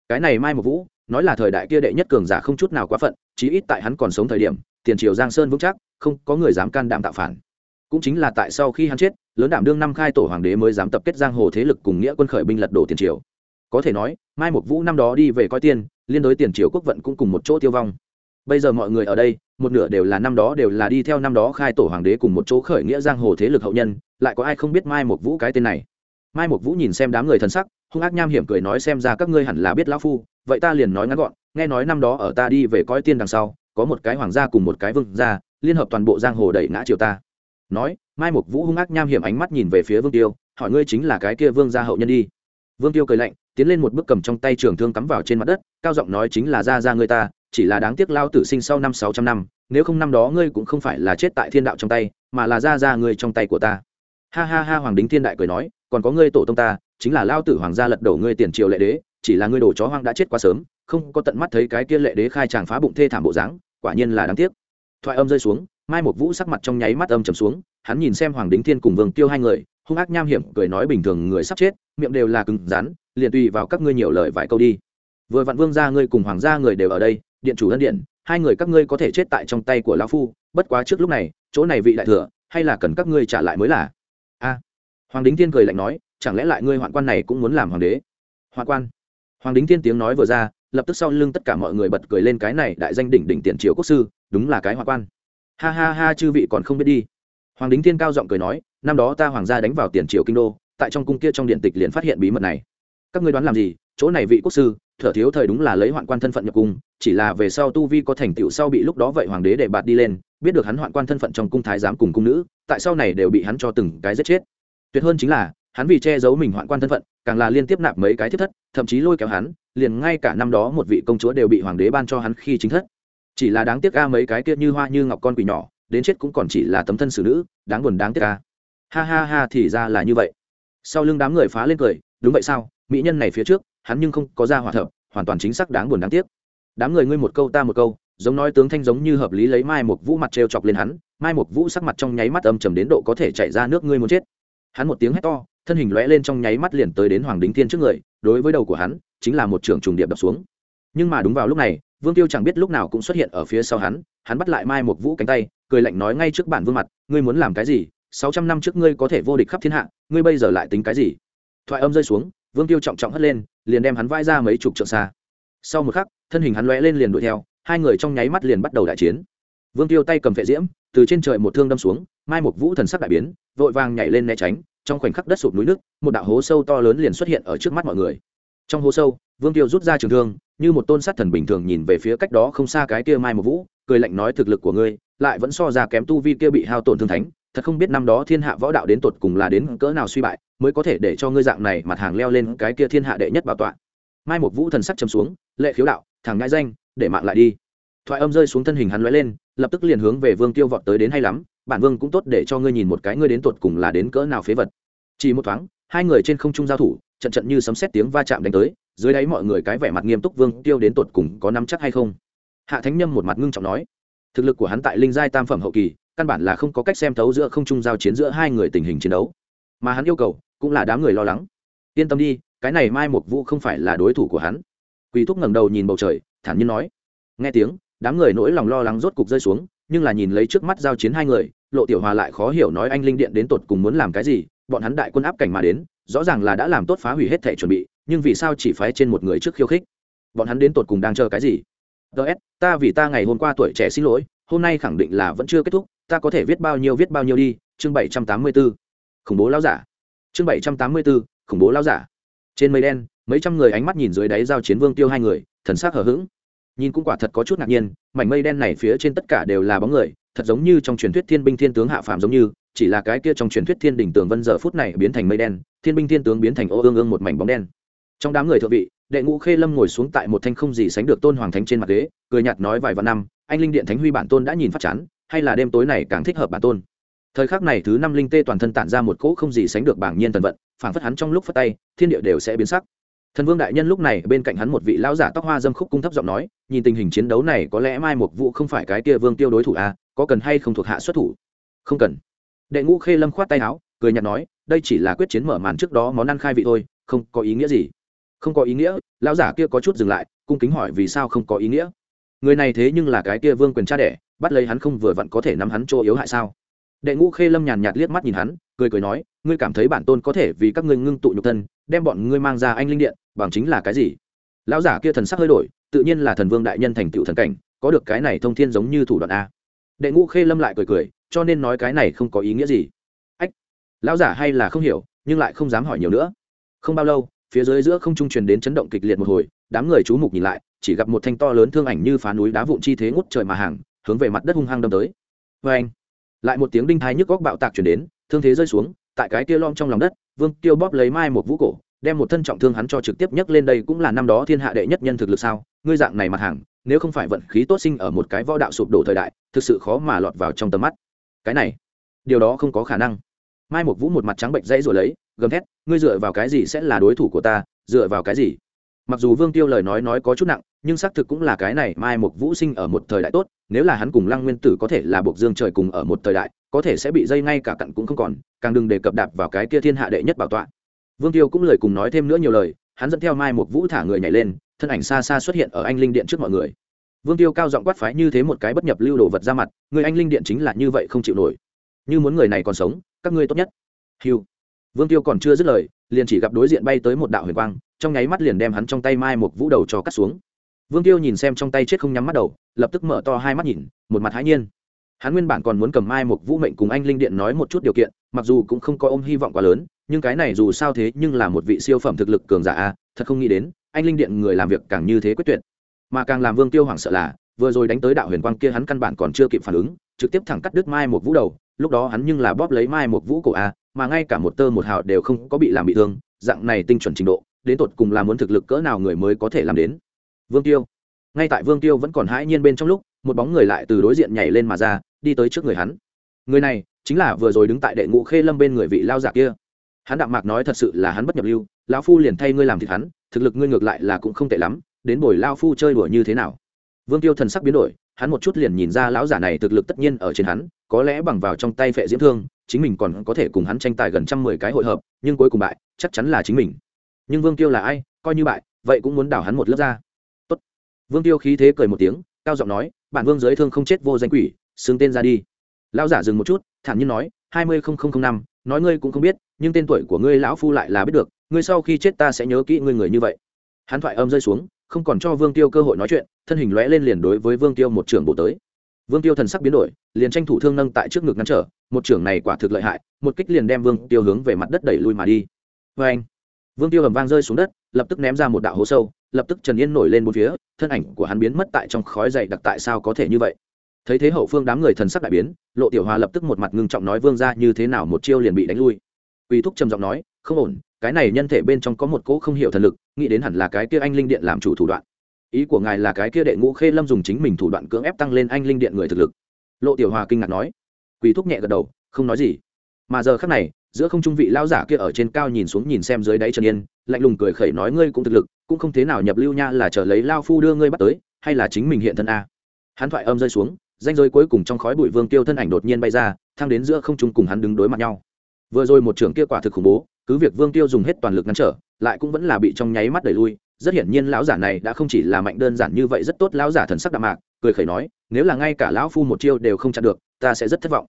Cái này mai một vũ, nói là thời đại kia đệ nhất cường giả không chút nào quá phận, chí ít tại hắn còn sống thời điểm, tiền triều giang sơn vững chắc, không có người dám can đảm tạo phản. Cũng chính là tại sau khi hắn chết, lớn đảm đương năm khai tổ hoàng đế mới dám tập kết giang hồ thế lực cùng nghĩa quân khởi binh lật đổ tiền triều. Có thể nói, mai một vũ năm đó đi về coi tiên, liên đối tiền triều quốc vận cũng cùng một chỗ tiêu vong. Bây giờ mọi người ở đây một nửa đều là năm đó, đều là đi theo năm đó khai tổ hoàng đế cùng một chỗ khởi nghĩa giang hồ thế lực hậu nhân, lại có ai không biết mai một vũ cái tên này? Mai một vũ nhìn xem đám người thân sắc, hung ác nham hiểm cười nói xem ra các ngươi hẳn là biết lão phu, vậy ta liền nói ngắn gọn, nghe nói năm đó ở ta đi về coi tiên đằng sau, có một cái hoàng gia cùng một cái vương gia, liên hợp toàn bộ giang hồ đẩy ngã triều ta. Nói, mai một vũ hung ác nham hiểm ánh mắt nhìn về phía vương tiêu, hỏi ngươi chính là cái kia vương gia hậu nhân đi. Vương tiêu cười lạnh, tiến lên một bước cầm trong tay trường thương cắm vào trên mặt đất, cao giọng nói chính là ra ra ngươi ta chỉ là đáng tiếc lao tử sinh sau năm sáu trăm năm, nếu không năm đó ngươi cũng không phải là chết tại thiên đạo trong tay, mà là ra ra ngươi trong tay của ta. Ha ha ha, hoàng đính thiên đại cười nói, còn có ngươi tổ tông ta, chính là lao tử hoàng gia lật đổ ngươi tiền triều lệ đế, chỉ là ngươi đổ chó hoang đã chết quá sớm, không có tận mắt thấy cái kia lệ đế khai tràng phá bụng thê thảm bộ dáng, quả nhiên là đáng tiếc. Thoại âm rơi xuống, mai một vũ sắc mặt trong nháy mắt âm trầm xuống, hắn nhìn xem hoàng đính thiên cùng vương tiêu hai người, hung ác nham hiểm cười nói bình thường người sắp chết, miệng đều là cứng rắn, liền tùy vào các ngươi nhiều lời vài câu đi. Vừa vặn vương gia ngươi cùng hoàng gia người đều ở đây điện chủ ân điện, hai người các ngươi có thể chết tại trong tay của lão phu, bất quá trước lúc này, chỗ này vị đại thừa, hay là cần các ngươi trả lại mới là. A. Hoàng đính thiên cười lạnh nói, chẳng lẽ lại ngươi hoạn quan này cũng muốn làm hoàng đế? Hoạn quan. Hoàng đính thiên tiếng nói vừa ra, lập tức sau lưng tất cả mọi người bật cười lên cái này đại danh đỉnh đỉnh tiền triều quốc sư, đúng là cái hoạn quan. Ha ha ha chư vị còn không biết đi. Hoàng đính thiên cao giọng cười nói, năm đó ta hoàng gia đánh vào tiền triều kinh đô, tại trong cung kia trong điện tịch liền phát hiện bí mật này. Các ngươi đoán làm gì? Chỗ này vị quốc sư thở thiếu thời đúng là lấy hoạn quan thân phận nhập cung, chỉ là về sau tu vi có thành tựu sau bị lúc đó vậy hoàng đế để bạt đi lên, biết được hắn hoạn quan thân phận trong cung thái giám cùng cung nữ, tại sau này đều bị hắn cho từng cái giết chết. Tuyệt hơn chính là, hắn vì che giấu mình hoạn quan thân phận, càng là liên tiếp nạp mấy cái thiết thất, thậm chí lôi kéo hắn, liền ngay cả năm đó một vị công chúa đều bị hoàng đế ban cho hắn khi chính thất. Chỉ là đáng tiếc ca mấy cái kia như hoa như ngọc con quỷ nhỏ, đến chết cũng còn chỉ là tấm thân xử nữ, đáng buồn đáng tiếc ca ha ha ha thì ra là như vậy. Sau lưng đám người phá lên cười, đúng vậy sao? Mỹ nhân này phía trước hắn nhưng không có ra hòa thợ hoàn toàn chính xác đáng buồn đáng tiếc. Đám người ngươi một câu ta một câu, giống nói tướng thanh giống như hợp lý lấy mai một vũ mặt trêu chọc lên hắn, mai một vũ sắc mặt trong nháy mắt âm trầm đến độ có thể chạy ra nước ngươi muốn chết. Hắn một tiếng hét to, thân hình lóe lên trong nháy mắt liền tới đến hoàng đính thiên trước người, đối với đầu của hắn, chính là một trường trùng điệp đập xuống. Nhưng mà đúng vào lúc này, vương tiêu chẳng biết lúc nào cũng xuất hiện ở phía sau hắn hắn bắt lại mai một vũ cánh tay, cười lạnh nói ngay trước bản vương mặt, ngươi muốn làm cái gì? Sáu trăm năm trước ngươi có thể vô địch khắp thiên hạ, ngươi bây giờ lại tính cái gì? Thoại âm rơi xuống vương tiêu trọng trọng hất lên, liền đem hắn vai ra mấy chục trượng xa. Sau một khắc, thân hình hắn lóe lên liền đuổi theo, hai người trong nháy mắt liền bắt đầu đại chiến. Vương tiêu tay cầm phệ diễm, từ trên trời một thương đâm xuống, mai một vũ thần sắc đại biến, vội vàng nhảy lên né tránh, trong khoảnh khắc đất sụp núi nước một đạo hố sâu to lớn liền xuất hiện ở trước mắt mọi người. Trong hố sâu, vương tiêu rút ra trường thương, như một tôn sát thần bình thường nhìn về phía cách đó không xa cái kia mai một vũ, cười lạnh nói, thực lực của ngươi lại vẫn so ra kém tu vi kia bị hao tổn thương thánh thật không biết năm đó thiên hạ võ đạo đến tột cùng là đến cỡ nào suy bại, mới có thể để cho ngươi dạng này mặt hàng leo lên cái kia thiên hạ đệ nhất bảo tọa. Mai một vũ thần sắc chấm xuống, lệ khiếu đạo, thằng ngãi danh, để mạng lại đi. Thoại âm rơi xuống thân hình hắn lóe lên, lập tức liền hướng về vương tiêu vọt tới đến hay lắm, bản vương cũng tốt để cho ngươi nhìn một cái ngươi đến tột cùng là đến cỡ nào phế vật. Chỉ một thoáng, hai người trên không trung giao thủ, trận trận như sấm xét tiếng va chạm đánh tới, dưới đáy mọi người cái vẻ mặt nghiêm túc vương tiêu đến tột cùng có nắm chắc hay không? Hạ thánh nhâm một mặt ngưng trọng nói, thực lực của hắn tại linh giai tam phẩm hậu kỳ căn bản là không có cách xem thấu giữa không trung giao chiến giữa hai người tình hình chiến đấu. Mà hắn yêu cầu cũng là đám người lo lắng. Yên tâm đi, cái này mai một vũ không phải là đối thủ của hắn. Quỳ thúc ngẩng đầu nhìn bầu trời, thản nhiên nói. Nghe tiếng, đám người nỗi lòng lo lắng rốt cục rơi xuống, nhưng là nhìn lấy trước mắt giao chiến hai người, lộ tiểu hòa lại khó hiểu nói anh linh điện đến tột cùng muốn làm cái gì, bọn hắn đại quân áp cảnh mà đến, rõ ràng là đã làm tốt phá hủy hết thể chuẩn bị, nhưng vì sao chỉ phái trên một người trước khiêu khích? Bọn hắn đến tột cùng đang chờ cái gì? Ts ta vì ta ngày hôm qua tuổi trẻ xin lỗi, hôm nay khẳng định là vẫn chưa kết thúc ta có thể viết bao nhiêu viết bao nhiêu đi, chương bảy trăm tám mươi b ố khủng bố lao giả. Chương bảy trăm tám mươi b ố khủng bố lao giả. Trên mây đen, mấy trăm người ánh mắt nhìn dưới đáy giao chiến vương tiêu hai người, thần s á c hở h ữ g nhìn cũng quả thật có chút ngạc nhiên, mảnh mây đen này phía trên tất cả đều là bóng người, thật giống như trong truyền thuyết thiên binh thiên tướng hạ phàm giống như, chỉ là cái kia trong truyền thuyết thiên đỉnh tường vân giờ phút này biến thành mây đen, thiên binh thiên tướng biến thành ô ương ương một mảnh bóng đen. Trong đám người thượng vị, đệ ngũ khê lâm ngồi xuống tại một thanh không gì sánh được tôn hoàng thánh trên mặt ghế, cười nhạt nói vài vạn năm, anh linh điện thánh huy bản tôn đã nhìn phát chán hay là đêm tối này càng thích hợp bản tôn. Thời khắc này thứ năm linh tê toàn thân tản ra một cỗ không gì sánh được bảng nhiên thần vận, phảng phất hắn trong lúc phất tay, thiên địa đều sẽ biến sắc. Thần vương đại nhân lúc này bên cạnh hắn một vị lão giả tóc hoa dâm khúc cung thấp giọng nói, nhìn tình hình chiến đấu này có lẽ mai một vụ không phải cái kia vương tiêu đối thủ à có cần hay không thuộc hạ xuất thủ? Không cần. Đệ ngũ khê lâm khoát tay áo, cười nhạt nói, đây chỉ là quyết chiến mở màn trước đó món ăn khai vị thôi, không có ý nghĩa gì. Không có ý nghĩa, lão giả kia có chút dừng lại, cung kính hỏi vì sao không có ý nghĩa người này thế nhưng là cái kia vương quyền cha đẻ, bắt lấy hắn không vừa vặn có thể nắm hắn chỗ yếu hại sao? Đệ ngũ khê lâm nhàn nhạt liếc mắt nhìn hắn, cười cười nói, ngươi cảm thấy bản tôn có thể vì các ngươi ngưng tụ nhục thân, đem bọn ngươi mang ra anh linh điện, bằng chính là cái gì? Lão giả kia thần sắc hơi đổi, tự nhiên là thần vương đại nhân thành tựu thần cảnh, có được cái này thông thiên giống như thủ đoạn a. Đệ ngũ khê lâm lại cười cười, cho nên nói cái này không có ý nghĩa gì. Ách, lão giả hay là không hiểu, nhưng lại không dám hỏi nhiều nữa. Không bao lâu, phía dưới giữa không trung truyền đến chấn động kịch liệt một hồi, đám người chú mục nhìn lại chỉ gặp một thanh to lớn thương ảnh như phá núi đá vụn chi thế ngút trời mà hàng, hướng về mặt đất hung hăng đâm tới. Vê anh, lại một tiếng đinh thái nhức góc bạo tạc chuyển đến, thương thế rơi xuống, tại cái kia lom trong lòng đất, vương tiêu bóp lấy mai một vũ cổ, đem một thân trọng thương hắn cho trực tiếp nhấc lên đây cũng là năm đó thiên hạ đệ nhất nhân thực lực sao? Ngươi dạng này mặt hàng, nếu không phải vận khí tốt sinh ở một cái võ đạo sụp đổ thời đại, thực sự khó mà lọt vào trong tầm mắt. Cái này, điều đó không có khả năng. Mai một vũ một mặt trắng bệnh dãy rồi lấy, gầm thét, ngươi dựa vào cái gì sẽ là đối thủ của ta, dựa vào cái gì? Mặc dù vương tiêu lời nói nói có chút nặng nhưng xác thực cũng là cái này mai một vũ sinh ở một thời đại tốt, nếu là hắn cùng lăng nguyên tử có thể là buộc dương trời cùng ở một thời đại, có thể sẽ bị dây ngay cả cặn cũng không còn, càng đừng đề cập đạp vào cái kia thiên hạ đệ nhất bảo tọa. Vương tiêu cũng lời cùng nói thêm nữa nhiều lời, hắn dẫn theo mai một vũ thả người nhảy lên, thân ảnh xa xa xuất hiện ở anh linh điện trước mọi người. Vương tiêu cao giọng quát phái như thế một cái bất nhập lưu đồ vật ra mặt, người anh linh điện chính là như vậy không chịu nổi. Như muốn người này còn sống, các ngươi tốt nhất. Hiu vương tiêu còn chưa dứt lời, liền chỉ gặp đối diện bay tới một đạo huyền quang, trong nháy mắt liền đem hắn trong tay mai một vũ đầu cho cắt xuống vương tiêu nhìn xem trong tay chết không nhắm mắt đầu, lập tức mở to hai mắt nhìn, một mặt hãi nhiên. Hắn nguyên bản còn muốn cầm mai một vũ mệnh cùng anh linh điện nói một chút điều kiện, mặc dù cũng không có ôm hy vọng quá lớn, nhưng cái này dù sao thế nhưng là một vị siêu phẩm thực lực cường giả a, thật không nghĩ đến, anh linh điện người làm việc càng như thế quyết tuyệt. Mà càng làm vương tiêu hoảng sợ là, vừa rồi đánh tới đạo huyền quang kia hắn căn bản còn chưa kịp phản ứng, trực tiếp thẳng cắt đứt mai một vũ đầu, lúc đó hắn nhưng là bóp lấy mai một vũ cổ a, mà ngay cả một tơ một hào đều không có bị làm bị thương, dạng này tinh chuẩn trình độ, đến tột cùng là muốn thực lực cỡ nào người mới có thể làm đến vương tiêu. Ngay tại vương tiêu vẫn còn hãi nhiên bên trong lúc, một bóng người lại từ đối diện nhảy lên mà ra, đi tới trước người hắn. Người này chính là vừa rồi đứng tại đệ ngũ khê lâm bên người vị lao giả kia. Hắn đạm mạc nói thật sự là hắn bất nhập lưu, lão phu liền thay ngươi làm thịt hắn, thực lực ngươi ngược lại là cũng không tệ lắm, đến buổi lao phu chơi đùa như thế nào? Vương tiêu thần sắc biến đổi, hắn một chút liền nhìn ra lão giả này thực lực tất nhiên ở trên hắn, có lẽ bằng vào trong tay phệ diễm thương, chính mình còn có thể cùng hắn tranh tài gần trăm mười cái hội hợp, nhưng cuối cùng bại, chắc chắn là chính mình. Nhưng vương tiêu là ai, coi như bại, vậy cũng muốn đảo hắn một lớp ra vương tiêu khí thế cười một tiếng, cao giọng nói, bản vương giới thương không chết vô danh quỷ, xưng tên ra đi. Lão giả dừng một chút, thản nhiên nói, hai mươi năm, nói ngươi cũng không biết, nhưng tên tuổi của ngươi lão phu lại là biết được, ngươi sau khi chết ta sẽ nhớ kỹ ngươi người như vậy. Hắn thoại âm rơi xuống, không còn cho vương tiêu cơ hội nói chuyện, thân hình lóe lên liền đối với vương tiêu một trưởng bộ tới. Vương tiêu thần sắc biến đổi, liền tranh thủ thương nâng tại trước ngực ngăn trở, một trưởng này quả thực lợi hại, một kích liền đem vương tiêu hướng về mặt đất đẩy lui mà đi. Vê anh vương tiêu ầm vang rơi xuống đất, lập tức ném ra một đạo hố sâu lập tức trần yên nổi lên bốn phía, thân ảnh của hắn biến mất tại trong khói dày đặc tại sao có thể như vậy? Thấy thế hậu phương đám người thần sắc đại biến, lộ tiểu hòa lập tức một mặt ngưng trọng nói vương ra như thế nào một chiêu liền bị đánh lui. Uy thúc trầm giọng nói, không ổn, cái này nhân thể bên trong có một cỗ không hiểu thần lực, nghĩ đến hẳn là cái kia anh linh điện làm chủ thủ đoạn. Ý của ngài là cái kia đệ ngũ khê lâm dùng chính mình thủ đoạn cưỡng ép tăng lên anh linh điện người thực lực. Lộ tiểu hòa kinh ngạc nói. Quỳ thúc nhẹ gật đầu, không nói gì. Mà giờ khắc này, giữa không trung vị lao giả kia ở trên cao nhìn xuống nhìn xem dưới đáy trần yên lạnh lùng cười khẩy nói, ngươi cũng thực lực, cũng không thế nào nhập lưu nha, là chờ lấy lao phu đưa ngươi bắt tới, hay là chính mình hiện thân a? Hắn thoại âm rơi xuống danh giới cuối cùng trong khói bụi vương tiêu thân ảnh đột nhiên bay ra, thang đến giữa không trung cùng hắn đứng đối mặt nhau. Vừa rồi một trưởng kia quả thực khủng bố, cứ việc vương tiêu dùng hết toàn lực ngăn trở, lại cũng vẫn là bị trong nháy mắt đẩy lui. Rất hiển nhiên lão giả này đã không chỉ là mạnh đơn giản như vậy, rất tốt lão giả thần sắc đạm mạc, cười khẩy nói, nếu là ngay cả lão phu một chiêu đều không chặn được, ta sẽ rất thất vọng.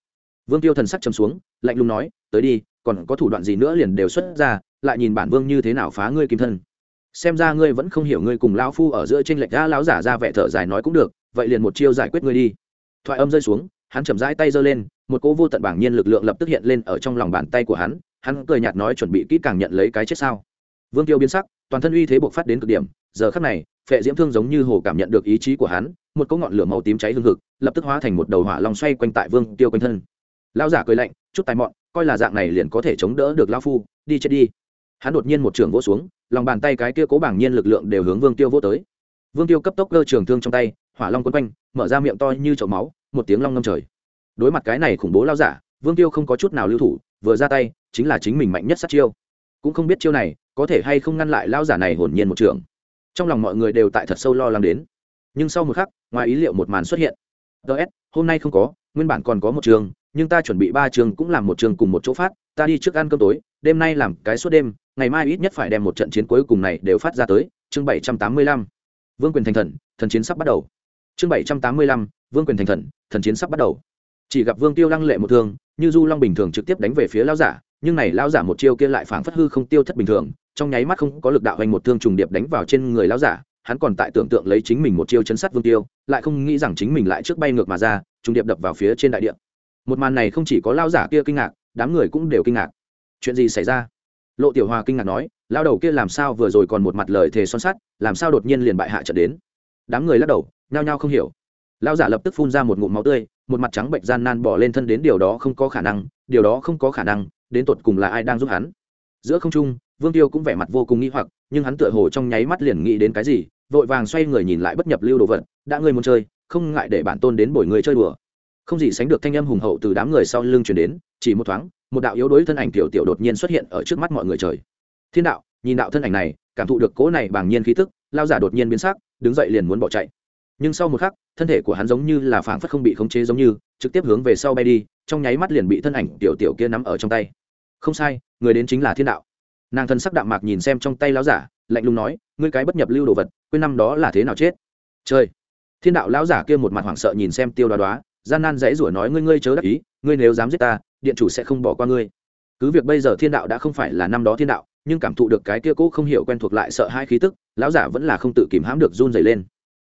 Vương tiêu thần sắc chấm xuống, lạnh lùng nói, tới đi, còn có thủ đoạn gì nữa liền đều xuất ra lại nhìn bản vương như thế nào phá ngươi kim thân. Xem ra ngươi vẫn không hiểu ngươi cùng lão phu ở giữa tranh lệch đã lão giả ra vẻ thở dài nói cũng được, vậy liền một chiêu giải quyết ngươi đi. Thoại âm rơi xuống, hắn chậm rãi tay giơ lên, một cỗ vô tận bảng nhiên lực lượng lập tức hiện lên ở trong lòng bàn tay của hắn hắn cười nhạt nói chuẩn bị kỹ càng nhận lấy cái chết sao. Vương tiêu biến sắc, toàn thân uy thế buộc phát đến cực điểm, giờ khắc này, phệ diễm thương giống như hồ cảm nhận được ý chí của hắn, một cỗ ngọn lửa màu tím cháy hương hực, lập tức hóa thành một đầu hỏa long xoay quanh tại vương tiêu quanh thân. Lão giả cười lạnh, chút tài mọn, coi là dạng này liền có thể chống đỡ được lão phu, đi chết đi hắn đột nhiên một trường vỗ xuống, lòng bàn tay cái kia cố bảng nhiên lực lượng đều hướng vương tiêu vỗ tới. Vương tiêu cấp tốc cơ trường thương trong tay, hỏa long quấn quanh, mở ra miệng to như chậu máu, một tiếng long ngâm trời. Đối mặt cái này khủng bố lao giả, vương tiêu không có chút nào lưu thủ, vừa ra tay, chính là chính mình mạnh nhất sát chiêu. Cũng không biết chiêu này có thể hay không ngăn lại lao giả này hồn nhiên một trường. Trong lòng mọi người đều tại thật sâu lo lắng đến. Nhưng sau một khắc, ngoài ý liệu một màn xuất hiện. Ts hôm nay không có, nguyên bản còn có một trường, nhưng ta chuẩn bị ba trường cũng làm một trường cùng một chỗ phát, ta đi trước ăn cơm tối, đêm nay làm cái suốt đêm ngày mai ít nhất phải đem một trận chiến cuối cùng này đều phát ra tới, chương bảy trăm tám mươi lăm. Vương quyền thành thần thần chiến sắp bắt đầu. Chương bảy trăm tám mươi lăm, vương quyền thành thần thần chiến sắp bắt đầu. Chỉ gặp vương tiêu lăng lệ một thương, như du long bình thường trực tiếp đánh về phía lao giả, nhưng này lao giả một chiêu kia lại phảng phất hư không tiêu thất bình thường, trong nháy mắt không có lực đạo hành một thương trùng điệp đánh vào trên người lao giả, hắn còn tại tưởng tượng lấy chính mình một chiêu chấn sát vương tiêu, lại không nghĩ rằng chính mình lại trước bay ngược mà ra, trùng điệp đập vào phía trên đại địa. Một màn này không chỉ có lao giả kia kinh ngạc, đám người cũng đều kinh ngạc. Chuyện gì xảy ra? Lộ tiểu hòa kinh ngạc nói lao đầu kia làm sao vừa rồi còn một mặt lời thề son sắt, làm sao đột nhiên liền bại hạ trận đến? Đám người lắc đầu, nhao nhao không hiểu. Lao giả lập tức phun ra một ngụm máu tươi, một mặt trắng bệnh gian nan bỏ lên thân đến điều đó không có khả năng, điều đó không có khả năng, đến tột cùng là ai đang giúp hắn? Giữa không trung, vương tiêu cũng vẻ mặt vô cùng nghi hoặc, nhưng hắn tựa hồ trong nháy mắt liền nghĩ đến cái gì, vội vàng xoay người nhìn lại bất nhập lưu đồ vật, đã ngươi muốn chơi, không ngại để bản tôn đến bồi người chơi đùa. Không gì sánh được thanh âm hùng hậu từ đám người sau lưng chuyển đến, chỉ một thoáng một đạo yếu đuối thân ảnh tiểu tiểu đột nhiên xuất hiện ở trước mắt mọi người trời. Thiên đạo, nhìn đạo thân ảnh này, cảm thụ được cỗ này bàng nhiên khí tức, lao giả đột nhiên biến sắc, đứng dậy liền muốn bỏ chạy. Nhưng sau một khắc, thân thể của hắn giống như là phảng phất không bị khống chế giống như, trực tiếp hướng về sau bay đi, trong nháy mắt liền bị thân ảnh tiểu tiểu kia nắm ở trong tay. Không sai, người đến chính là thiên đạo. Nàng thân sắc đạm mạc nhìn xem trong tay lão giả, lạnh lùng nói, ngươi cái bất nhập lưu đồ vật, quên năm đó là thế nào chết? Chơi thiên đạo lão giả kia một mặt hoảng sợ nhìn xem tiêu đoá đoá, gian nan dãy rủa nói, ngươi ngươi chớ đắc ý, ngươi nếu dám giết ta điện chủ sẽ không bỏ qua ngươi. Cứ việc bây giờ thiên đạo đã không phải là năm đó thiên đạo, nhưng cảm thụ được cái kia cũ không hiểu quen thuộc lại sợ hai khí tức, lão giả vẫn là không tự kìm hãm được run dày lên.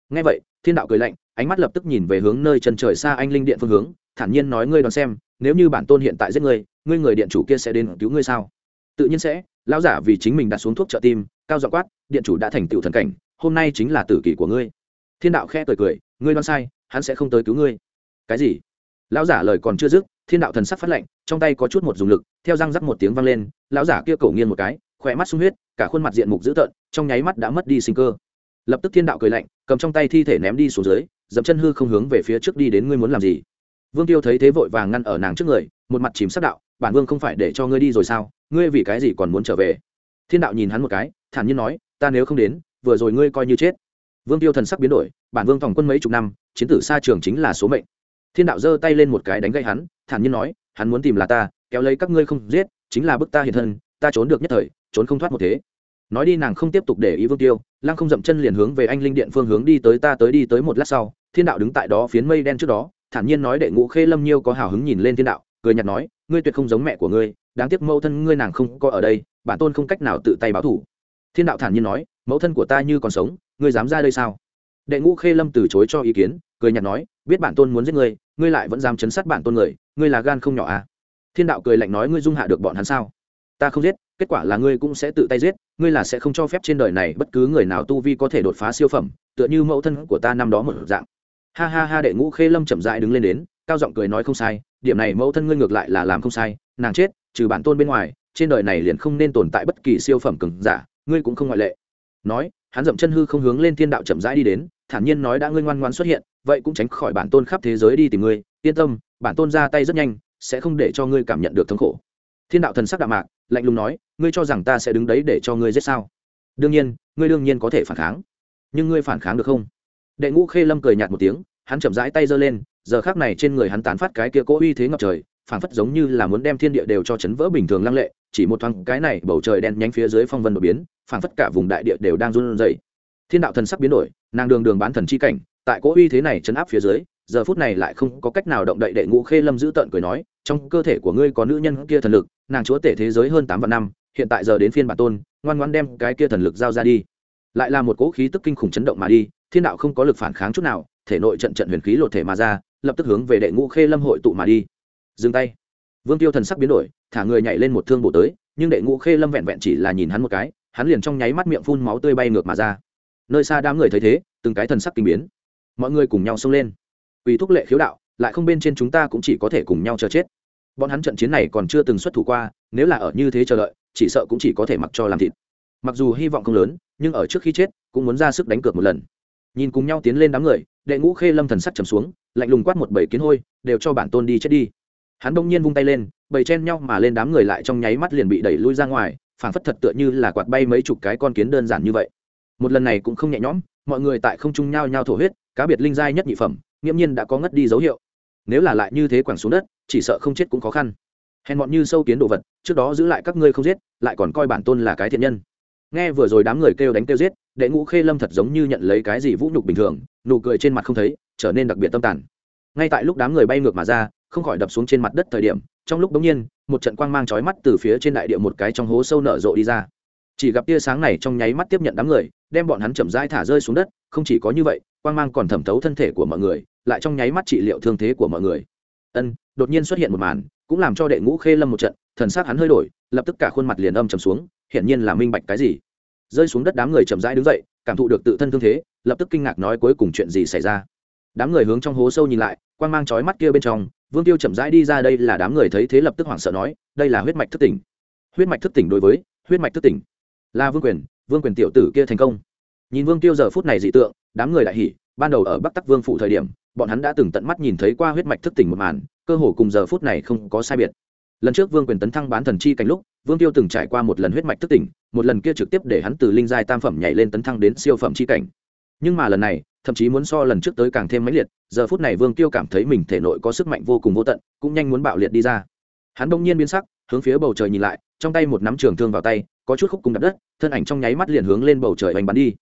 Ngay vậy, thiên đạo cười lạnh, ánh mắt lập tức nhìn về hướng nơi chân trời xa anh linh điện phương hướng, thản nhiên nói ngươi đón xem, nếu như bản tôn hiện tại giết ngươi ngươi người điện chủ kia sẽ đến cứu ngươi sao? Tự nhiên sẽ, lão giả vì chính mình đặt xuống thuốc trợ tim, cao dọ quát, điện chủ đã thành tựu thần cảnh, hôm nay chính là tử kỷ của ngươi. Thiên đạo khe cười cười, ngươi đoán sai, hắn sẽ không tới cứu ngươi. Cái gì? Lão giả lời còn chưa dứt thiên đạo thần sắc phát lệnh trong tay có chút một dùng lực, theo răng rắc một tiếng vang lên, lão giả kia cổ nghiêng một cái, khỏe mắt sung huyết, cả khuôn mặt diện mục dữ tợn, trong nháy mắt đã mất đi sinh cơ. Lập tức thiên đạo cười lạnh, cầm trong tay thi thể ném đi xuống dưới dẫm chân hư không hướng về phía trước đi đến ngươi muốn làm gì? Vương tiêu thấy thế vội vàng ngăn ở nàng trước người, một mặt chìm sắc đạo, bản vương không phải để cho ngươi đi rồi sao? Ngươi vì cái gì còn muốn trở về? Thiên đạo nhìn hắn một cái, thản nhiên nói, ta nếu không đến, vừa rồi ngươi coi như chết. Vương tiêu thần sắc biến đổi, bản vương thòng quân mấy chục năm, chiến tử xa trường chính là số mệnh thiên đạo giơ tay lên một cái đánh gậy hắn, thản nhiên nói, hắn muốn tìm là ta, kéo lấy các ngươi không giết, chính là bức ta hiện thân, ta trốn được nhất thời, trốn không thoát một thế. Nói đi nàng không tiếp tục để ý vương tiêu, lăng không dậm chân liền hướng về anh linh điện phương hướng đi tới ta tới đi tới một lát sau, thiên đạo đứng tại đó phiến mây đen trước đó, thản nhiên nói đệ ngũ khê lâm nhiêu có hào hứng nhìn lên thiên đạo, cười nhạt nói, ngươi tuyệt không giống mẹ của ngươi, đáng tiếc mẫu thân ngươi nàng không có ở đây, bản tôn không cách nào tự tay báo thủ. Thiên đạo thản nhiên nói, mẫu thân của ta như còn sống, ngươi dám ra đây sao? Đệ ngũ khê lâm từ chối cho ý kiến, cười nhạt nói, biết bản tôn muốn giết ngươi ngươi lại vẫn dám chấn sát bản tôn người, ngươi là gan không nhỏ à? Thiên đạo cười lạnh nói, ngươi dung hạ được bọn hắn sao? Ta không giết, kết quả là ngươi cũng sẽ tự tay giết, ngươi là sẽ không cho phép trên đời này bất cứ người nào tu vi có thể đột phá siêu phẩm, tựa như mẫu thân của ta năm đó một dạng. Ha ha ha, đệ ngũ khê lâm chậm dại đứng lên đến, cao giọng cười nói không sai, điểm này mẫu thân ngươi ngược lại là làm không sai, nàng chết, trừ bản tôn bên ngoài, trên đời này liền không nên tồn tại bất kỳ siêu phẩm cứng giả, ngươi cũng không ngoại lệ. Nói, hắn dậm chân hư không hướng lên thiên đạo chậm rãi đi đến, thản nhiên nói đã ngươi ngoan ngoan xuất hiện vậy cũng tránh khỏi bản tôn khắp thế giới đi tìm ngươi, yên tâm, bản tôn ra tay rất nhanh, sẽ không để cho ngươi cảm nhận được thống khổ. Thiên đạo thần sắc đạo mạc, lạnh lùng nói, ngươi cho rằng ta sẽ đứng đấy để cho ngươi giết sao? Đương nhiên, ngươi đương nhiên có thể phản kháng. Nhưng ngươi phản kháng được không? Đệ ngũ khê lâm cười nhạt một tiếng, hắn chậm rãi tay giơ lên, giờ khác này trên người hắn tán phát cái kia cố uy thế ngập trời, phảng phất giống như là muốn đem thiên địa đều cho chấn vỡ bình thường lăng lệ, chỉ một thoáng cái này bầu trời đen nhánh phía dưới phong vân đột biến, phảng phất cả vùng đại địa đều đang run rẩy. Thiên đạo thần sắc biến đổi, nàng đường đường bán thần chi cảnh tại cố uy thế này chấn áp phía dưới, giờ phút này lại không có cách nào động đậy đệ ngũ khê lâm giữ tợn cười nói, trong cơ thể của ngươi có nữ nhân kia thần lực, nàng chúa tể thế giới hơn tám vạn năm, hiện tại giờ đến phiên bản tôn, ngoan ngoan đem cái kia thần lực giao ra đi. Lại là một cỗ khí tức kinh khủng chấn động mà đi, thiên đạo không có lực phản kháng chút nào, thể nội trận trận huyền khí lột thể mà ra, lập tức hướng về đệ ngũ khê lâm hội tụ mà đi. Dừng tay. Vương tiêu thần sắc biến đổi, thả người nhảy lên một thương bộ tới, nhưng đệ ngũ khê lâm vẹn vẹn chỉ là nhìn hắn một cái, hắn liền trong nháy mắt miệng phun máu tươi bay ngược mà ra. Nơi xa đám người thấy thế, từng cái thần sắc kinh biến mọi người cùng nhau xông lên. Vì thúc lệ khiếu đạo, lại không bên trên chúng ta cũng chỉ có thể cùng nhau chờ chết. Bọn hắn trận chiến này còn chưa từng xuất thủ qua, nếu là ở như thế chờ đợi, chỉ sợ cũng chỉ có thể mặc cho làm thịt. Mặc dù hy vọng không lớn, nhưng ở trước khi chết, cũng muốn ra sức đánh cược một lần. Nhìn cùng nhau tiến lên đám người, đệ ngũ khê lâm thần sắc trầm xuống, lạnh lùng quát một bầy kiến hôi, đều cho bản tôn đi chết đi. Hắn đông nhiên vung tay lên, bầy chen nhau mà lên đám người lại trong nháy mắt liền bị đẩy lui ra ngoài, phảng phất thật tựa như là quạt bay mấy chục cái con kiến đơn giản như vậy. Một lần này cũng không nhẹ nhõm, mọi người tại không trung nhao nhao thổ huyết cá biệt linh giai nhất nhị phẩm, nghiễm nhiên đã có ngất đi dấu hiệu. Nếu là lại như thế quẳng xuống đất, chỉ sợ không chết cũng khó khăn. Hèn bọn như sâu kiến đồ vật, trước đó giữ lại các ngươi không giết, lại còn coi bản tôn là cái thiện nhân. Nghe vừa rồi đám người kêu đánh kêu giết, đệ ngũ khê lâm thật giống như nhận lấy cái gì vũ nhục bình thường, nụ cười trên mặt không thấy, trở nên đặc biệt tâm tàn. Ngay tại lúc đám người bay ngược mà ra, không khỏi đập xuống trên mặt đất thời điểm, trong lúc bỗng nhiên, một trận quang mang chói mắt từ phía trên đại địa một cái trong hố sâu nở rộ đi ra. Chỉ gặp tia sáng này trong nháy mắt tiếp nhận đám người, đem bọn hắn chậm rãi thả rơi xuống đất, không chỉ có như vậy quang mang còn thẩm thấu thân thể của mọi người, lại trong nháy mắt trị liệu thương thế của mọi người. Ân, đột nhiên xuất hiện một màn, cũng làm cho đệ ngũ khê lâm một trận, thần sắc hắn hơi đổi, lập tức cả khuôn mặt liền âm trầm xuống, hiển nhiên là minh bạch cái gì. Rơi xuống đất đám người chậm rãi đứng dậy, cảm thụ được tự thân thương thế, lập tức kinh ngạc nói cuối cùng chuyện gì xảy ra. Đám người hướng trong hố sâu nhìn lại quan g mang chói mắt kia bên trong, vương tiêu chậm rãi đi ra đây là đám người thấy thế lập tức hoảng sợ nói, đây là huyết mạch thức tỉnh. Huyết mạch thức tỉnh đối với, huyết mạch thức tỉnh. Là vương quyền vương quyền tiểu tử kia thành công. Nhìn vương tiêu giờ phút này dị tượng đám người đại hỉ, ban đầu ở bắc tắc vương phủ thời điểm, bọn hắn đã từng tận mắt nhìn thấy qua huyết mạch thức tỉnh một màn, cơ hồ cùng giờ phút này không có sai biệt. Lần trước vương quyền tấn thăng bán thần chi cảnh lúc, vương tiêu từng trải qua một lần huyết mạch thức tỉnh, một lần kia trực tiếp để hắn từ linh giai tam phẩm nhảy lên tấn thăng đến siêu phẩm chi cảnh. Nhưng mà lần này, thậm chí muốn so lần trước tới càng thêm mãnh liệt, giờ phút này vương tiêu cảm thấy mình thể nội có sức mạnh vô cùng vô tận, cũng nhanh muốn bạo liệt đi ra. Hắn bỗng nhiên biến sắc, hướng phía bầu trời nhìn lại, trong tay một nắm trường thương vào tay, có chút khúc cùng đặt đất, thân ảnh trong nháy mắt liền hướng lên bầu trời oanh bắn đi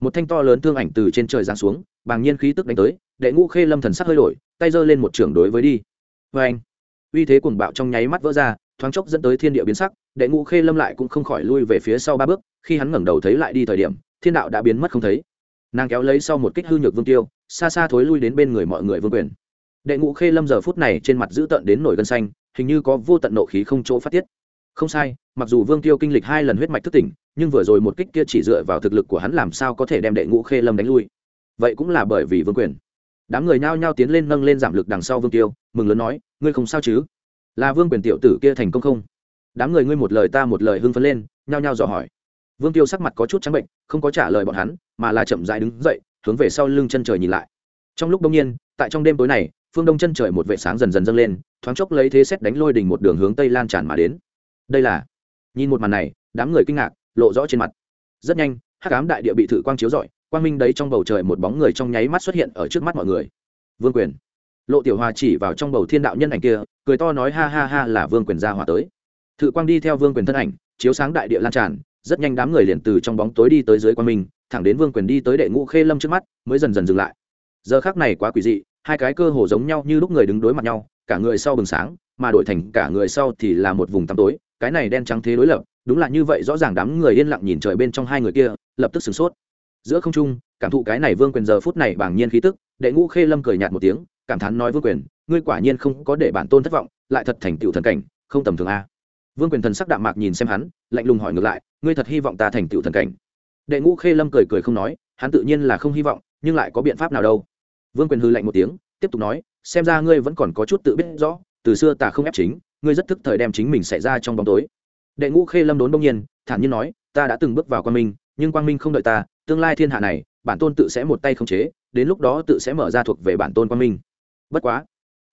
một thanh to lớn thương ảnh từ trên trời giáng xuống, bàng nhiên khí tức đánh tới, đệ ngũ khê lâm thần sắc hơi đổi, tay giơ lên một trường đối với đi. Vê anh, uy thế cuồng bạo trong nháy mắt vỡ ra, thoáng chốc dẫn tới thiên địa biến sắc, đệ ngũ khê lâm lại cũng không khỏi lui về phía sau ba bước, khi hắn ngẩng đầu thấy lại đi thời điểm, thiên đạo đã biến mất không thấy. Nàng kéo lấy sau một kích hư nhược vương tiêu, xa xa thối lui đến bên người mọi người vương quyền. Đệ ngũ khê lâm giờ phút này trên mặt giữ tận đến nổi gân xanh, hình như có vô tận nộ khí không chỗ phát tiết. Không sai, mặc dù vương tiêu kinh lịch hai lần huyết mạch thức tỉnh nhưng vừa rồi một kích kia chỉ dựa vào thực lực của hắn làm sao có thể đem đệ ngũ khê lâm đánh lui? Vậy cũng là bởi vì vương quyền. Đám người nhao nhao tiến lên nâng lên giảm lực đằng sau vương tiêu, mừng lớn nói, ngươi không sao chứ? Là vương quyền tiểu tử kia thành công không? Đám người ngươi một lời ta một lời hưng phấn lên, nhao nhao dò hỏi. Vương tiêu sắc mặt có chút trắng bệnh, không có trả lời bọn hắn, mà là chậm dại đứng dậy, hướng về sau lưng chân trời nhìn lại. Trong lúc đông nhiên, tại trong đêm tối này, phương đông chân trời một vệ sáng dần dần dâng lên, thoáng chốc lấy thế xét đánh lôi đình một đường hướng tây lan tràn mà đến. Đây là, nhìn một màn này, đám người kinh ngạc lộ rõ trên mặt. Rất nhanh, hắc ám đại địa bị thử quang chiếu rọi, quang minh đấy trong bầu trời một bóng người trong nháy mắt xuất hiện ở trước mắt mọi người. Vương quyền. Lộ tiểu hòa chỉ vào trong bầu thiên đạo nhân ảnh kia, cười to nói ha ha ha là vương quyền ra hòa tới. Thự quang đi theo vương quyền thân ảnh, chiếu sáng đại địa lan tràn, rất nhanh đám người liền từ trong bóng tối đi tới dưới quang minh, thẳng đến vương quyền đi tới đệ ngũ khê lâm trước mắt, mới dần dần dừng lại. Giờ khác này quá quỷ dị, hai cái cơ hồ giống nhau như lúc người đứng đối mặt nhau, cả người sau bừng sáng, mà đổi thành cả người sau thì là một vùng tăm tối, cái này đen trắng thế đối lập đúng là như vậy, rõ ràng đám người yên lặng nhìn trời bên trong hai người kia, lập tức sửng sốt. Giữa không trung, cảm thụ cái này vương quyền giờ phút này bảng nhiên khí tức, đệ ngũ khê lâm cười nhạt một tiếng, cảm thán nói vương quyền, ngươi quả nhiên không có để bản tôn thất vọng, lại thật thành tựu thần cảnh, không tầm thường a. Vương quyền thần sắc đạm mạc nhìn xem hắn, lạnh lùng hỏi ngược lại, ngươi thật hy vọng ta thành tựu thần cảnh? Đệ ngũ khê lâm cười cười không nói, hắn tự nhiên là không hy vọng, nhưng lại có biện pháp nào đâu. Vương quyền hư lạnh một tiếng, tiếp tục nói, xem ra ngươi vẫn còn có chút tự biết rõ, từ xưa ta không ép chính, ngươi rất thức thời đem chính mình xảy ra trong bóng tối đệ ngũ khê lâm đốn đông nhiên, thản nhiên nói, ta đã từng bước vào quang minh, nhưng quang minh không đợi ta, tương lai thiên hạ này, bản tôn tự sẽ một tay khống chế, đến lúc đó tự sẽ mở ra thuộc về bản tôn quang minh. Bất quá,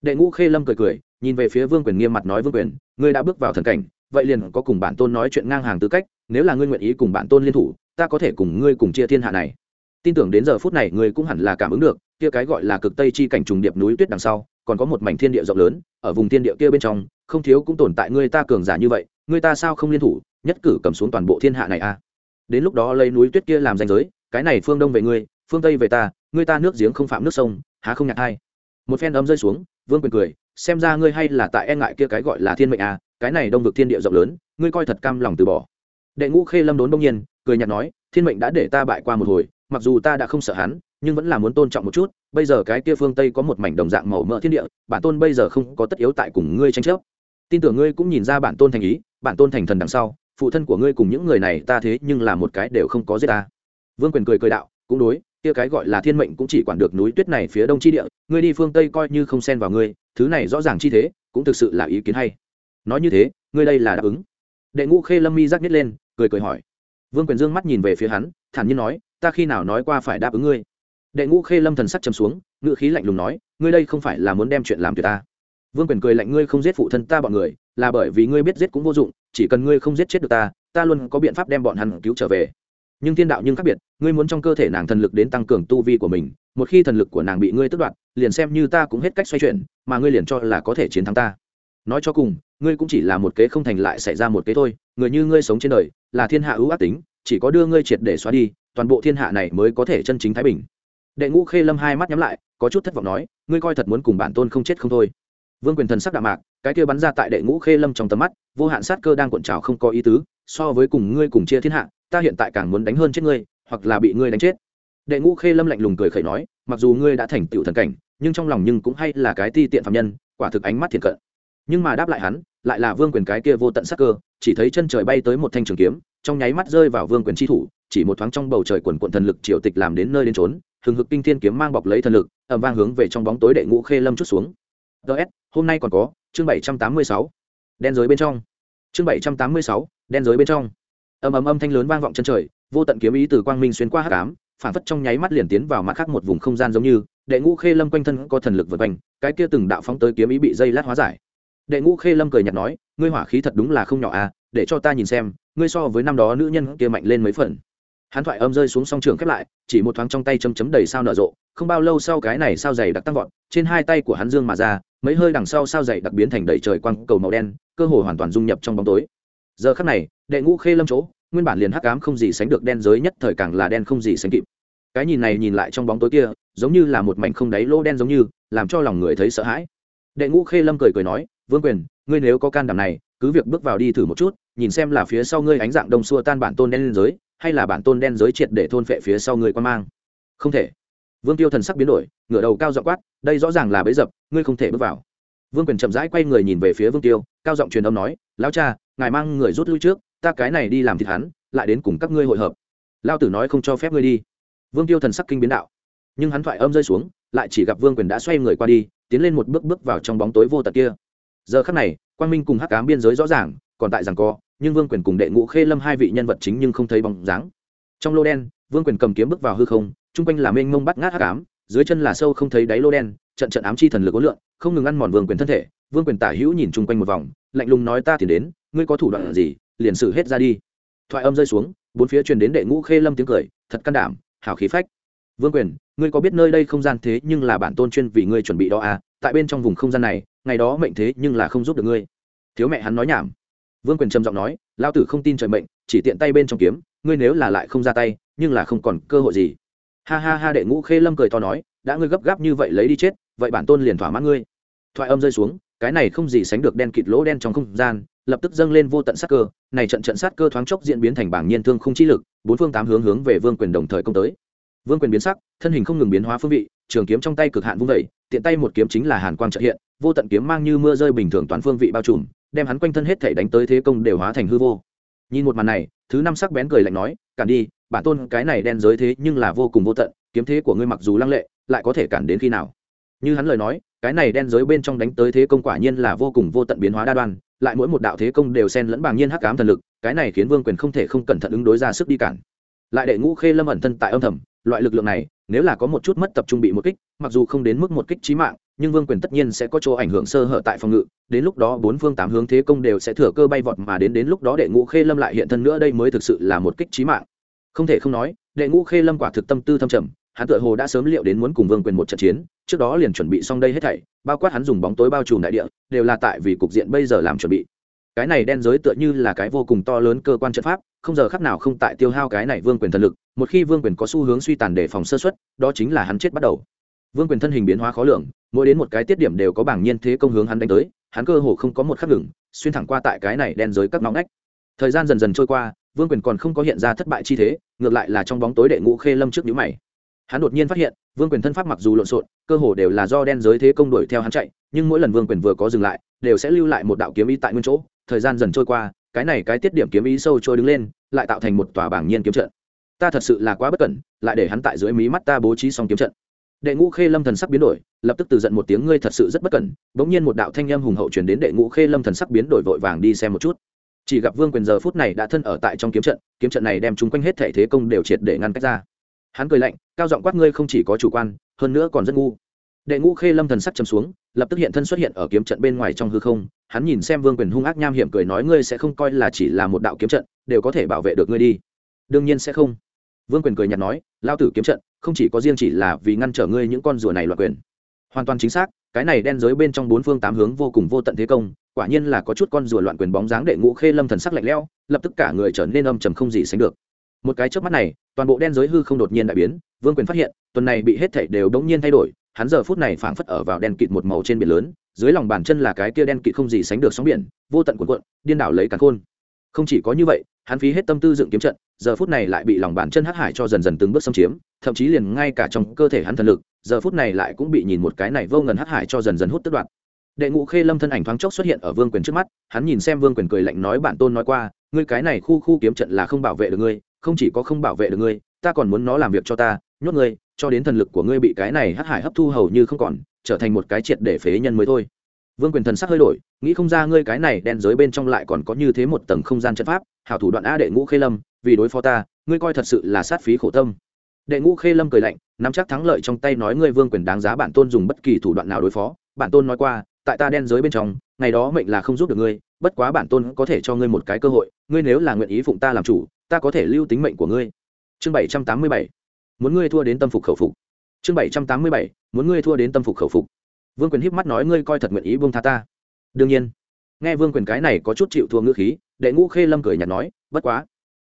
đệ ngũ khê lâm cười cười, nhìn về phía vương quyền nghiêm mặt nói, vương quyền, ngươi đã bước vào thần cảnh, vậy liền có cùng bản tôn nói chuyện ngang hàng tư cách, nếu là ngươi nguyện ý cùng bản tôn liên thủ, ta có thể cùng ngươi cùng chia thiên hạ này. Tin tưởng đến giờ phút này, ngươi cũng hẳn là cảm ứng được, kia cái gọi là cực tây chi cảnh trùng điệp núi tuyết đằng sau, còn có một mảnh thiên địa rộng lớn, ở vùng thiên địa kia bên trong, không thiếu cũng tồn tại ngươi ta cường giả như vậy ngươi ta sao không liên thủ, nhất cử cầm xuống toàn bộ thiên hạ này a đến lúc đó lấy núi tuyết kia làm danh giới, cái này phương đông về ngươi, phương tây về ta, ngươi ta nước giếng không phạm nước sông, há không nhạc hai? Một phen ấm rơi xuống, vương quyền cười, xem ra ngươi hay là tại e ngại kia cái gọi là thiên mệnh a cái này đông vực thiên địa rộng lớn, ngươi coi thật cam lòng từ bỏ. Đệ ngũ khê lâm đốn đông nhiên, cười nhạt nói, thiên mệnh đã để ta bại qua một hồi, mặc dù ta đã không sợ hắn, nhưng vẫn là muốn tôn trọng một chút, bây giờ cái kia phương tây có một mảnh đồng dạng màu mỡ thiên địa, bản tôn bây giờ không có tất yếu tại cùng ngươi tranh chấp tin tưởng ngươi cũng nhìn ra bản tôn thành ý, bản tôn thành thần đằng sau, phụ thân của ngươi cùng những người này ta thế nhưng là một cái đều không có giết ta. Vương quyền cười cười đạo, cũng đối, kia cái gọi là thiên mệnh cũng chỉ quản được núi tuyết này phía đông chi địa, ngươi đi phương tây coi như không xen vào ngươi, thứ này rõ ràng chi thế, cũng thực sự là ý kiến hay. Nói như thế, ngươi đây là đáp ứng. Đệ ngũ khê lâm mi giác nhất lên, cười cười hỏi. Vương quyền dương mắt nhìn về phía hắn, thản nhiên nói, ta khi nào nói qua phải đáp ứng ngươi? Đệ ngũ khê lâm thần sắc chấm xuống ngự khí lạnh lùng nói, ngươi đây không phải là muốn đem chuyện làm tuyệt ta vương quyền cười lạnh, ngươi không giết phụ thân ta bọn người, là bởi vì ngươi biết giết cũng vô dụng, chỉ cần ngươi không giết chết được ta ta luôn có biện pháp đem bọn hắn cứu trở về. Nhưng thiên đạo nhưng khác biệt, ngươi muốn trong cơ thể nàng thần lực đến tăng cường tu vi của mình, một khi thần lực của nàng bị ngươi tước đoạt, liền xem như ta cũng hết cách xoay chuyển, mà ngươi liền cho là có thể chiến thắng ta. Nói cho cùng, ngươi cũng chỉ là một kế không thành lại xảy ra một kế thôi, người như ngươi sống trên đời, là thiên hạ ưu ác tính, chỉ có đưa ngươi triệt để xóa đi, toàn bộ thiên hạ này mới có thể chân chính thái bình. Đệ ngũ khê lâm hai mắt nhắm lại, có chút thất vọng nói, ngươi coi thật muốn cùng bản tôn không chết không thôi vương quyền thần sắc đạm mạc, cái kia bắn ra tại đệ ngũ khê lâm trong tầm mắt, vô hạn sát cơ đang cuộn trào không có ý tứ, so với cùng ngươi cùng chia thiên hạ, ta hiện tại càng muốn đánh hơn chết ngươi, hoặc là bị ngươi đánh chết. Đệ ngũ khê lâm lạnh lùng cười khẩy nói, mặc dù ngươi đã thành tựu thần cảnh, nhưng trong lòng nhưng cũng hay là cái ti tiện phạm nhân, quả thực ánh mắt thiện cận. Nhưng mà đáp lại hắn, lại là vương quyền cái kia vô tận sắc cơ, chỉ thấy chân trời bay tới một thanh trường kiếm, trong nháy mắt rơi vào vương quyền tri thủ, chỉ một thoáng trong bầu trời quần quận thần lực triều tịch làm đến nơi đến trốn hừng hực kinh thiên kiếm mang bọc lấy thần lực ẩm vang hướng về trong bóng tối đệ ngũ khê lâm chút xuống. Ts hôm nay còn có, chương bảy trăm tám mươi sáu. Đen giới bên trong. Chương bảy trăm tám mươi sáu, đen giới bên trong. Ầm ầm âm thanh lớn vang vọng chân trời, vô tận kiếm ý từ quang minh xuyên qua hát cám phản phất trong nháy mắt liền tiến vào mặt khác một vùng không gian giống như, đệ ngũ khê lâm quanh thân có thần lực vượt quanh, cái kia từng đạo phóng tới kiếm ý bị dây lát hóa giải. Đệ ngũ khê lâm cười nhạt nói, ngươi hỏa khí thật đúng là không nhỏ à để cho ta nhìn xem, ngươi so với năm đó nữ nhân kia mạnh lên mấy phần hắn thoại âm rơi xuống song trường khép lại, chỉ một thoáng trong tay chấm chấm đầy sao nở rộ, không bao lâu sau cái này sao dày đặc tăng vọt, trên hai tay của hắn dương mà ra, mấy hơi đằng sau sao dày đặc biến thành đầy trời quang cầu màu đen, cơ hồ hoàn toàn dung nhập trong bóng tối. Giờ khắc này, đệ ngũ khê lâm chỗ, nguyên bản liền hắc ám không gì sánh được đen giới nhất thời càng là đen không gì sánh kịp. Cái nhìn này nhìn lại trong bóng tối kia, giống như là một mảnh không đáy lỗ đen giống như, làm cho lòng người thấy sợ hãi. Đệ ngũ khê lâm cười cười nói, vương quyền, ngươi nếu có can đảm này, cứ việc bước vào đi thử một chút, nhìn xem là phía sau ngươi ánh dạng đông xua tan bản tôn đen lên giới hay là bản tôn đen giới triệt để thôn phệ phía sau người quan mang? Không thể. Vương tiêu thần sắc biến đổi, ngửa đầu cao giọng quát, đây rõ ràng là bấy dập, ngươi không thể bước vào. Vương quyền chậm rãi quay người nhìn về phía vương tiêu, cao giọng truyền âm nói, lão cha, ngài mang người rút lui trước, ta cái này đi làm thịt hắn, lại đến cùng các ngươi hội hợp. Lao tử nói không cho phép ngươi đi. Vương tiêu thần sắc kinh biến đạo. Nhưng hắn thoại âm rơi xuống, lại chỉ gặp vương quyền đã xoay người qua đi, tiến lên một bước bước vào trong bóng tối vô tận kia. Giờ khắc này, quang minh cùng hắc cám biên giới rõ ràng còn tại rằng co, nhưng vương quyền cùng đệ ngũ khê lâm hai vị nhân vật chính nhưng không thấy bóng dáng. Trong lô đen, vương quyền cầm kiếm bước vào hư không, chung quanh là mênh mông bắt ngát hắc ám, dưới chân là sâu không thấy đáy lô đen, trận trận ám chi thần lực ố lượng không ngừng ăn mòn vương quyền thân thể. Vương quyền tả hữu nhìn chung quanh một vòng, lạnh lùng nói ta thì đến, ngươi có thủ đoạn gì, liền xử hết ra đi. Thoại âm rơi xuống, bốn phía truyền đến đệ ngũ khê lâm tiếng cười, thật can đảm hảo khí phách. Vương quyền, ngươi có biết nơi đây không gian thế nhưng là bản tôn chuyên vì ngươi chuẩn bị đó à? Tại bên trong vùng không gian này, ngày đó mệnh thế nhưng là không giúp được ngươi. Thiếu mẹ hắn nói nhảm vương quyền trầm giọng nói lao tử không tin trời mệnh, chỉ tiện tay bên trong kiếm, ngươi nếu là lại không ra tay, nhưng là không còn cơ hội gì. Ha ha ha, đệ ngũ khê lâm cười to nói, đã ngươi gấp gáp như vậy lấy đi chết, vậy bản tôn liền thỏa mãn ngươi. Thoại âm rơi xuống, cái này không gì sánh được đen kịt lỗ đen trong không gian, lập tức dâng lên vô tận sát cơ, này trận trận sát cơ thoáng chốc diễn biến thành bảng nhiên thương không chi lực, bốn phương tám hướng hướng về vương quyền đồng thời công tới. Vương quyền biến sắc, thân hình không ngừng biến hóa phương vị, trường kiếm trong tay cực hạn vung vẩy tiện tay một kiếm chính là hàn quang trợ hiện, vô tận kiếm mang như mưa rơi bình thường toàn phương vị bao trùm đem hắn quanh thân hết thể đánh tới thế công đều hóa thành hư vô. Nhìn một màn này, thứ năm sắc bén cười lạnh nói, cản đi, bản tôn, cái này đen giới thế nhưng là vô cùng vô tận, kiếm thế của ngươi mặc dù lăng lệ, lại có thể cản đến khi nào? Như hắn lời nói, cái này đen giới bên trong đánh tới thế công quả nhiên là vô cùng vô tận biến hóa đa đoan, lại mỗi một đạo thế công đều xen lẫn bàng nhiên hắc ám thần lực, cái này khiến vương quyền không thể không cẩn thận ứng đối ra sức đi cản. Lại đệ ngũ khê lâm ẩn thân tại âm thầm, loại lực lượng này, nếu là có một chút mất tập trung bị một kích, mặc dù không đến mức một kích trí mạng nhưng vương quyền tất nhiên sẽ có chỗ ảnh hưởng sơ hở tại phòng ngự, đến lúc đó bốn phương tám hướng thế công đều sẽ thừa cơ bay vọt mà đến đến lúc đó đệ ngũ khê lâm lại hiện thân nữa, đây mới thực sự là một kích trí mạng. Không thể không nói, đệ ngũ khê lâm quả thực tâm tư thâm trầm, hắn tựa hồ đã sớm liệu đến muốn cùng vương quyền một trận chiến, trước đó liền chuẩn bị xong đây hết thảy, bao quát hắn dùng bóng tối bao trùm đại địa, đều là tại vì cục diện bây giờ làm chuẩn bị. Cái này đen giới tựa như là cái vô cùng to lớn cơ quan trận pháp, không giờ khắc nào không tại tiêu hao cái này vương quyền thần lực, một khi vương quyền có xu hướng suy tàn để phòng sơ xuất đó chính là hắn chết bắt đầu. Vương quyền thân hình biến hóa khó lường mỗi đến một cái tiết điểm đều có bảng nhiên thế công hướng hắn đánh tới, hắn cơ hồ không có một khắc ngừng, xuyên thẳng qua tại cái này đen giới các nóng nách thời gian dần dần trôi qua, vương quyền còn không có hiện ra thất bại chi thế, ngược lại là trong bóng tối đệ ngũ khê lâm trước nhữ mày. Hắn đột nhiên phát hiện, vương quyền thân pháp mặc dù lộn xộn, cơ hồ đều là do đen giới thế công đuổi theo hắn chạy, nhưng mỗi lần vương quyền vừa có dừng lại, đều sẽ lưu lại một đạo kiếm ý tại nguyên chỗ. Thời gian dần trôi qua, cái này cái tiết điểm kiếm ý sâu trôi đứng lên, lại tạo thành một tòa bảng nhiên kiếm trận. Ta thật sự là quá bất cẩn, lại để hắn tại dưới mí mắt ta bố trí xong kiếm trận đệ ngũ khê lâm thần sắc biến đổi, lập tức từ giận một tiếng, ngươi thật sự rất bất cẩn. Bỗng nhiên một đạo thanh âm hùng hậu chuyển đến đệ ngũ khê lâm thần sắc biến đổi vội vàng đi xem một chút. Chỉ gặp vương quyền giờ phút này đã thân ở tại trong kiếm trận kiếm trận này đem chúng quanh hết thể thế công đều triệt để ngăn cách ra. Hắn cười lạnh, cao giọng quát ngươi không chỉ có chủ quan, hơn nữa còn rất ngu. Đệ ngũ khê lâm thần sắc chấm xuống, lập tức hiện thân xuất hiện ở kiếm trận bên ngoài trong hư không. Hắn nhìn xem vương quyền hung ác nham hiểm cười nói, ngươi sẽ không coi là chỉ là một đạo kiếm trận, đều có thể bảo vệ được ngươi đi. Đương nhiên sẽ không. Vương quyền cười nhạt nói, lao tử kiếm trận không chỉ có riêng chỉ là vì ngăn trở ngươi những con rùa này loạn quyền. Hoàn toàn chính xác, cái này đen giới bên trong bốn phương tám hướng vô cùng vô tận thế công, quả nhiên là có chút con rùa loạn quyền bóng dáng đệ ngũ khê lâm thần sắc lạnh lẽo, lập tức cả người trở nên âm trầm không gì sánh được. Một cái trước mắt này, toàn bộ đen giới hư không đột nhiên đại biến, vương quyền phát hiện, tuần này bị hết thảy đều đống nhiên thay đổi, hắn giờ phút này phảng phất ở vào đen kịt một màu trên biển lớn, dưới lòng bàn chân là cái kia đen kịt không gì sánh được sóng biển, vô tận cuộn cuộn, điên đảo lấy cả khôn. Không chỉ có như vậy, hắn phí hết tâm tư dựng kiếm trận, giờ phút này lại bị lòng bàn chân hắc hải cho dần dần từng bước xâm chiếm thậm chí liền ngay cả trong cơ thể hắn thần lực, giờ phút này lại cũng bị nhìn một cái này vô ngần hắc hải cho dần dần hút tức đoạn đệ ngũ khê lâm thân ảnh thoáng chốc xuất hiện ở vương quyền trước mắt, hắn nhìn xem vương quyền cười lạnh nói bản tôn nói qua, ngươi cái này khu khu kiếm trận là không bảo vệ được ngươi, không chỉ có không bảo vệ được ngươi, ta còn muốn nó làm việc cho ta, nhốt ngươi, cho đến thần lực của ngươi bị cái này hắc hải hấp thu hầu như không còn, trở thành một cái triệt để phế nhân mới thôi. Vương quyền thần sắc hơi đổi, nghĩ không ra ngươi cái này đen giới bên trong lại còn có như thế một tầng không gian trận pháp, hảo thủ đoạn a đệ ngũ khê lâm, vì đối phó ta, ngươi coi thật sự là sát phí khổ tâm đệ ngũ khê lâm cười lạnh, nắm chắc thắng lợi trong tay nói ngươi vương quyền đáng giá bản tôn dùng bất kỳ thủ đoạn nào đối phó. Bản tôn nói qua, tại ta đen giới bên trong, ngày đó mệnh là không giúp được ngươi, bất quá bản tôn có thể cho ngươi một cái cơ hội, ngươi nếu là nguyện ý phụng ta làm chủ, ta có thể lưu tính mệnh của ngươi. Chương bảy trăm tám mươi bảy, muốn ngươi thua đến tâm phục khẩu phục. Chương bảy trăm tám mươi bảy, muốn ngươi thua đến tâm phục khẩu phục. Vương quyền híp mắt nói ngươi coi thật nguyện ý buông tha ta. Đương nhiên, nghe vương quyền cái này có chút chịu thua ngữ khí, đệ ngũ khê lâm cười nhạt nói, bất quá,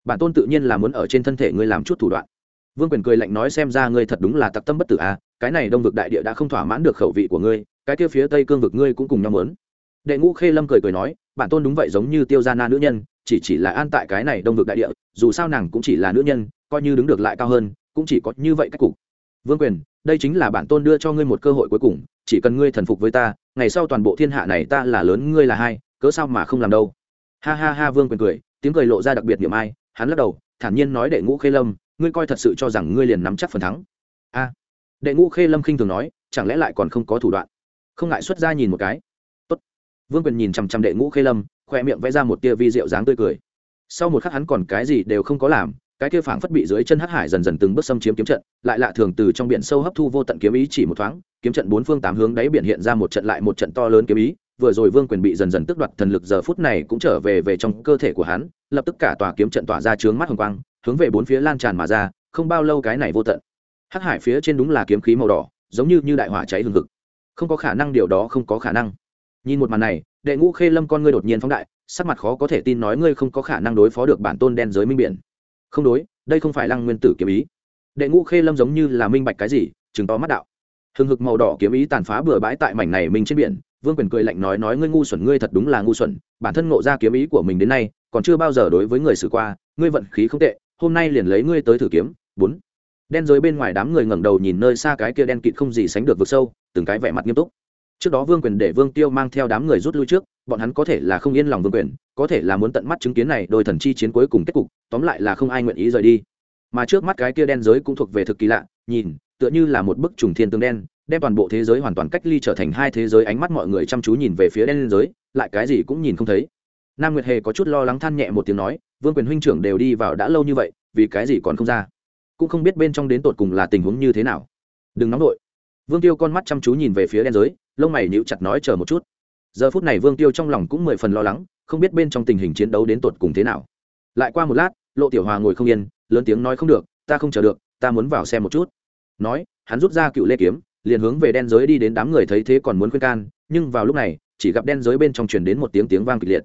bản tôn tự nhiên là muốn ở trên thân thể ngươi làm chút thủ đoạn vương quyền cười lạnh nói xem ra ngươi thật đúng là tặc tâm bất tử à cái này đông vực đại địa đã không thỏa mãn được khẩu vị của ngươi, cái kia phía tây cương vực ngươi cũng cùng nhau muốn. Đệ ngũ khê lâm cười cười nói bản tôn đúng vậy giống như tiêu gia na nữ nhân, chỉ chỉ là an tại cái này đông vực đại địa, dù sao nàng cũng chỉ là nữ nhân, coi như đứng được lại cao hơn, cũng chỉ có như vậy cách cục. Vương quyền, đây chính là bản tôn đưa cho ngươi một cơ hội cuối cùng, chỉ cần ngươi thần phục với ta, ngày sau toàn bộ thiên hạ này ta là lớn, ngươi là hai, cớ sao mà không làm đâu? Ha ha ha, vương quyền cười, tiếng cười lộ ra đặc biệt niệm ai, hắn lắc đầu, thản nhiên nói đệ ngũ khê lâm ngươi coi thật sự cho rằng ngươi liền nắm chắc phần thắng? A. Đệ ngũ khê lâm khinh thường nói, chẳng lẽ lại còn không có thủ đoạn? Không ngại xuất ra nhìn một cái. Tốt. vương quyền nhìn chằm chằm đệ ngũ khê lâm khoe miệng vẽ ra một tia vi rượu dáng tươi cười. Sau một khắc hắn còn cái gì đều không có làm, cái kia phảng phất bị dưới chân hắc hải dần dần từng bước xâm chiếm kiếm trận, lại lạ thường từ trong biển sâu hấp thu vô tận kiếm ý chỉ một thoáng, kiếm trận bốn phương tám hướng đáy biển hiện ra một trận lại một trận to lớn kiếm ý, vừa rồi vương quyền bị dần dần tước đoạt thần lực giờ phút này cũng trở về về trong cơ thể của hắn, lập tức cả tòa kiếm trận tỏa ra trướng mắt hồng quang hướng về bốn phía lan tràn mà ra, không bao lâu cái này vô tận. Hắc hải phía trên đúng là kiếm khí màu đỏ, giống như như đại hỏa cháy hừng hực. Không có khả năng điều đó không có khả năng. Nhìn một màn này, đệ ngũ khê lâm con ngươi đột nhiên phóng đại, sắc mặt khó có thể tin nói ngươi không có khả năng đối phó được bản tôn đen giới minh biển. Không đối, đây không phải lăng nguyên tử kiếm ý. Đệ ngũ khê lâm giống như là minh bạch cái gì chứng to mắt đạo. Hừng hực màu đỏ kiếm ý tàn phá bừa bãi tại mảnh này mình trên biển, vương quyền cười lạnh nói nói ngươi ngu xuẩn, ngươi thật đúng là ngu xuẩn, bản thân ngộ ra kiếm ý của mình đến nay, còn chưa bao giờ đối với người xử qua, ngươi vận khí không tệ hôm nay liền lấy ngươi tới thử kiếm, bốn. Đen giới bên ngoài đám người ngẩng đầu nhìn nơi xa cái kia đen kịt không gì sánh được vực sâu, từng cái vẻ mặt nghiêm túc. Trước đó vương quyền để vương tiêu mang theo đám người rút lui trước, bọn hắn có thể là không yên lòng vương quyền, có thể là muốn tận mắt chứng kiến này đôi thần chi chiến cuối cùng kết cục, tóm lại là không ai nguyện ý rời đi. Mà trước mắt cái kia đen giới cũng thuộc về thực kỳ lạ, nhìn, tựa như là một bức trùng thiên tương đen, đem toàn bộ thế giới hoàn toàn cách ly trở thành hai thế giới, ánh mắt mọi người chăm chú nhìn về phía đen giới, lại cái gì cũng nhìn không thấy nam nguyệt hề có chút lo lắng than nhẹ một tiếng nói, vương quyền huynh trưởng đều đi vào đã lâu như vậy, vì cái gì còn không ra? Cũng không biết bên trong đến tột cùng là tình huống như thế nào. Đừng nóng đội vương tiêu con mắt chăm chú nhìn về phía đen giới, lông mày níu chặt nói chờ một chút. Giờ phút này vương tiêu trong lòng cũng mười phần lo lắng, không biết bên trong tình hình chiến đấu đến tột cùng thế nào. Lại qua một lát, lộ tiểu hòa ngồi không yên, lớn tiếng nói không được, ta không chờ được, ta muốn vào xem một chút. Nói, hắn rút ra cựu lê kiếm, liền hướng về đen giới đi đến đám người thấy thế còn muốn khuyên can, nhưng vào lúc này, chỉ gặp đen giới bên trong truyền đến một tiếng tiếng vang kịch liệt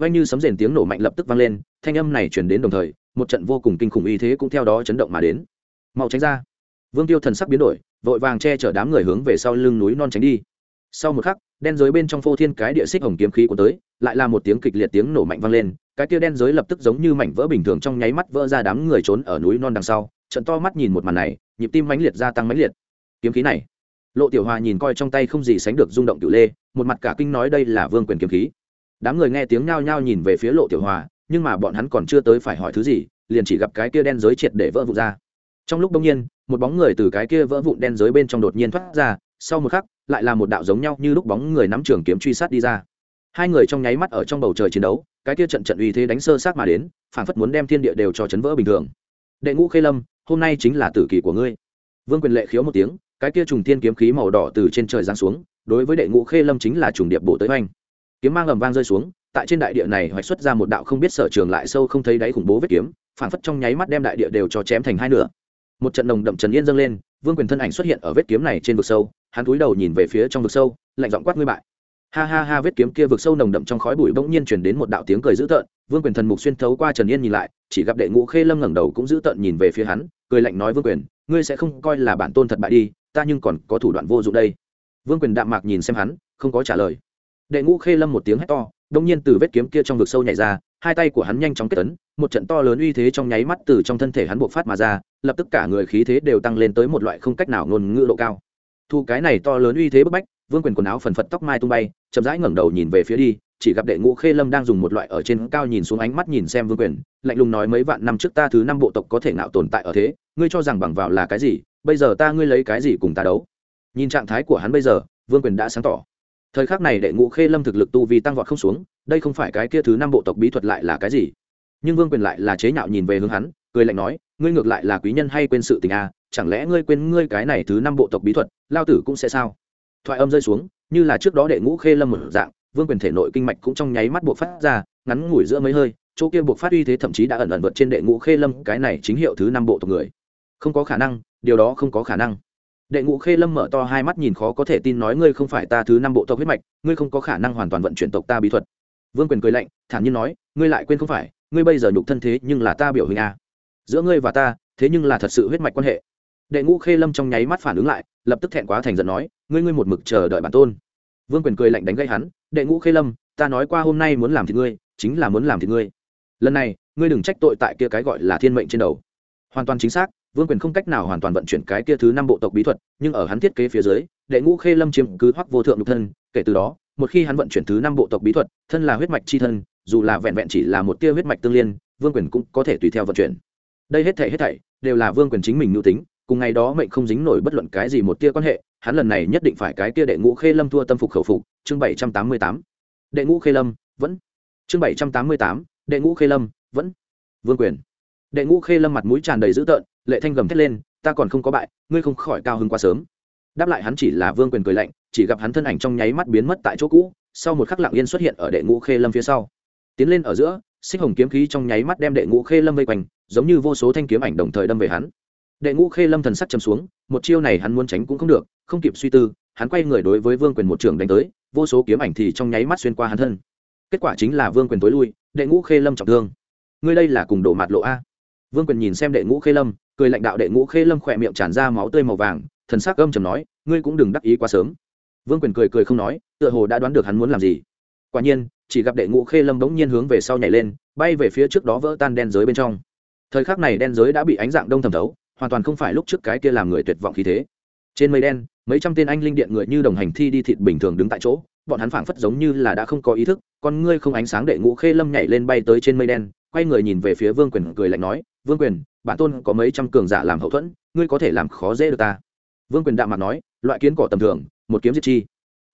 vang như sấm rền tiếng nổ mạnh lập tức vang lên, thanh âm này truyền đến đồng thời, một trận vô cùng kinh khủng uy thế cũng theo đó chấn động mà đến. Mau tránh ra. Vương tiêu thần sắc biến đổi, vội vàng che chở đám người hướng về sau lưng núi non tránh đi. Sau một khắc, đen giới bên trong phô thiên cái địa xích hồng kiếm khí của tới, lại là một tiếng kịch liệt tiếng nổ mạnh vang lên, cái kia đen giới lập tức giống như mảnh vỡ bình thường trong nháy mắt vỡ ra đám người trốn ở núi non đằng sau, trận to mắt nhìn một màn này, nhịp tim mãnh liệt gia tăng mãnh liệt. Kiếm khí này, lộ tiểu hòa nhìn coi trong tay không gì sánh được rung động cựu lê, một mặt cả kinh nói đây là vương quyền kiếm khí đám người nghe tiếng nhao nhao nhìn về phía lộ tiểu hòa, nhưng mà bọn hắn còn chưa tới phải hỏi thứ gì, liền chỉ gặp cái kia đen giới triệt để vỡ vụn ra. Trong lúc đông nhiên, một bóng người từ cái kia vỡ vụn đen giới bên trong đột nhiên thoát ra, sau một khắc, lại là một đạo giống nhau như lúc bóng người nắm trường kiếm truy sát đi ra. Hai người trong nháy mắt ở trong bầu trời chiến đấu, cái kia trận trận uy thế đánh sơ sát mà đến, phản phất muốn đem thiên địa đều cho chấn vỡ bình thường. Đệ ngũ khê lâm, hôm nay chính là tử kỳ của ngươi. Vương quyền lệ khiếu một tiếng, cái kia trùng thiên kiếm khí màu đỏ từ trên trời giáng xuống, đối với đệ ngũ khê lâm chính là trùng điệp bộ tới oanh kiếm mang ầm vang rơi xuống, tại trên đại địa này hoạch xuất ra một đạo không biết sở trường lại sâu không thấy đáy khủng bố vết kiếm, phảng phất trong nháy mắt đem đại địa đều cho chém thành hai nửa. Một trận nồng đậm trần yên dâng lên, vương quyền thân ảnh xuất hiện ở vết kiếm này trên vực sâu, hắn cúi đầu nhìn về phía trong vực sâu, lạnh giọng quát ngươi bại. Ha ha ha, vết kiếm kia vực sâu nồng đậm trong khói bụi bỗng nhiên chuyển đến một đạo tiếng cười dữ tợn, vương quyền thần mục xuyên thấu qua trần yên nhìn lại, chỉ gặp đệ ngũ khê lâm ngẩng đầu cũng dữ tợn nhìn về phía hắn, cười lạnh nói vương quyền, ngươi sẽ không coi là bản tôn thật bại đi, ta nhưng còn có thủ đoạn vô dụng đây. Vương quyền đạm mạc nhìn xem hắn, không có trả lời đệ ngũ khê lâm một tiếng hét to, đông nhiên từ vết kiếm kia trong vực sâu nhảy ra, hai tay của hắn nhanh chóng kết tấn, một trận to lớn uy thế trong nháy mắt từ trong thân thể hắn buộc phát mà ra, lập tức cả người khí thế đều tăng lên tới một loại không cách nào ngôn ngữ độ cao. Thu cái này to lớn uy thế bức bách, vương quyền quần áo phần phật tóc mai tung bay, chậm rãi ngẩng đầu nhìn về phía đi, chỉ gặp đệ ngũ khê lâm đang dùng một loại ở trên cao nhìn xuống ánh mắt nhìn xem vương quyền, lạnh lùng nói mấy vạn năm trước ta thứ năm bộ tộc có thể nào tồn tại ở thế, ngươi cho rằng bằng vào là cái gì, bây giờ ta ngươi lấy cái gì cùng ta đấu? Nhìn trạng thái của hắn bây giờ, vương quyền đã sáng tỏ thời khắc này đệ ngũ khê lâm thực lực tu vi tăng vọt không xuống đây không phải cái kia thứ năm bộ tộc bí thuật lại là cái gì? Nhưng vương quyền lại là chế nhạo nhìn về hướng hắn cười lạnh nói ngươi ngược lại là quý nhân hay quên sự tình a à, chẳng lẽ ngươi quên ngươi cái này thứ năm bộ tộc bí thuật lao tử cũng sẽ sao? Thoại âm rơi xuống như là trước đó đệ ngũ khê lâm một dạng vương quyền thể nội kinh mạch cũng trong nháy mắt buộc phát ra ngắn ngủi giữa mấy hơi chỗ kia buộc phát uy thế thậm chí đã ẩn ẩn vượt trên đệ ngũ khê lâm cái này chính hiệu thứ năm bộ tộc người. Không có khả năng điều đó không có khả năng đệ ngũ khê lâm mở to hai mắt nhìn khó có thể tin nói ngươi không phải ta thứ năm bộ tộc huyết mạch, ngươi không có khả năng hoàn toàn vận chuyển tộc ta bí thuật. Vương quyền cười lạnh, thản nhiên nói, ngươi lại quên không phải, ngươi bây giờ nhục thân thế nhưng là ta biểu hình a. Giữa ngươi và ta, thế nhưng là thật sự huyết mạch quan hệ. Đệ ngũ khê lâm trong nháy mắt phản ứng lại, lập tức thẹn quá thành giận nói, ngươi ngươi một mực chờ đợi bản tôn. Vương quyền cười lạnh đánh gây hắn, đệ ngũ khê lâm, ta nói qua hôm nay muốn làm thì ngươi, chính là muốn làm thì ngươi. Lần này, ngươi đừng trách tội tại kia cái gọi là thiên mệnh trên đầu. Hoàn toàn chính xác vương quyền không cách nào hoàn toàn vận chuyển cái kia thứ năm bộ tộc bí thuật, nhưng ở hắn thiết kế phía dưới, đệ ngũ khê lâm chiếm cứ hoắc vô thượng nhục thân, kể từ đó, một khi hắn vận chuyển thứ năm bộ tộc bí thuật, thân là huyết mạch c h i thân, dù là vẹn vẹn chỉ là một tia huyết mạch tương liên, vương quyền cũng có thể tùy theo vận chuyển. Đây hết thể hết thảy đều là vương quyền chính mình nhu tính, cùng ngày đó mệnh không dính nổi bất luận cái gì một tia quan hệ, hắn lần này nhất định phải cái kia đệ ngũ khê lâm thua tâm phục khẩu phục, chương bảy trăm tám mươi tám. Đệ ngũ khê lâm, vẫn. Chương bảy trăm tám mươi tám, đệ ngũ khê lâm, vẫn. Vương quyền đệ ngũ khê lâm mặt mũi tràn đầy dữ tợn, lệ thanh gầm thét lên, ta còn không có bại, ngươi không khỏi cao hứng quá sớm. Đáp lại hắn chỉ là vương quyền cười lạnh, chỉ gặp hắn thân ảnh trong nháy mắt biến mất tại chỗ cũ, sau một khắc lặng yên xuất hiện ở đệ ngũ khê lâm phía sau. Tiến lên ở giữa, xích hồng kiếm khí trong nháy mắt đem đệ ngũ khê lâm vây quanh, giống như vô số thanh kiếm ảnh đồng thời đâm về hắn. Đệ ngũ khê lâm thần sắc chầm xuống, một chiêu này hắn muốn tránh cũng không được, không kịp suy tư, hắn quay người đối với vương quyền một trường đánh tới, vô số kiếm ảnh thì trong nháy mắt xuyên qua hắn thân. Kết quả chính là vương quyền tối lui, đệ ngũ khê lâm trọng thương. Ngươi đây là cùng đổ mặt lộ a vương quyền nhìn xem đệ ngũ khê lâm, cười lãnh đạo đệ ngũ khê lâm khỏe miệng tràn ra máu tươi màu vàng, thần sắc âm trầm nói, ngươi cũng đừng đắc ý quá sớm. Vương quyền cười cười không nói, tựa hồ đã đoán được hắn muốn làm gì. Quả nhiên, chỉ gặp đệ ngũ khê lâm bỗng nhiên hướng về sau nhảy lên, bay về phía trước đó vỡ tan đen giới bên trong. Thời khắc này đen giới đã bị ánh dạng đông thẩm thấu, hoàn toàn không phải lúc trước cái kia làm người tuyệt vọng khí thế. Trên mây đen, mấy trăm tên anh linh điện người như đồng hành thi đi thịt bình thường đứng tại chỗ, bọn hắn phảng phất giống như là đã không có ý thức, con ngươi không ánh sáng đệ ngũ khê lâm nhảy lên bay tới trên mây đen, quay người nhìn về phía vương quyền cười lạnh nói vương quyền, bản tôn có mấy trăm cường giả làm hậu thuẫn, ngươi có thể làm khó dễ được ta. Vương quyền đạm mặt nói, loại kiến cỏ tầm thường, một kiếm diệt chi.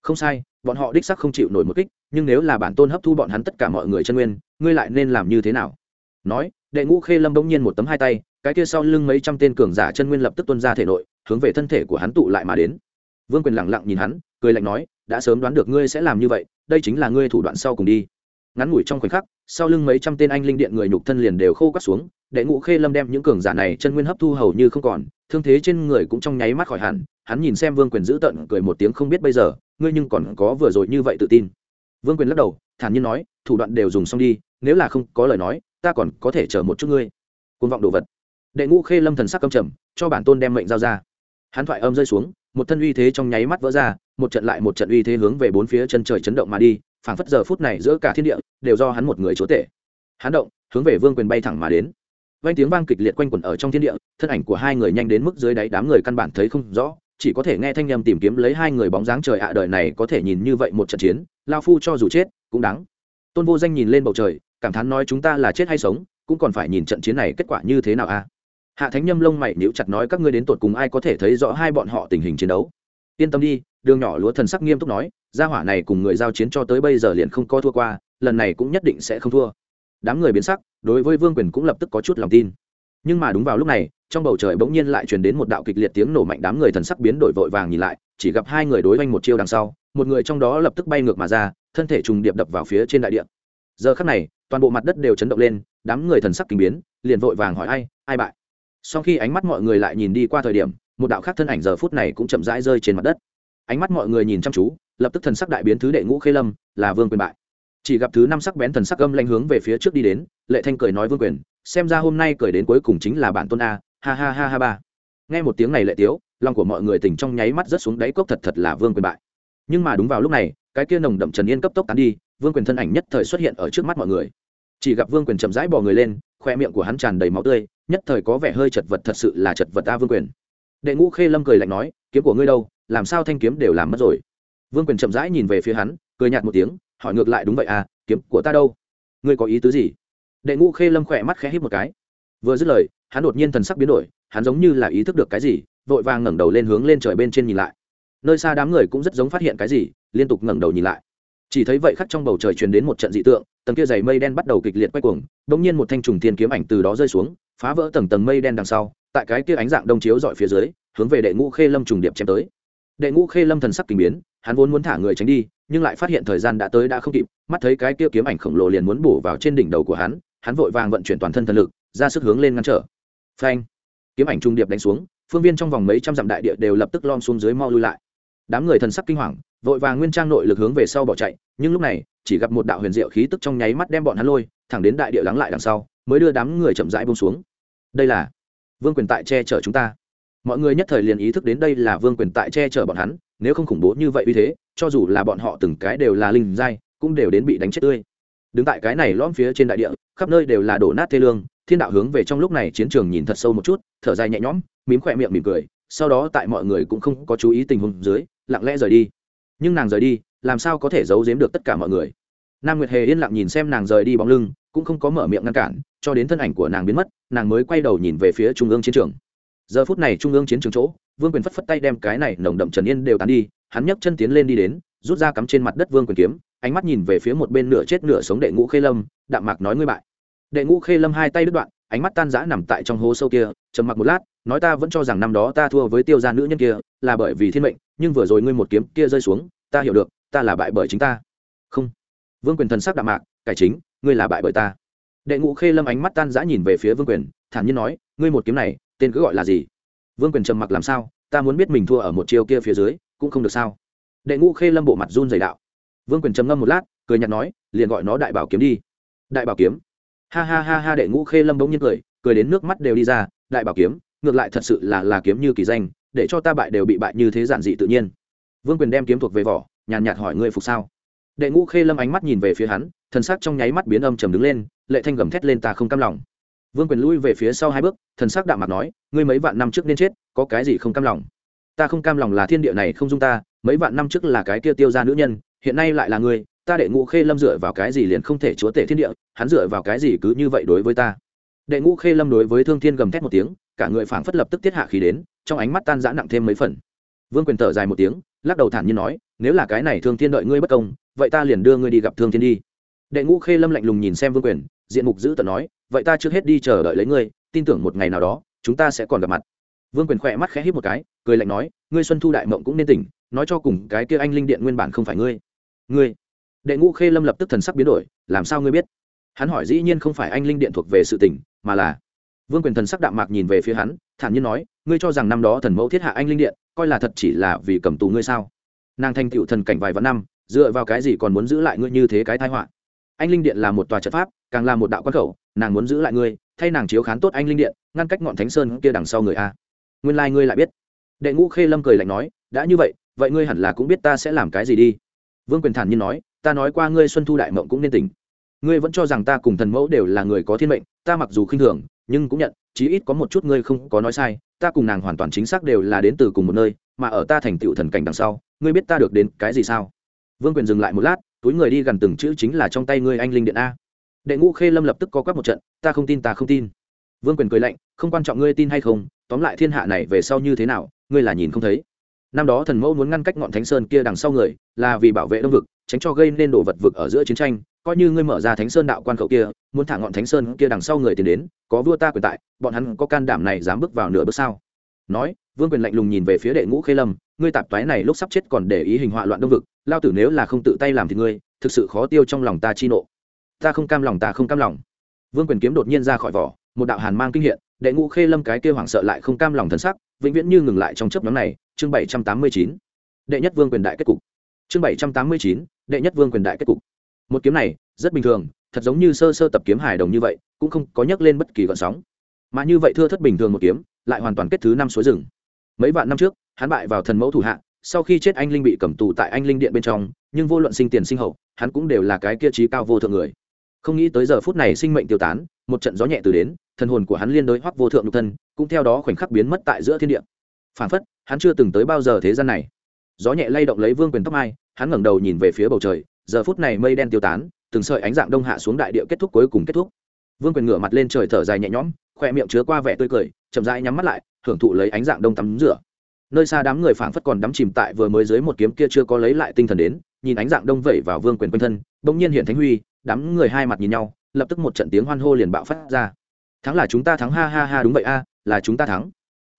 Không sai, bọn họ đích sắc không chịu nổi một kích, nhưng nếu là bản tôn hấp thu bọn hắn tất cả mọi người chân nguyên, ngươi lại nên làm như thế nào? Nói, đệ ngũ khê lâm bỗng nhiên một tấm hai tay, cái kia sau lưng mấy trăm tên cường giả chân nguyên lập tức tuân ra thể nội, hướng về thân thể của hắn tụ lại mà đến. Vương quyền lẳng lặng nhìn hắn, cười lạnh nói, đã sớm đoán được ngươi sẽ làm như vậy, đây chính là ngươi thủ đoạn sau cùng đi. Ngắn ngủi trong khoảnh khắc, sau lưng mấy trăm tên anh linh điện người nhục thân liền đều khô cắt xuống đệ ngũ khê lâm đem những cường giả này chân nguyên hấp thu hầu như không còn, thương thế trên người cũng trong nháy mắt khỏi hẳn, hắn nhìn xem vương quyền giữ tận, cười một tiếng không biết bây giờ, ngươi nhưng còn có vừa rồi như vậy tự tin. Vương quyền lắc đầu, thản nhiên nói, thủ đoạn đều dùng xong đi, nếu là không có lời nói, ta còn có thể chờ một chút ngươi. Côn vọng đồ vật. Đệ ngũ khê lâm thần sắc căm trầm, cho bản tôn đem mệnh giao ra. Hắn thoại âm rơi xuống, một thân uy thế trong nháy mắt vỡ ra, một trận lại một trận uy thế hướng về bốn phía chân trời chấn động mà đi, phảng phất giờ phút này giữa cả thiên địa, đều do hắn một người chúa tể. Hắn động, hướng về vương quyền bay thẳng mà đến vang tiếng vang kịch liệt quanh quẩn ở trong thiên địa, thân ảnh của hai người nhanh đến mức dưới đáy đám người căn bản thấy không rõ, chỉ có thể nghe thanh nhầm tìm kiếm lấy hai người bóng dáng trời ạ, đời này có thể nhìn như vậy một trận chiến, lao phu cho dù chết, cũng đáng. Tôn vô danh nhìn lên bầu trời, cảm thán nói chúng ta là chết hay sống, cũng còn phải nhìn trận chiến này kết quả như thế nào a hạ thánh nhâm lông mày níu chặt nói các ngươi đến tột cùng ai có thể thấy rõ hai bọn họ tình hình chiến đấu. Yên tâm đi, đường nhỏ lúa thần sắc nghiêm túc nói, gia hỏa này cùng người giao chiến cho tới bây giờ liền không có thua qua, lần này cũng nhất định sẽ không thua đám người biến sắc, đối với vương quyền cũng lập tức có chút lòng tin. Nhưng mà đúng vào lúc này, trong bầu trời bỗng nhiên lại truyền đến một đạo kịch liệt tiếng nổ mạnh, đám người thần sắc biến đổi vội vàng nhìn lại, chỉ gặp hai người đối oanh một chiêu đằng sau, một người trong đó lập tức bay ngược mà ra, thân thể trùng điệp đập vào phía trên đại địa. Giờ khắc này, toàn bộ mặt đất đều chấn động lên, đám người thần sắc kinh biến, liền vội vàng hỏi ai ai bại? Sau khi ánh mắt mọi người lại nhìn đi qua thời điểm, một đạo khác thân ảnh giờ phút này cũng chậm rãi rơi trên mặt đất. Ánh mắt mọi người nhìn chăm chú, lập tức thần sắc đại biến thứ đệ ngũ khê lâm, là vương quyền bại chỉ gặp thứ năm sắc bén thần sắc âm lanh hướng về phía trước đi đến, lệ thanh cười nói vương quyền, xem ra hôm nay cười đến cuối cùng chính là bản tôn a, ha ha ha ha ba. Nghe một tiếng này lệ tiếu, lòng của mọi người tỉnh trong nháy mắt rất xuống đáy cốc thật thật là vương quyền bại. Nhưng mà đúng vào lúc này, cái kia nồng đậm trần yên cấp tốc tán đi, vương quyền thân ảnh nhất thời xuất hiện ở trước mắt mọi người. Chỉ gặp vương quyền chậm rãi bỏ người lên, khoe miệng của hắn tràn đầy máu tươi, nhất thời có vẻ hơi chật vật thật sự là chật vật ta vương quyền. Đệ ngũ khê lâm cười lạnh nói, kiếm của ngươi đâu, làm sao thanh kiếm đều làm mất rồi? Vương quyền chậm rãi nhìn về phía hắn, cười nhạt một tiếng hỏi ngược lại đúng vậy à kiếm của ta đâu? Ngươi có ý tứ gì? Đệ ngũ khê lâm khỏe mắt khẽ hít một cái. Vừa dứt lời, hắn đột nhiên thần sắc biến đổi, hắn giống như là ý thức được cái gì, vội vàng ngẩng đầu lên hướng lên trời bên trên nhìn lại. Nơi xa đám người cũng rất giống phát hiện cái gì, liên tục ngẩng đầu nhìn lại. Chỉ thấy vậy khắc trong bầu trời truyền đến một trận dị tượng, tầng kia dày mây đen bắt đầu kịch liệt quay cuồng, bỗng nhiên một thanh trùng thiên kiếm ảnh từ đó rơi xuống, phá vỡ tầng tầng mây đen đằng sau, tại cái kia ánh dạng đông chiếu dọi phía dưới, hướng về đệ ngũ khê lâm trùng điệp chém tới đệ ngũ khê lâm thần sắc kinh biến, hắn vốn muốn thả người tránh đi, nhưng lại phát hiện thời gian đã tới đã không kịp, mắt thấy cái kia kiếm ảnh khổng lồ liền muốn bổ vào trên đỉnh đầu của hắn hắn vội vàng vận chuyển toàn thân thần lực, ra sức hướng lên ngăn trở. Phanh! Kiếm ảnh trung điệp đánh xuống, phương viên trong vòng mấy trăm dặm đại địa đều lập tức lom xuống dưới mau lui lại. Đám người thần sắc kinh hoàng, vội vàng nguyên trang nội lực hướng về sau bỏ chạy, nhưng lúc này, chỉ gặp một đạo huyền diệu khí tức trong nháy mắt đem bọn hắn lôi, thẳng đến đại địa lắng lại đằng sau, mới đưa đám người chậm rãi bông xuống. Đây là vương quyền tại che chở chúng ta mọi người nhất thời liền ý thức đến đây là vương quyền tại che chở bọn hắn, nếu không khủng bố như vậy uy thế, cho dù là bọn họ từng cái đều là linh giai, cũng đều đến bị đánh chết tươi. Đứng tại cái này lõm phía trên đại địa, khắp nơi đều là đổ nát thê lương, thiên đạo hướng về trong lúc này chiến trường nhìn thật sâu một chút, thở dài nhẹ nhõm, mím khỏe miệng mỉm cười, sau đó tại mọi người cũng không có chú ý tình huống dưới, lặng lẽ rời đi. Nhưng nàng rời đi, làm sao có thể giấu giếm được tất cả mọi người? Nam nguyệt hề yên lặng nhìn xem nàng rời đi bóng lưng, cũng không có mở miệng ngăn cản, cho đến thân ảnh của nàng biến mất, nàng mới quay đầu nhìn về phía trung ương chiến trường giờ phút này trung ương chiến trường chỗ, vương quyền phất phất tay đem cái này nồng đậm trần yên đều tán đi, hắn nhấc chân tiến lên đi đến, rút ra cắm trên mặt đất vương quyền kiếm, ánh mắt nhìn về phía một bên nửa chết nửa sống đệ ngũ khê lâm, đạm mạc nói ngươi bại. Đệ ngũ khê lâm hai tay đứt đoạn, ánh mắt tan rã nằm tại trong hố sâu kia, trầm mặc một lát, nói ta vẫn cho rằng năm đó ta thua với tiêu gia nữ nhân kia, là bởi vì thiên mệnh, nhưng vừa rồi ngươi một kiếm kia rơi xuống, ta hiểu được, ta là bại bởi chính ta. Không. Vương quyền thần sắc đạm mạc, cải chính, ngươi là bại bởi ta. Đệ ngũ khê lâm ánh mắt tan rã nhìn về phía vương quyền, thản nhiên nói, ngươi một kiếm này tên cứ gọi là gì? Vương quyền trầm mặc làm sao? Ta muốn biết mình thua ở một chiều kia phía dưới, cũng không được sao? Đệ ngũ khê lâm bộ mặt run dày đạo. Vương quyền trầm ngâm một lát, cười nhạt nói, liền gọi nó đại bảo kiếm đi. Đại bảo kiếm? Ha ha ha ha, đệ ngũ khê lâm bỗng nhiên cười cười đến nước mắt đều đi ra. Đại bảo kiếm, ngược lại thật sự là là kiếm như kỳ danh, để cho ta bại đều bị bại như thế giản dị tự nhiên. Vương quyền đem kiếm thuộc về vỏ, nhàn nhạt hỏi ngươi phục sao? Đệ ngũ khê lâm ánh mắt nhìn về phía hắn, thần sắc trong nháy mắt biến âm trầm đứng lên, lệ thanh gầm thét lên ta không cam lòng vương quyền lui về phía sau hai bước, thần sắc đạm mặt nói, ngươi mấy vạn năm trước nên chết, có cái gì không cam lòng? Ta không cam lòng là thiên địa này không dung ta, mấy vạn năm trước là cái kia tiêu ra nữ nhân, hiện nay lại là ngươi, ta đệ ngũ khê lâm dựa vào cái gì liền không thể chúa tể thiên địa, hắn dựa vào cái gì cứ như vậy đối với ta? Đệ ngũ khê lâm đối với thương thiên gầm thét một tiếng, cả người phảng phất lập tức tiết hạ khí đến, trong ánh mắt tan giã nặng thêm mấy phần. Vương quyền thở dài một tiếng, lắc đầu thản nhiên nói, nếu là cái này thương thiên đợi ngươi bất công, vậy ta liền đưa ngươi đi gặp thương thiên đi. Đệ ngũ khê lâm lạnh lùng nhìn xem vương quyền, diện mục giữ tận nói vậy ta trước hết đi chờ đợi lấy ngươi, tin tưởng một ngày nào đó, chúng ta sẽ còn gặp mặt. Vương quyền khỏe mắt khẽ hít một cái, cười lạnh nói, ngươi xuân thu đại mộng cũng nên tỉnh, nói cho cùng cái kia anh linh điện nguyên bản không phải ngươi. Ngươi? Đệ ngũ khê lâm lập tức thần sắc biến đổi, làm sao ngươi biết? Hắn hỏi dĩ nhiên không phải anh linh điện thuộc về sự tỉnh, mà là vương quyền thần sắc đạm mạc nhìn về phía hắn, thản nhiên nói, ngươi cho rằng năm đó thần mẫu thiết hạ anh linh điện, coi là thật chỉ là vì cầm tù ngươi sao? Nàng thành tựu thần cảnh vài vạn năm, dựa vào cái gì còn muốn giữ lại ngươi như thế cái thái họa? Anh linh điện là một tòa trận pháp càng là một đạo quan khẩu, nàng muốn giữ lại ngươi, thay nàng chiếu khán tốt anh linh điện, ngăn cách ngọn thánh sơn kia đằng sau người a. Nguyên lai、like、ngươi lại biết. Đệ ngũ khê lâm cười lạnh nói, đã như vậy vậy ngươi hẳn là cũng biết ta sẽ làm cái gì đi. Vương quyền thản nhiên nói, ta nói qua ngươi xuân thu đại mộng cũng nên tỉnh. Ngươi vẫn cho rằng ta cùng thần mẫu đều là người có thiên mệnh, ta mặc dù khinh thường, nhưng cũng nhận, chí ít có một chút ngươi không có nói sai, ta cùng nàng hoàn toàn chính xác đều là đến từ cùng một nơi, mà ở ta thành tựu thần cảnh đằng sau, ngươi biết ta được đến cái gì sao? Vương quyền dừng lại một lát, túi người đi gần từng chữ chính là trong tay ngươi anh linh điện a đệ ngũ khê lâm lập tức có quắc một trận, ta không tin, ta không tin. Vương quyền cười lạnh, không quan trọng ngươi tin hay không, tóm lại thiên hạ này về sau như thế nào, ngươi là nhìn không thấy. Năm đó thần mẫu muốn ngăn cách ngọn thánh sơn kia đằng sau người, là vì bảo vệ đông vực, tránh cho gây nên đồ vật vực ở giữa chiến tranh. Coi như ngươi mở ra thánh sơn đạo quan khẩu kia, muốn thả ngọn thánh sơn kia đằng sau người tiến đến, có vua ta quyền tại, bọn hắn có can đảm này dám bước vào nửa bước sao? Nói, vương quyền lạnh lùng nhìn về phía đệ ngũ khê lâm, ngươi tạp toái này lúc sắp chết còn để ý hình họa loạn đông vực, lao tử nếu là không tự tay làm thì ngươi, thực sự khó tiêu trong lòng ta chi nộ ta không cam lòng, ta không cam lòng. Vương quyền kiếm đột nhiên ra khỏi vỏ, một đạo hàn mang kinh hiện, đệ ngũ khê lâm cái kêu hoảng sợ lại không cam lòng thân sắc, vĩnh viễn như ngừng lại trong chấp nhóm này. Chương bảy trăm tám mươi chín, đệ nhất vương quyền đại kết cục. Chương bảy trăm tám mươi chín, đệ nhất vương quyền đại kết cục. Một kiếm này, rất bình thường, thật giống như sơ sơ tập kiếm hài đồng như vậy, cũng không có nhắc lên bất kỳ gợn sóng. Mà như vậy thưa thất bình thường một kiếm, lại hoàn toàn kết thứ năm suối rừng. Mấy vạn năm trước, hắn bại vào thần mẫu thủ hạ, sau khi chết anh linh bị cầm tù tại anh linh điện bên trong, nhưng vô luận sinh tiền sinh hậu, hắn cũng đều là cái kia trí cao vô thượng người không nghĩ tới giờ phút này sinh mệnh tiêu tán, một trận gió nhẹ từ đến, thần hồn của hắn liên đối hoắc vô thượng nhục thân, cũng theo đó khoảnh khắc biến mất tại giữa thiên địa. Phản phất, hắn chưa từng tới bao giờ thế gian này. Gió nhẹ lay động lấy vương quyền tóc mai, hắn ngẩng đầu nhìn về phía bầu trời, giờ phút này mây đen tiêu tán, từng sợi ánh dạng đông hạ xuống đại địa kết thúc cuối cùng kết thúc. Vương quyền ngửa mặt lên trời thở dài nhẹ nhõm, khoe miệng chứa qua vẻ tươi cười, chậm rãi nhắm mắt lại, hưởng thụ lấy ánh dạng đông tắm rửa. Nơi xa đám người phảng phất còn đắm chìm tại vừa mới dưới một kiếm kia chưa có lấy lại tinh thần đến, nhìn ánh dạng đông vẩy vào vương quyền quanh thân, bỗng nhiên hiện thánh huy đám người hai mặt nhìn nhau, lập tức một trận tiếng hoan hô liền bạo phát ra. Thắng là chúng ta thắng, ha ha ha, đúng vậy, a, là chúng ta thắng.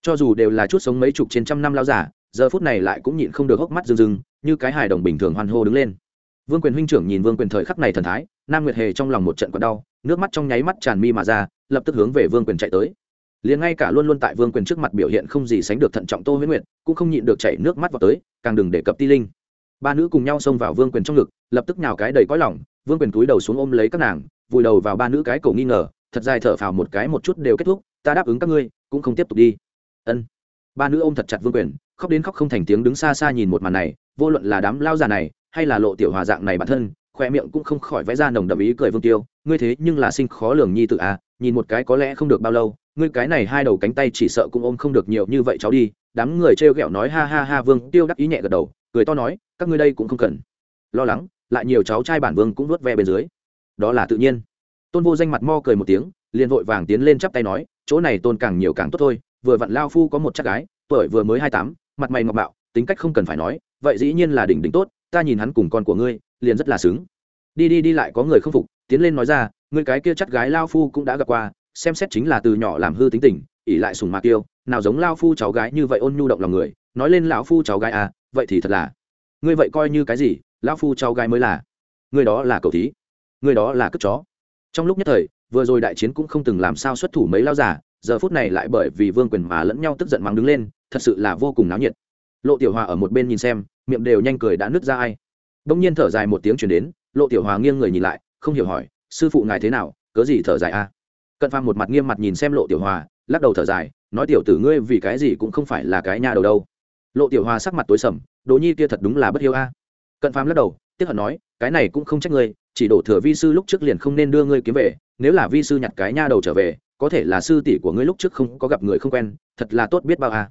Cho dù đều là chút sống mấy chục trên trăm năm lao giả, giờ phút này lại cũng nhịn không được hốc mắt rưng rưng, như cái hài đồng bình thường hoan hô đứng lên. Vương quyền huynh trưởng nhìn vương quyền thời khắc này thần thái, nam nguyệt hề trong lòng một trận còn đau, nước mắt trong nháy mắt tràn mi mà ra, lập tức hướng về vương quyền chạy tới. Liền ngay cả luôn luôn tại vương quyền trước mặt biểu hiện không gì sánh được thận trọng tô huyết nguyệt, cũng không nhịn được chảy nước mắt vào tới, càng đừng để cập ti linh. Ba nữ cùng nhau xông vào vương quyền trong ngực, lập tức nhào cái đầy cõi lỏng vương quyền túi đầu xuống ôm lấy các nàng, vùi đầu vào ba nữ cái cổ nghi ngờ, thật dài thở phào một cái một chút đều kết thúc, ta đáp ứng các ngươi, cũng không tiếp tục đi. Ân. Ba nữ ôm thật chặt vương quyền, khóc đến khóc không thành tiếng đứng xa xa nhìn một màn này, vô luận là đám lao già này, hay là lộ tiểu hòa dạng này bản thân khoe miệng cũng không khỏi vẽ ra nồng đậm ý cười vương tiêu, ngươi thế nhưng là sinh khó lường nhi tự à nhìn một cái có lẽ không được bao lâu, ngươi cái này hai đầu cánh tay chỉ sợ cũng ôm không được nhiều như vậy cháu đi. Đám người trêu ghẹo nói, ha ha ha, vương tiêu đắc ý nhẹ gật đầu, cười to nói, các ngươi đây cũng không cần lo lắng lại nhiều cháu trai bản vương cũng nuốt ve bên dưới. Đó là tự nhiên. Tôn vô danh mặt mo cười một tiếng, liền vội vàng tiến lên chắp tay nói, chỗ này tôn càng nhiều càng tốt thôi, vừa vặn lao phu có một chắc gái, tuổi vừa mới hai tám, mặt mày ngọc bạo, tính cách không cần phải nói, vậy dĩ nhiên là đỉnh đỉnh tốt, ta nhìn hắn cùng con của ngươi, liền rất là xứng. Đi đi đi lại có người không phục, tiến lên nói ra, ngươi cái kia chắc gái lao phu cũng đã gặp qua, xem xét chính là từ nhỏ làm hư tính tình ỉ lại sùng mạc tiêu nào giống lao phu cháu gái như vậy ôn nhu động lòng người, nói lên lão phu cháu gái à vậy thì thật là, ngươi vậy coi như cái gì? Lão phu cháu gái mới là. Người đó là cầu thí. Người đó là cất chó. Trong lúc nhất thời, vừa rồi đại chiến cũng không từng làm sao xuất thủ mấy lao giả giờ phút này lại bởi vì vương quyền mà lẫn nhau tức giận mắng đứng lên, thật sự là vô cùng náo nhiệt. Lộ tiểu hòa ở một bên nhìn xem, miệng đều nhanh cười đã nứt ra ai. Đông nhiên thở dài một tiếng chuyển đến, lộ tiểu hòa nghiêng người nhìn lại, không hiểu hỏi, sư phụ ngài thế nào? Cớ gì thở dài a? Cận phàm một mặt nghiêm mặt nhìn xem lộ tiểu hòa, lắc đầu thở dài, nói tiểu tử ngươi vì cái gì cũng không phải là cái nhà đầu đâu. Lộ tiểu hòa sắc mặt tối sầm, đồ nhi kia thật đúng là bất hiếu a cận phàm lắc đầu, tiếc hận nói, cái này cũng không trách ngươi, chỉ đổ thừa vi sư lúc trước liền không nên đưa ngươi kiếm về, nếu là vi sư nhặt cái nha đầu trở về, có thể là sư tỷ của ngươi lúc trước không có gặp người không quen, thật là tốt biết bao à?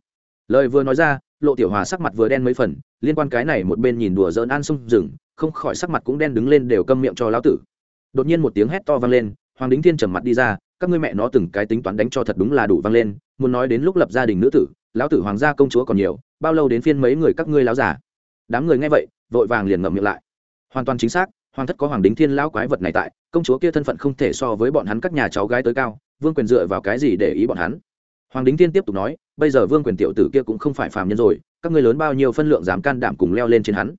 lời vừa nói ra, lộ tiểu hòa sắc mặt vừa đen mấy phần, liên quan cái này một bên nhìn đùa dỡn an sông rừng không khỏi sắc mặt cũng đen đứng lên đều câm miệng cho lão tử đột nhiên một tiếng hét to vang lên, hoàng đính thiên trầm mặt đi ra, các ngươi mẹ nó từng cái tính toán đánh cho thật đúng là đủ vang lên, muốn nói đến lúc lập gia đình nữ tử, lão tử hoàng gia công chúa còn nhiều, bao lâu đến phiên mấy người các ngươi láo giả đám người nghe vậy, vội vàng liền ngậm miệng lại. Hoàn toàn chính xác, hoàng thất có hoàng đính thiên lão quái vật này tại, công chúa kia thân phận không thể so với bọn hắn các nhà cháu gái tới cao, vương quyền dựa vào cái gì để ý bọn hắn? Hoàng đính thiên tiếp tục nói, bây giờ vương quyền tiểu tử kia cũng không phải phàm nhân rồi, các ngươi lớn bao nhiêu phân lượng dám can đảm cùng leo lên trên hắn?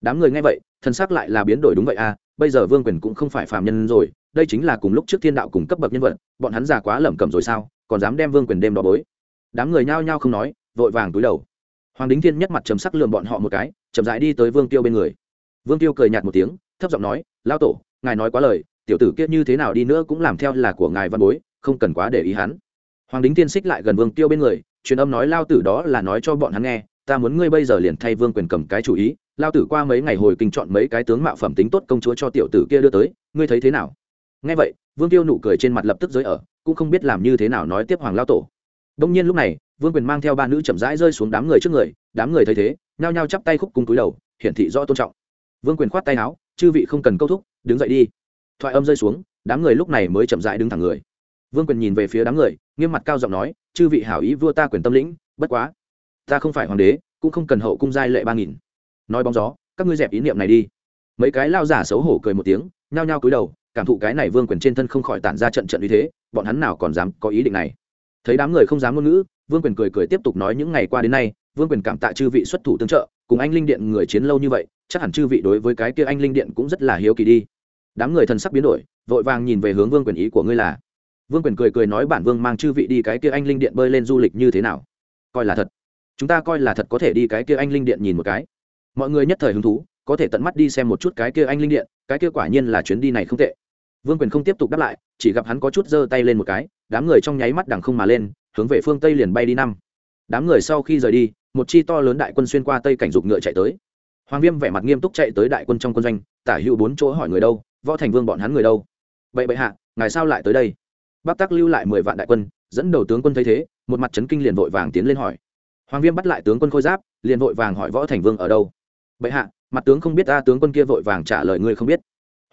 Đám người nghe vậy thân xác lại là biến đổi đúng vậy à bây giờ vương quyền cũng không phải phàm nhân rồi, đây chính là cùng lúc trước thiên đạo cùng cấp bậc nhân vật, bọn hắn già quá lẩm cẩm rồi sao, còn dám đem vương quyền đêm đó bối? Đám người nhao nhao không nói, vội vàng túi đầu hoàng đính thiên nhất mặt trầm sắc lườm bọn họ một cái, chậm rãi đi tới vương tiêu bên người. Vương tiêu cười nhạt một tiếng, thấp giọng nói lao tổ, ngài nói quá lời, tiểu tử kiết như thế nào đi nữa cũng làm theo là của ngài văn bối, không cần quá để ý hắn. Hoàng đính thiên xích lại gần vương tiêu bên người, truyền âm nói lao tử đó là nói cho bọn hắn nghe, ta muốn ngươi bây giờ liền thay vương quyền cầm cái chủ ý lao tử qua mấy ngày hồi kinh chọn mấy cái tướng mạo phẩm tính tốt công chúa cho tiểu tử kia đưa tới, ngươi thấy thế nào? Nghe vậy, vương tiêu nụ cười trên mặt lập tức giới ở, cũng không biết làm như thế nào nói tiếp hoàng lao tổ. Đông nhiên lúc này vương quyền mang theo ba nữ chậm rãi rơi xuống đám người trước người, đám người thấy thế, nhao nhao chắp tay khúc cung túi đầu, hiển thị rõ tôn trọng. Vương quyền khoát tay áo, chư vị không cần câu thúc, đứng dậy đi. Thoại âm rơi xuống, đám người lúc này mới chậm rãi đứng thẳng người. Vương quyền nhìn về phía đám người, nghiêm mặt cao giọng nói, chư vị hảo ý vua ta quyền tâm lĩnh, bất quá, ta không phải hoàng đế, cũng không cần hậu cung giai lệ ba nghìn. Nói bóng gió, các ngươi dẹp ý niệm này đi. Mấy cái lao giả xấu hổ cười một tiếng, nhao nhao cúi đầu, cảm thụ cái này vương quyền trên thân không khỏi tản ra trận trận uy thế, bọn hắn nào còn dám có ý định này. Thấy đám người không dám ngôn ngữ vương quyền cười cười tiếp tục nói những ngày qua đến nay, vương quyền cảm tạ chư vị xuất thủ tương trợ, cùng anh linh điện người chiến lâu như vậy, chắc hẳn chư vị đối với cái kia anh linh điện cũng rất là hiếu kỳ đi. Đám người thần sắc biến đổi, vội vàng nhìn về hướng vương quyền ý của ngươi là. Vương quyền cười cười nói bản vương mang chư vị đi cái kia anh linh điện bơi lên du lịch như thế nào? Coi là thật. Chúng ta coi là thật có thể đi cái kia anh linh điện nhìn một cái. Mọi người nhất thời hứng thú, có thể tận mắt đi xem một chút cái kia anh linh điện, cái kia quả nhiên là chuyến đi này không tệ. Vương quyền không tiếp tục đáp lại, chỉ gặp hắn có chút giơ tay lên một cái, đám người trong nháy mắt đằng không mà lên hướng về phương tây liền bay đi năm. Đám người sau khi rời đi, một chi to lớn đại quân xuyên qua tây cảnh dục ngựa chạy tới. Hoàng viêm vẻ mặt nghiêm túc chạy tới đại quân trong quân doanh, tả hữu bốn chỗ hỏi người đâu, võ thành vương bọn hắn người đâu? Vậy bệ hạ, ngài sao lại tới đây? Bắc tắc lưu lại mười vạn đại quân, dẫn đầu tướng quân thấy thế, một mặt trấn kinh liền vội vàng tiến lên hỏi. Hoàng viêm bắt lại tướng quân khôi giáp, liền vội vàng hỏi võ thành vương ở đâu? Bệ hạ, mặt tướng không biết ta, tướng quân kia vội vàng trả lời ngươi không biết.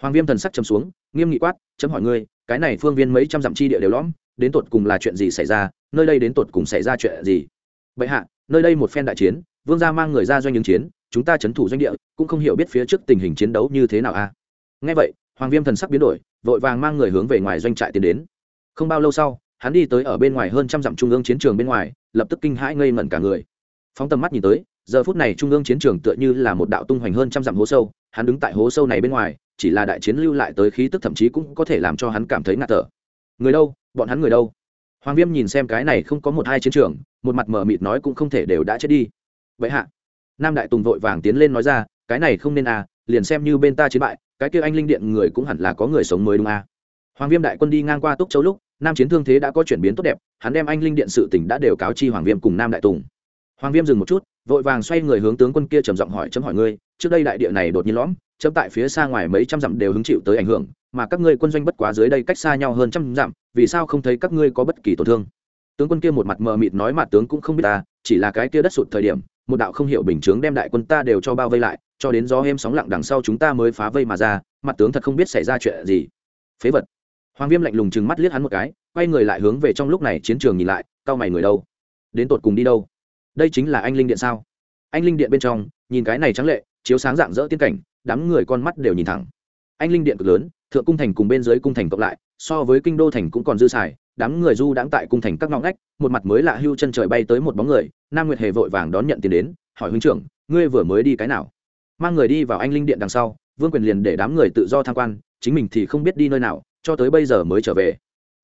Hoàng viêm thần sắc chấm xuống, nghiêm nghị quát, chấm hỏi ngươi, cái này phương viên mấy trăm dặm chi địa đều lõm đến tột cùng là chuyện gì xảy ra, nơi đây đến tột cùng xảy ra chuyện gì? Bệ hạ, nơi đây một phen đại chiến, vương gia mang người ra doanh ứng chiến, chúng ta chấn thủ doanh địa, cũng không hiểu biết phía trước tình hình chiến đấu như thế nào a. À? ngay vậy, hoàng viêm thần sắc biến đổi, vội vàng mang người hướng về ngoài doanh trại tiến đến. Không bao lâu sau, hắn đi tới ở bên ngoài hơn trăm dặm trung ương chiến trường bên ngoài, lập tức kinh hãi ngây ngẩn cả người. Phóng tầm mắt nhìn tới, giờ phút này trung ương chiến trường tựa như là một đạo tung hoành hơn trăm dặm hố sâu, hắn đứng tại hố sâu này bên ngoài, chỉ là đại chiến lưu lại tới khí tức thậm chí cũng có thể làm cho hắn cảm thấy ngạt thở người đâu? Bọn hắn người đâu? Hoàng viêm nhìn xem cái này không có một hai chiến trường, một mặt mờ mịt nói cũng không thể đều đã chết đi. Vậy hạ, nam đại tùng vội vàng tiến lên nói ra, cái này không nên à liền xem như bên ta chiến bại, cái kia anh linh điện người cũng hẳn là có người sống mới đúng à. Hoàng viêm đại quân đi ngang qua túc châu lúc, nam chiến thương thế đã có chuyển biến tốt đẹp, hắn đem anh linh điện sự tỉnh đã đều cáo chi hoàng viêm cùng nam đại tùng. Hoàng viêm dừng một chút, vội vàng xoay người hướng tướng quân kia trầm giọng hỏi, chấm hỏi ngươi, trước đây đại địa này đột nhiên lõm, chấm tại phía xa ngoài mấy trăm dặm đều hứng chịu tới ảnh hưởng mà các ngươi quân doanh bất quá dưới đây cách xa nhau hơn trăm dặm, vì sao không thấy các ngươi có bất kỳ tổn thương? Tướng quân kia một mặt mờ mịt nói mà tướng cũng không biết ta chỉ là cái kia đất sụt thời điểm, một đạo không hiểu bình chướng đem đại quân ta đều cho bao vây lại, cho đến gió êm sóng lặng đằng sau chúng ta mới phá vây mà ra, mặt tướng thật không biết xảy ra chuyện gì. Phế vật. Hoàng viêm lạnh lùng chừng mắt liếc hắn một cái, quay người lại hướng về trong lúc này chiến trường nhìn lại cao mày người đâu? Đến tột cùng đi đâu? Đây chính là anh linh điện sao? Anh linh điện bên trong, nhìn cái này trắng lệ, chiếu sáng dạng dỡ tiên cảnh, đám người con mắt đều nhìn thẳng. Anh linh điện cực lớn thượng cung thành cùng bên dưới cung thành cộng lại, so với kinh đô thành cũng còn dư xài, đám người du đãng tại cung thành các ngõ ngách, một mặt mới lạ hưu chân trời bay tới một bóng người, nam nguyệt hề vội vàng đón nhận tiền đến, hỏi huynh trưởng, ngươi vừa mới đi cái nào? Mang người đi vào anh linh điện đằng sau, vương quyền liền để đám người tự do tham quan, chính mình thì không biết đi nơi nào, cho tới bây giờ mới trở về.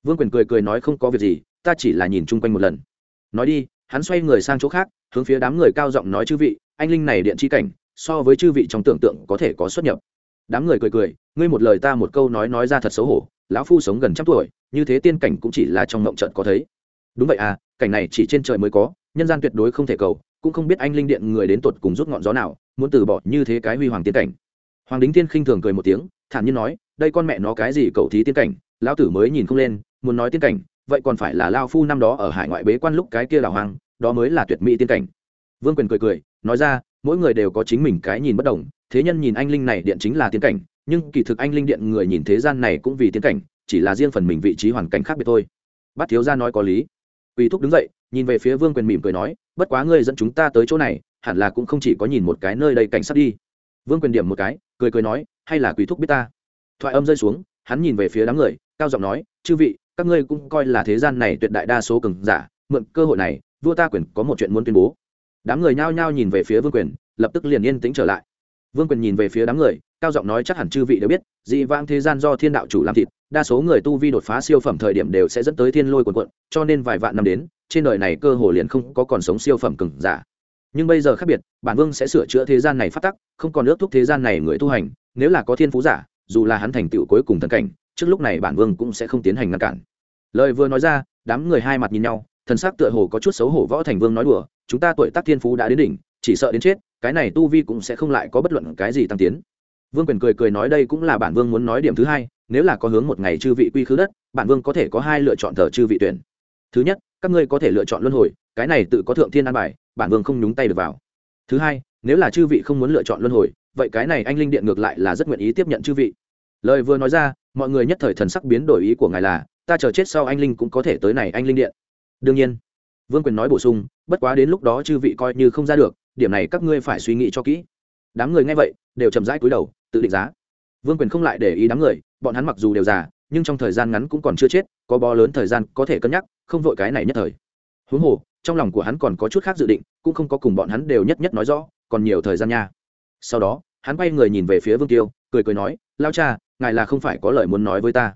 Vương quyền cười cười nói không có việc gì, ta chỉ là nhìn chung quanh một lần. Nói đi, hắn xoay người sang chỗ khác, hướng phía đám người cao giọng nói chư vị, anh linh này điện chi cảnh, so với chư vị trong tưởng tượng có thể có xuất nhập đám người cười cười, ngươi một lời ta một câu nói nói ra thật xấu hổ, lão phu sống gần trăm tuổi, như thế tiên cảnh cũng chỉ là trong mộng trận có thấy. Đúng vậy à cảnh này chỉ trên trời mới có, nhân gian tuyệt đối không thể cầu, cũng không biết anh linh điện người đến tột cùng rút ngọn gió nào, muốn từ bỏ như thế cái huy hoàng tiên cảnh. Hoàng đính tiên khinh thường cười một tiếng, thản nhiên nói, đây con mẹ nó cái gì cậu thí tiên cảnh, lão tử mới nhìn không lên, muốn nói tiên cảnh, vậy còn phải là lao phu năm đó ở hải ngoại bế quan lúc cái kia là hoàng, đó mới là tuyệt mỹ tiên cảnh. Vương quyền cười cười, nói ra, mỗi người đều có chính mình cái nhìn bất đồng thế nhân nhìn anh linh này điện chính là tiên cảnh, nhưng kỳ thực anh linh điện người nhìn thế gian này cũng vì tiên cảnh, chỉ là riêng phần mình vị trí hoàn cảnh khác biệt thôi. Bát thiếu gia nói có lý. Quỳ thúc đứng dậy, nhìn về phía vương quyền mỉm cười nói, bất quá ngươi dẫn chúng ta tới chỗ này, hẳn là cũng không chỉ có nhìn một cái nơi đây cảnh sát đi. Vương quyền điểm một cái, cười cười nói, hay là quý thúc biết ta? Thoại âm rơi xuống, hắn nhìn về phía đám người, cao giọng nói, chư vị, các ngươi cũng coi là thế gian này tuyệt đại đa số cường giả, mượn cơ hội này, vua ta quyền có một chuyện muốn tuyên bố. Đám người nhao nhao nhìn về phía vương quyền, lập tức liền yên tĩnh trở lại vương quyền nhìn về phía đám người, cao giọng nói chắc hẳn chư vị đều biết, dị vãng thế gian do thiên đạo chủ làm thịt, đa số người tu vi đột phá siêu phẩm thời điểm đều sẽ dẫn tới thiên lôi quần quận cho nên vài vạn năm đến, trên đời này cơ hồ liền không có còn sống siêu phẩm cừng giả. Nhưng bây giờ khác biệt, bản vương sẽ sửa chữa thế gian này phát tắc, không còn ước thúc thế gian này người tu hành, nếu là có thiên phú giả, dù là hắn thành tựu cuối cùng thần cảnh, trước lúc này bản vương cũng sẽ không tiến hành ngăn cản. Lời vừa nói ra, đám người hai mặt nhìn nhau, thần sắc tựa hồ có chút xấu hổ võ thành vương nói đùa, chúng ta tuổi tác thiên phú đã đến đỉnh, chỉ sợ đến chết cái này tu vi cũng sẽ không lại có bất luận cái gì tăng tiến. Vương quyền cười cười nói đây cũng là bản vương muốn nói điểm thứ hai, nếu là có hướng một ngày chư vị quy khứ đất, bản vương có thể có hai lựa chọn thờ chư vị tuyển. Thứ nhất, các ngươi có thể lựa chọn luân hồi, cái này tự có thượng thiên an bài, bản vương không nhúng tay được vào. Thứ hai, nếu là chư vị không muốn lựa chọn luân hồi, vậy cái này anh linh điện ngược lại là rất nguyện ý tiếp nhận chư vị. Lời vừa nói ra, mọi người nhất thời thần sắc biến đổi ý của ngài là, ta chờ chết sau anh linh cũng có thể tới này anh linh điện. Đương nhiên, vương quyền nói bổ sung, bất quá đến lúc đó chư vị coi như không ra được điểm này các ngươi phải suy nghĩ cho kỹ. Đám người nghe vậy, đều chậm rãi cúi đầu, tự định giá. Vương quyền không lại để ý đám người, bọn hắn mặc dù đều già, nhưng trong thời gian ngắn cũng còn chưa chết, có bó lớn thời gian có thể cân nhắc, không vội cái này nhất thời. Huống hồ, trong lòng của hắn còn có chút khác dự định, cũng không có cùng bọn hắn đều nhất nhất nói rõ, còn nhiều thời gian nha. Sau đó, hắn quay người nhìn về phía vương tiêu, cười cười nói, lao cha, ngài là không phải có lời muốn nói với ta.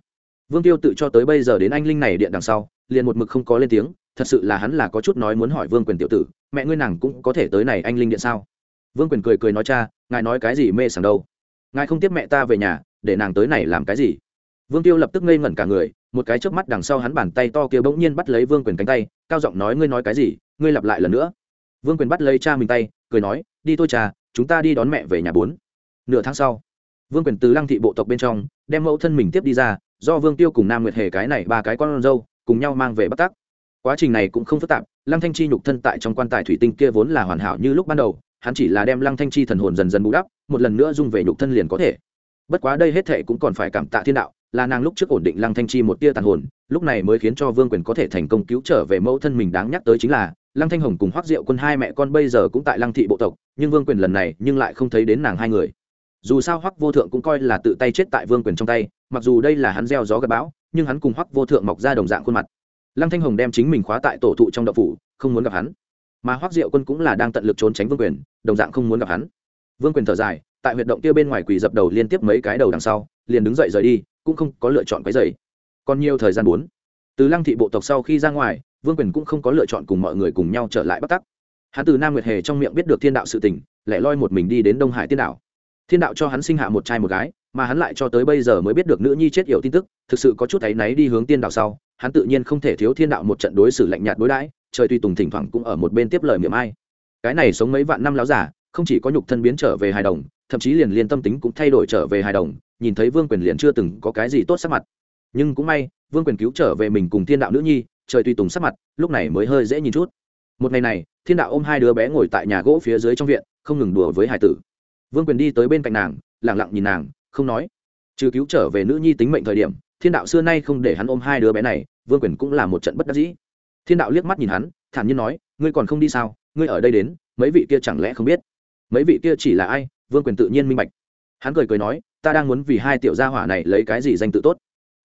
Vương tiêu tự cho tới bây giờ đến anh linh này điện đằng sau, liền một mực không có lên tiếng thật sự là hắn là có chút nói muốn hỏi vương quyền tiểu tử, mẹ ngươi nàng cũng có thể tới này anh linh điện sao? Vương quyền cười cười nói cha, ngài nói cái gì mê sảng đâu? Ngài không tiếp mẹ ta về nhà, để nàng tới này làm cái gì? Vương tiêu lập tức ngây ngẩn cả người, một cái chớp mắt đằng sau hắn bàn tay to kia bỗng nhiên bắt lấy vương quyền cánh tay, cao giọng nói ngươi nói cái gì, ngươi lặp lại lần nữa. Vương quyền bắt lấy cha mình tay, cười nói, đi thôi cha, chúng ta đi đón mẹ về nhà bốn. Nửa tháng sau, vương quyền từ lăng thị bộ tộc bên trong, đem mẫu thân mình tiếp đi ra, do vương tiêu cùng nam nguyệt hề cái này ba cái con dâu, cùng nhau mang về bắc tắc quá trình này cũng không phức tạp, lăng thanh chi nhục thân tại trong quan tài thủy tinh kia vốn là hoàn hảo như lúc ban đầu, hắn chỉ là đem lăng thanh chi thần hồn dần dần bù đắp, một lần nữa dung về nhục thân liền có thể. Bất quá đây hết thệ cũng còn phải cảm tạ thiên đạo, là nàng lúc trước ổn định lăng thanh chi một tia tàn hồn, lúc này mới khiến cho vương quyền có thể thành công cứu trở về mẫu thân mình đáng nhắc tới chính là, lăng thanh hồng cùng hoác diệu quân hai mẹ con bây giờ cũng tại lăng thị bộ tộc, nhưng vương quyền lần này nhưng lại không thấy đến nàng hai người. Dù sao hoắc vô thượng cũng coi là tự tay chết tại vương quyền trong tay, mặc dù đây là hắn gieo gió gặp bão, nhưng hắn cùng hoắc vô thượng mọc ra đồng dạng khuôn mặt lăng thanh hồng đem chính mình khóa tại tổ thụ trong đậu phủ, không muốn gặp hắn. Mà hoắc diệu quân cũng là đang tận lực trốn tránh vương quyền, đồng dạng không muốn gặp hắn. Vương quyền thở dài, tại huyệt động kia bên ngoài quỳ dập đầu liên tiếp mấy cái đầu đằng sau, liền đứng dậy rời đi, cũng không có lựa chọn cái dậy còn nhiều thời gian bốn, từ lăng thị bộ tộc sau khi ra ngoài, vương quyền cũng không có lựa chọn cùng mọi người cùng nhau trở lại bắc tắc. Hắn từ nam nguyệt hề trong miệng biết được thiên đạo sự tình lại loi một mình đi đến đông hải tiên đảo thiên đạo cho hắn sinh hạ một trai một gái, mà hắn lại cho tới bây giờ mới biết được nữ nhi chết yểu tin tức, thực sự có chút áy náy đi hướng tiên đạo sau hắn tự nhiên không thể thiếu thiên đạo một trận đối xử lạnh nhạt đối đãi, trời tuy tùng thỉnh thoảng cũng ở một bên tiếp lời miệng ai. Cái này sống mấy vạn năm láo giả, không chỉ có nhục thân biến trở về hài đồng, thậm chí liền liên tâm tính cũng thay đổi trở về hài đồng, nhìn thấy vương quyền liền chưa từng có cái gì tốt sắc mặt. Nhưng cũng may, vương quyền cứu trở về mình cùng thiên đạo nữ nhi, trời tuy tùng sắc mặt, lúc này mới hơi dễ nhìn chút. Một ngày này, thiên đạo ôm hai đứa bé ngồi tại nhà gỗ phía dưới trong viện, không ngừng đùa với hải tử. Vương quyền đi tới bên cạnh nàng lẳng lặng nhìn nàng, không nói. Trừ cứu trở về nữ nhi tính mệnh thời điểm, thiên đạo xưa nay không để hắn ôm hai đứa bé này vương quyền cũng là một trận bất đắc dĩ. Thiên đạo liếc mắt nhìn hắn, thản nhiên nói, ngươi còn không đi sao? Ngươi ở đây đến, mấy vị kia chẳng lẽ không biết? Mấy vị kia chỉ là ai? Vương quyền tự nhiên minh bạch. Hắn cười cười nói, ta đang muốn vì hai tiểu gia hỏa này lấy cái gì danh tự tốt?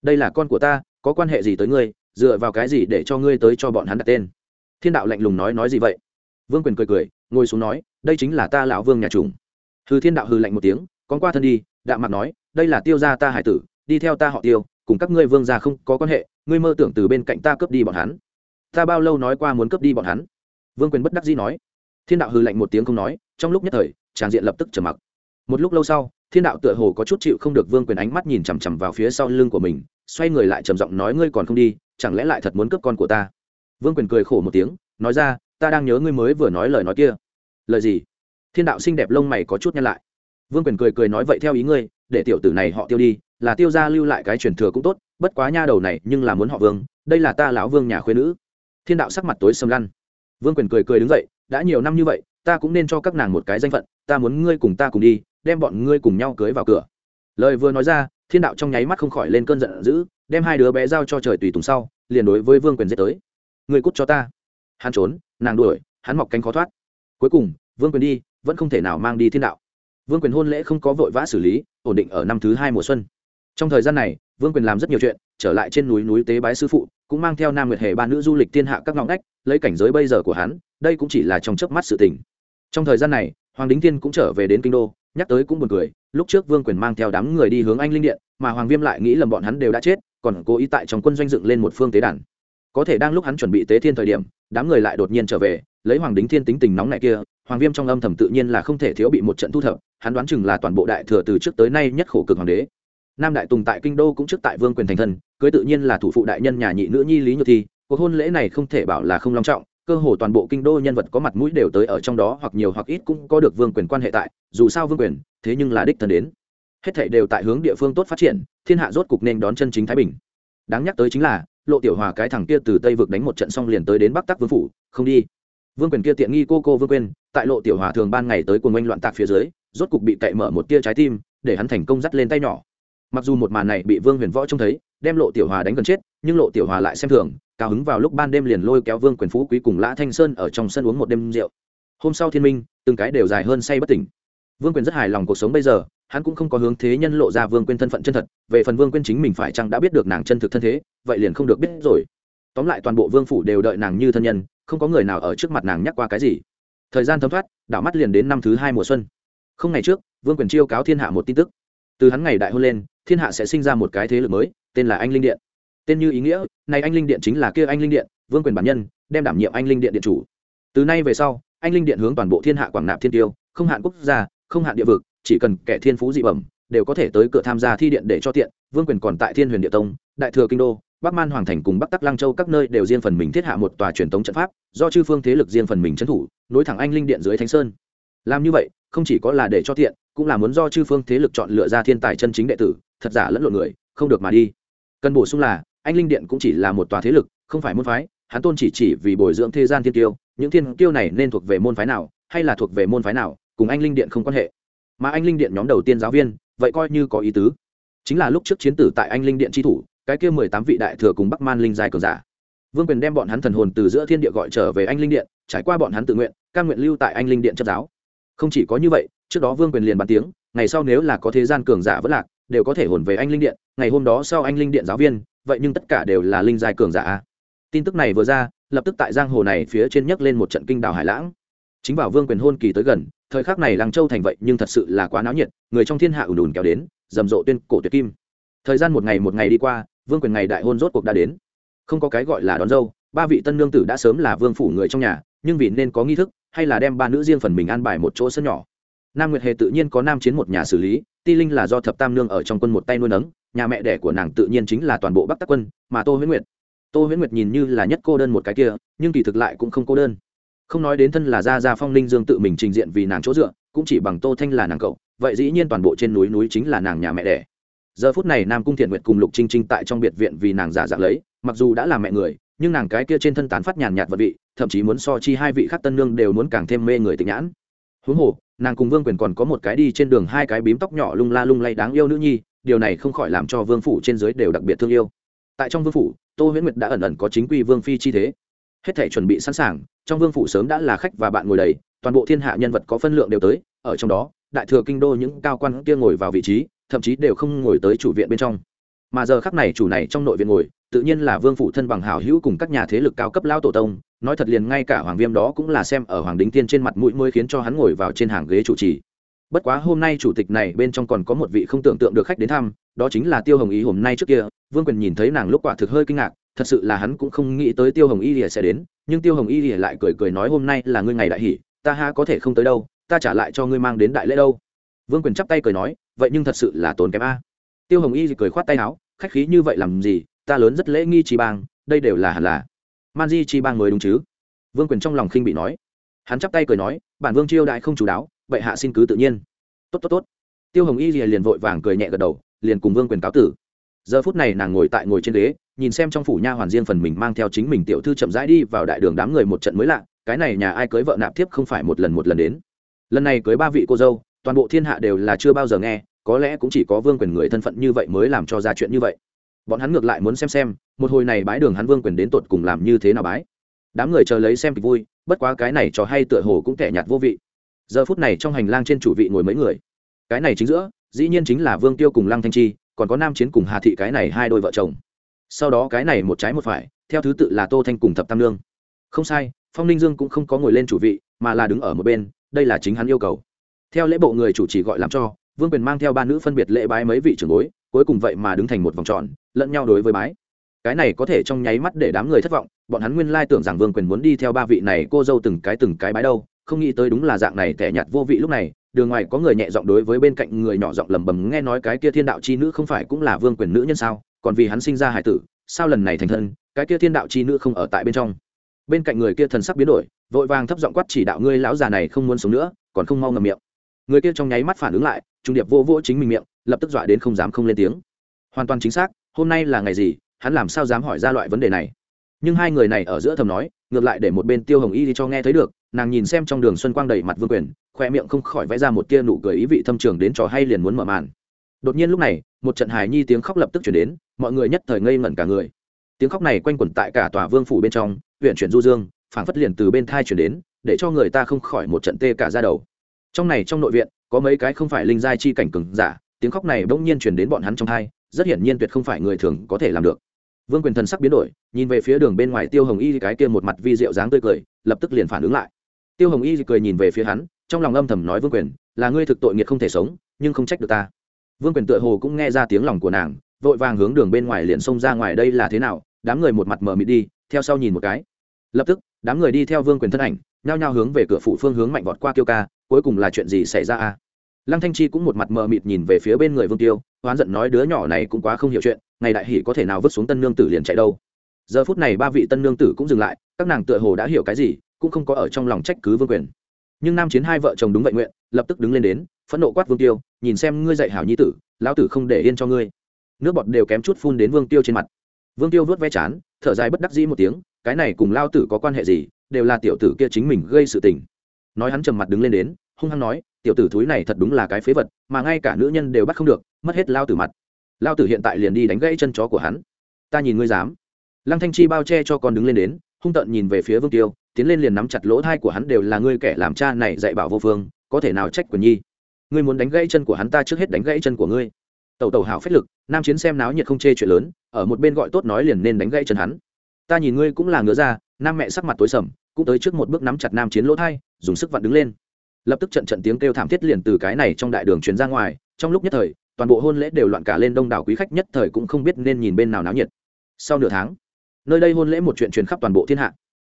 Đây là con của ta, có quan hệ gì tới ngươi, dựa vào cái gì để cho ngươi tới cho bọn hắn đặt tên? Thiên đạo lạnh lùng nói nói gì vậy? Vương quyền cười cười, ngồi xuống nói, đây chính là ta lão vương nhà trùng hư thiên đạo hư lạnh một tiếng, con qua thân đi, đạm mặt nói, đây là tiêu gia ta hải tử, đi theo ta họ tiêu cùng các ngươi vương gia không có quan hệ, ngươi mơ tưởng từ bên cạnh ta cướp đi bọn hắn. Ta bao lâu nói qua muốn cướp đi bọn hắn? Vương quyền bất đắc dĩ nói. Thiên đạo hư lạnh một tiếng không nói, trong lúc nhất thời, tràng diện lập tức trầm mặc. Một lúc lâu sau, thiên đạo tựa hồ có chút chịu không được vương quyền ánh mắt nhìn chằm chằm vào phía sau lưng của mình, xoay người lại trầm giọng nói, ngươi còn không đi, chẳng lẽ lại thật muốn cướp con của ta? Vương quyền cười khổ một tiếng, nói ra, ta đang nhớ ngươi mới vừa nói lời nói kia. Lời gì? Thiên đạo xinh đẹp lông mày có chút nhăn lại. Vương quyền cười cười nói, vậy theo ý ngươi, để tiểu tử này họ tiêu đi là tiêu gia lưu lại cái truyền thừa cũng tốt, bất quá nha đầu này nhưng là muốn họ vương, đây là ta lão vương nhà khuyên nữ. Thiên đạo sắc mặt tối sầm lăn. Vương quyền cười cười đứng dậy, đã nhiều năm như vậy, ta cũng nên cho các nàng một cái danh phận, ta muốn ngươi cùng ta cùng đi, đem bọn ngươi cùng nhau cưới vào cửa. Lời vừa nói ra, thiên đạo trong nháy mắt không khỏi lên cơn giận dữ, đem hai đứa bé giao cho trời tùy tùng sau, liền đối với vương quyền giết tới. Người cút cho ta. Hắn trốn, nàng đuổi, hắn mọc cánh khó thoát. Cuối cùng, vương quyền đi, vẫn không thể nào mang đi thiên đạo. Vương quyền hôn lễ không có vội vã xử lý, ổn định ở năm thứ hai mùa xuân trong thời gian này, vương quyền làm rất nhiều chuyện, trở lại trên núi núi tế bái sư phụ, cũng mang theo nam nguyệt hề ba nữ du lịch thiên hạ các ngõ ngách, lấy cảnh giới bây giờ của hắn, đây cũng chỉ là trong chớp mắt sự tình. Trong thời gian này, hoàng đính thiên cũng trở về đến kinh đô, nhắc tới cũng buồn cười, lúc trước vương quyền mang theo đám người đi hướng anh linh điện, mà hoàng viêm lại nghĩ lầm bọn hắn đều đã chết, còn cố ý tại trong quân doanh dựng lên một phương tế đàn. Có thể đang lúc hắn chuẩn bị tế thiên thời điểm, đám người lại đột nhiên trở về, lấy hoàng đính thiên tính tình nóng này kia, hoàng viêm trong âm thầm tự nhiên là không thể thiếu bị một trận thu thập, hắn đoán chừng là toàn bộ đại thừa từ trước tới nay nhất khổ cực hoàng đế nam đại tùng tại kinh đô cũng trước tại vương quyền thành thân, cưới tự nhiên là thủ phụ đại nhân nhà nhị nữ nhi lý nhược thi. Cuộc hôn lễ này không thể bảo là không long trọng, cơ hồ toàn bộ kinh đô nhân vật có mặt mũi đều tới ở trong đó hoặc nhiều hoặc ít cũng có được vương quyền quan hệ tại, dù sao vương quyền, thế nhưng là đích thân đến. Hết thảy đều tại hướng địa phương tốt phát triển, thiên hạ rốt cục nên đón chân chính thái bình. Đáng nhắc tới chính là, lộ tiểu hòa cái thằng kia từ tây vực đánh một trận xong liền tới đến bắc tắc vương phủ, không đi. Vương quyền kia tiện nghi cô cô vương quyền, tại lộ tiểu hòa thường ban ngày tới cuồng oanh loạn tạc phía dưới, rốt cục bị cậy mở một tia trái tim, để hắn thành công dắt lên tay nhỏ mặc dù một màn này bị vương huyền võ trông thấy, đem lộ tiểu hòa đánh gần chết, nhưng lộ tiểu hòa lại xem thường, cao hứng vào lúc ban đêm liền lôi kéo vương quyền phú quý cùng lã thanh sơn ở trong sân uống một đêm rượu. Hôm sau thiên minh, từng cái đều dài hơn say bất tỉnh. Vương quyền rất hài lòng cuộc sống bây giờ, hắn cũng không có hướng thế nhân lộ ra vương quyền thân phận chân thật, về phần vương quyền chính mình phải chăng đã biết được nàng chân thực thân thế, vậy liền không được biết rồi. Tóm lại toàn bộ vương phủ đều đợi nàng như thân nhân, không có người nào ở trước mặt nàng nhắc qua cái gì. Thời gian thấm thoát, đảo mắt liền đến năm thứ hai mùa xuân. Không ngày trước, vương quyền chiêu cáo thiên hạ một tin tức từ hắn ngày đại hôn lên, thiên hạ sẽ sinh ra một cái thế lực mới, tên là anh linh điện. Tên như ý nghĩa, này anh linh điện chính là kia anh linh điện, vương quyền bản nhân, đem đảm nhiệm anh linh điện điện chủ. Từ nay về sau, anh linh điện hướng toàn bộ thiên hạ quảng nạp thiên tiêu, không hạn quốc gia, không hạn địa vực, chỉ cần kẻ thiên phú dị bẩm, đều có thể tới cửa tham gia thi điện để cho tiện, vương quyền còn tại thiên huyền địa tông, đại thừa kinh đô, bắc man hoàng thành cùng bắc tắc lang châu các nơi đều riêng phần mình thiết hạ một tòa truyền thống trận pháp, do chư phương thế lực riêng phần mình trấn thủ, nối thẳng anh linh điện dưới thánh sơn. Làm như vậy, không chỉ có là để cho tiện cũng là muốn do chư phương thế lực chọn lựa ra thiên tài chân chính đệ tử, thật giả lẫn lộn người, không được mà đi. Cần bổ sung là, anh linh điện cũng chỉ là một tòa thế lực, không phải môn phái, hắn tôn chỉ chỉ vì bồi dưỡng thế gian thiên tiêu những thiên tiêu này nên thuộc về môn phái nào, hay là thuộc về môn phái nào, cùng anh linh điện không quan hệ. Mà anh linh điện nhóm đầu tiên giáo viên, vậy coi như có ý tứ. Chính là lúc trước chiến tử tại anh linh điện tri thủ, cái kia mười tám vị đại thừa cùng bắc man linh dài cường giả. Vương quyền đem bọn hắn thần hồn từ giữa thiên địa gọi trở về anh linh điện, trải qua bọn hắn tự nguyện, căn nguyện lưu tại anh linh điện chấp giáo. Không chỉ có như vậy trước đó vương quyền liền bàn tiếng, ngày sau nếu là có thế gian cường giả vất lạc, đều có thể hồn về anh linh điện, ngày hôm đó sau anh linh điện giáo viên, vậy nhưng tất cả đều là linh giai cường giả tin tức này vừa ra, lập tức tại giang hồ này phía trên nhấc lên một trận kinh đảo hải lãng. Chính vào vương quyền hôn kỳ tới gần, thời khắc này làng châu thành vậy nhưng thật sự là quá náo nhiệt, người trong thiên hạ ùn ùn kéo đến, rầm rộ tuyên cổ tuyệt kim. Thời gian một ngày một ngày đi qua, vương quyền ngày đại hôn rốt cuộc đã đến. Không có cái gọi là đón dâu, ba vị tân nương tử đã sớm là vương phủ người trong nhà, nhưng vì nên có nghi thức, hay là đem ba nữ riêng phần mình an bài một chỗ sân nhỏ nam nguyệt hề tự nhiên có nam chiến một nhà xử lý, ti linh là do thập tam nương ở trong quân một tay nuôi nấng, nhà mẹ đẻ của nàng tự nhiên chính là toàn bộ bắc tắc quân, mà tô huyễn nguyệt. Tô huyễn nguyệt nhìn như là nhất cô đơn một cái kia, nhưng kỳ thực lại cũng không cô đơn. Không nói đến thân là gia gia phong linh dương tự mình trình diện vì nàng chỗ dựa, cũng chỉ bằng tô thanh là nàng cậu, vậy dĩ nhiên toàn bộ trên núi núi chính là nàng nhà mẹ đẻ. Giờ phút này nam cung thiện nguyệt cùng lục trinh trinh tại trong biệt viện vì nàng giả dạng lấy, mặc dù đã là mẹ người, nhưng nàng cái kia trên thân tán phát nhàn nhạt vật vị, thậm chí muốn so chi hai vị khác tân nương đều muốn càng thêm mê người tịch nhãn. Huống hồ nàng cùng vương quyền còn có một cái đi trên đường hai cái bím tóc nhỏ lung la lung lay đáng yêu nữ nhi, điều này không khỏi làm cho vương phủ trên dưới đều đặc biệt thương yêu. Tại trong vương phủ, tô huyễn nguyệt đã ẩn ẩn có chính quy vương phi chi thế. Hết thể chuẩn bị sẵn sàng, trong vương phủ sớm đã là khách và bạn ngồi đầy, toàn bộ thiên hạ nhân vật có phân lượng đều tới, ở trong đó, đại thừa kinh đô những cao quan kia ngồi vào vị trí, thậm chí đều không ngồi tới chủ viện bên trong. Mà giờ khắc này chủ này trong nội viện ngồi tự nhiên là vương phủ thân bằng hảo hữu cùng các nhà thế lực cao cấp lao tổ tông, nói thật liền ngay cả hoàng viêm đó cũng là xem ở hoàng đính tiên trên mặt mũi mới khiến cho hắn ngồi vào trên hàng ghế chủ trì. Bất quá hôm nay chủ tịch này bên trong còn có một vị không tưởng tượng được khách đến thăm, đó chính là tiêu hồng ý hôm nay trước kia, vương quyền nhìn thấy nàng lúc quả thực hơi kinh ngạc, thật sự là hắn cũng không nghĩ tới tiêu hồng y lìa sẽ đến, nhưng tiêu hồng y lìa lại cười cười nói hôm nay là ngươi ngày đại hỷ, ta ha có thể không tới đâu, ta trả lại cho ngươi mang đến đại lễ đâu. Vương quyền chắp tay cười nói, vậy nhưng thật sự là tốn kém a. Tiêu hồng y cười khoát tay áo, khách khí như vậy làm gì ta lớn rất lễ nghi chi bang, đây đều là hẳn là. Man di chi bang mới đúng chứ? Vương quyền trong lòng khinh bị nói. Hắn chắp tay cười nói, bản vương chiêu đại không chủ đáo, vậy hạ xin cứ tự nhiên. Tốt tốt tốt. Tiêu hồng y liền vội vàng cười nhẹ gật đầu, liền cùng vương quyền cáo tử. Giờ phút này nàng ngồi tại ngồi trên ghế, nhìn xem trong phủ nha hoàn riêng phần mình mang theo chính mình tiểu thư chậm rãi đi vào đại đường đám người một trận mới lạ, cái này nhà ai cưới vợ nạp tiếp không phải một lần một lần đến. Lần này cưới ba vị cô dâu, toàn bộ thiên hạ đều là chưa bao giờ nghe, có lẽ cũng chỉ có vương quyền người thân phận như vậy mới làm cho ra chuyện như vậy bọn hắn ngược lại muốn xem xem, một hồi này bái đường hắn vương quyền đến tột cùng làm như thế nào bái. Đám người chờ lấy xem kịch vui, bất quá cái này trò hay tựa hồ cũng tẻ nhạt vô vị. Giờ phút này trong hành lang trên chủ vị ngồi mấy người. Cái này chính giữa, dĩ nhiên chính là vương tiêu cùng lăng thanh chi, còn có nam chiến cùng hà thị cái này hai đôi vợ chồng. Sau đó cái này một trái một phải, theo thứ tự là tô thanh cùng thập tam lương không sai, phong ninh dương cũng không có ngồi lên chủ vị, mà là đứng ở một bên, đây là chính hắn yêu cầu. Theo lễ bộ người chủ trì gọi làm cho, vương quyền mang theo ba nữ phân biệt lễ bái mấy vị trưởng bối cuối cùng vậy mà đứng thành một vòng tròn, lẫn nhau đối với bái. Cái này có thể trong nháy mắt để đám người thất vọng, bọn hắn nguyên lai tưởng rằng vương quyền muốn đi theo ba vị này cô dâu từng cái từng cái bái đâu, không nghĩ tới đúng là dạng này tẻ nhạt vô vị lúc này, đường ngoài có người nhẹ giọng đối với bên cạnh người nhỏ giọng lầm bầm nghe nói cái kia thiên đạo chi nữ không phải cũng là vương quyền nữ nhân sao, còn vì hắn sinh ra hải tử, sao lần này thành thân, cái kia thiên đạo chi nữ không ở tại bên trong. Bên cạnh người kia thần sắc biến đổi, vội vàng thấp giọng quát chỉ đạo ngươi lão già này không muốn sống nữa, còn không mau ngầm miệng. Người kia trong nháy mắt phản ứng lại, trung điệp vô vỗ chính mình miệng lập tức dọa đến không dám không lên tiếng. Hoàn toàn chính xác, hôm nay là ngày gì, hắn làm sao dám hỏi ra loại vấn đề này. Nhưng hai người này ở giữa thầm nói, ngược lại để một bên tiêu hồng y đi cho nghe thấy được, nàng nhìn xem trong đường xuân quang đầy mặt vương quyền, khoe miệng không khỏi vẽ ra một tia nụ cười ý vị thâm trường đến trò hay liền muốn mở màn. Đột nhiên lúc này, một trận hài nhi tiếng khóc lập tức chuyển đến, mọi người nhất thời ngây ngẩn cả người. Tiếng khóc này quanh quẩn tại cả tòa vương phủ bên trong, huyện chuyển du dương, phảng phất liền từ bên thai chuyển đến, để cho người ta không khỏi một trận tê cả ra đầu. Trong này trong nội viện, có mấy cái không phải linh giai chi cảnh cừng giả tiếng khóc này bỗng nhiên chuyển đến bọn hắn trong hai, rất hiển nhiên tuyệt không phải người thường có thể làm được. Vương quyền thần sắc biến đổi nhìn về phía đường bên ngoài tiêu hồng y cái kia một mặt vi diệu dáng tươi cười lập tức liền phản ứng lại. Tiêu hồng y cười nhìn về phía hắn trong lòng âm thầm nói vương quyền là ngươi thực tội nghiệt không thể sống nhưng không trách được ta. Vương quyền tựa hồ cũng nghe ra tiếng lòng của nàng vội vàng hướng đường bên ngoài liền xông ra ngoài đây là thế nào đám người một mặt mở mịt đi theo sau nhìn một cái. Lập tức đám người đi theo vương quyền thân ảnh nhao nhao hướng về cửa phụ phương hướng mạnh vọt qua kiêu ca cuối cùng là chuyện gì xảy ra a? Lăng thanh chi cũng một mặt mờ mịt nhìn về phía bên người vương tiêu hoán giận nói đứa nhỏ này cũng quá không hiểu chuyện, ngày đại hỷ có thể nào vứt xuống tân nương tử liền chạy đâu. Giờ phút này ba vị tân nương tử cũng dừng lại, các nàng tựa hồ đã hiểu cái gì, cũng không có ở trong lòng trách cứ vương quyền. Nhưng nam chiến hai vợ chồng đúng vậy nguyện, lập tức đứng lên đến, phẫn nộ quát vương tiêu, nhìn xem ngươi dạy hảo nhi tử, lão tử không để yên cho ngươi. Nước bọt đều kém chút phun đến vương tiêu trên mặt. Vương tiêu vớt ve chán, thở dài bất đắc dĩ một tiếng, cái này cùng lao tử có quan hệ gì, đều là tiểu tử kia chính mình gây sự tình. Nói hắn trầm mặt đứng lên đến, hung hăng nói tiểu tử thúi này thật đúng là cái phế vật, mà ngay cả nữ nhân đều bắt không được, mất hết lao tử mặt. Lao tử hiện tại liền đi đánh gãy chân chó của hắn. Ta nhìn ngươi dám. Lăng thanh chi bao che cho con đứng lên đến, hung tợn nhìn về phía vương tiêu, tiến lên liền nắm chặt lỗ thai của hắn đều là ngươi kẻ làm cha này dạy bảo vô phương, có thể nào trách quyền nhi? Ngươi muốn đánh gãy chân của hắn ta trước hết đánh gãy chân của ngươi. Tẩu tẩu hảo phách lực, nam chiến xem náo nhiệt không chê chuyện lớn, ở một bên gọi tốt nói liền nên đánh gãy chân hắn. Ta nhìn ngươi cũng là ngứa ra, nam mẹ sắc mặt tối sầm, cũng tới trước một bước nắm chặt nam chiến lỗ thai, dùng sức vặn đứng lên lập tức trận trận tiếng kêu thảm thiết liền từ cái này trong đại đường truyền ra ngoài, trong lúc nhất thời, toàn bộ hôn lễ đều loạn cả lên đông đảo quý khách nhất thời cũng không biết nên nhìn bên nào náo nhiệt. Sau nửa tháng, nơi đây hôn lễ một chuyện truyền khắp toàn bộ thiên hạ.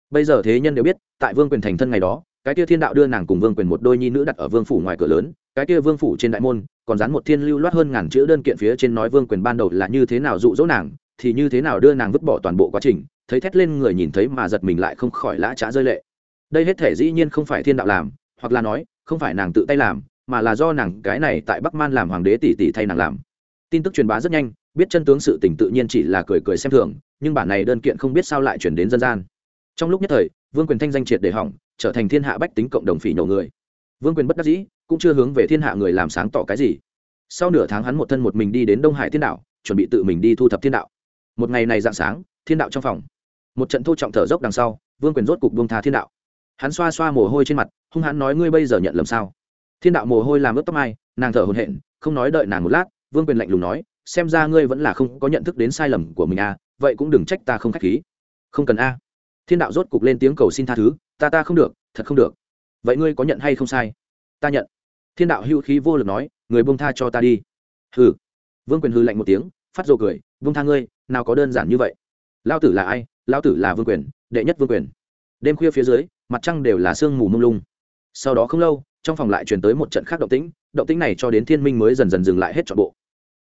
Bây giờ thế nhân đều biết, tại vương quyền thành thân ngày đó, cái kia thiên đạo đưa nàng cùng vương quyền một đôi nhi nữ đặt ở vương phủ ngoài cửa lớn, cái kia vương phủ trên đại môn, còn dán một thiên lưu loát hơn ngàn chữ đơn kiện phía trên nói vương quyền ban đầu là như thế nào dụ dỗ nàng, thì như thế nào đưa nàng vứt bỏ toàn bộ quá trình, thấy thét lên người nhìn thấy mà giật mình lại không khỏi lã trá rơi lệ. Đây hết thể dĩ nhiên không phải thiên đạo làm hoặc là nói, không phải nàng tự tay làm, mà là do nàng cái này tại bắc man làm hoàng đế tỷ tỷ thay nàng làm. Tin tức truyền bá rất nhanh, biết chân tướng sự tình tự nhiên chỉ là cười cười xem thường, nhưng bản này đơn kiện không biết sao lại chuyển đến dân gian. Trong lúc nhất thời, vương quyền thanh danh triệt để hỏng, trở thành thiên hạ bách tính cộng đồng phỉ nhổ người. Vương quyền bất đắc dĩ, cũng chưa hướng về thiên hạ người làm sáng tỏ cái gì. Sau nửa tháng hắn một thân một mình đi đến đông hải thiên đạo, chuẩn bị tự mình đi thu thập thiên đạo. Một ngày này dạng sáng, thiên đạo trong phòng. Một trận thô trọng thở dốc đằng sau, vương quyền rốt cục buông tha thiên đạo. Hắn xoa xoa mồ hôi trên mặt hung hắn nói ngươi bây giờ nhận lầm sao? Thiên đạo mồ hôi làm ướt tóc mai nàng thở hồn hện không nói đợi nàng một lát, vương quyền lạnh lùng nói, xem ra ngươi vẫn là không có nhận thức đến sai lầm của mình à vậy cũng đừng trách ta không k h á c h khí. Không cần a. Thiên đạo rốt cục lên tiếng cầu xin tha thứ, ta ta không được, thật không được. Vậy ngươi có nhận hay không sai? Ta nhận. Thiên đạo hữu khí vô lực nói, người buông tha cho ta đi. Hừ. Vương quyền hư lạnh một tiếng, phát rồ cười, buông tha ngươi, nào có đơn giản như vậy. Lao tử là ai? Lao tử là vương quyền, đệ nhất vương quyền. Đêm khuya phía dưới, mặt trăng đều là sương mù mông lung sau đó không lâu, trong phòng lại truyền tới một trận khác động tĩnh động tĩnh này cho đến thiên minh mới dần dần dừng lại hết trọn bộ.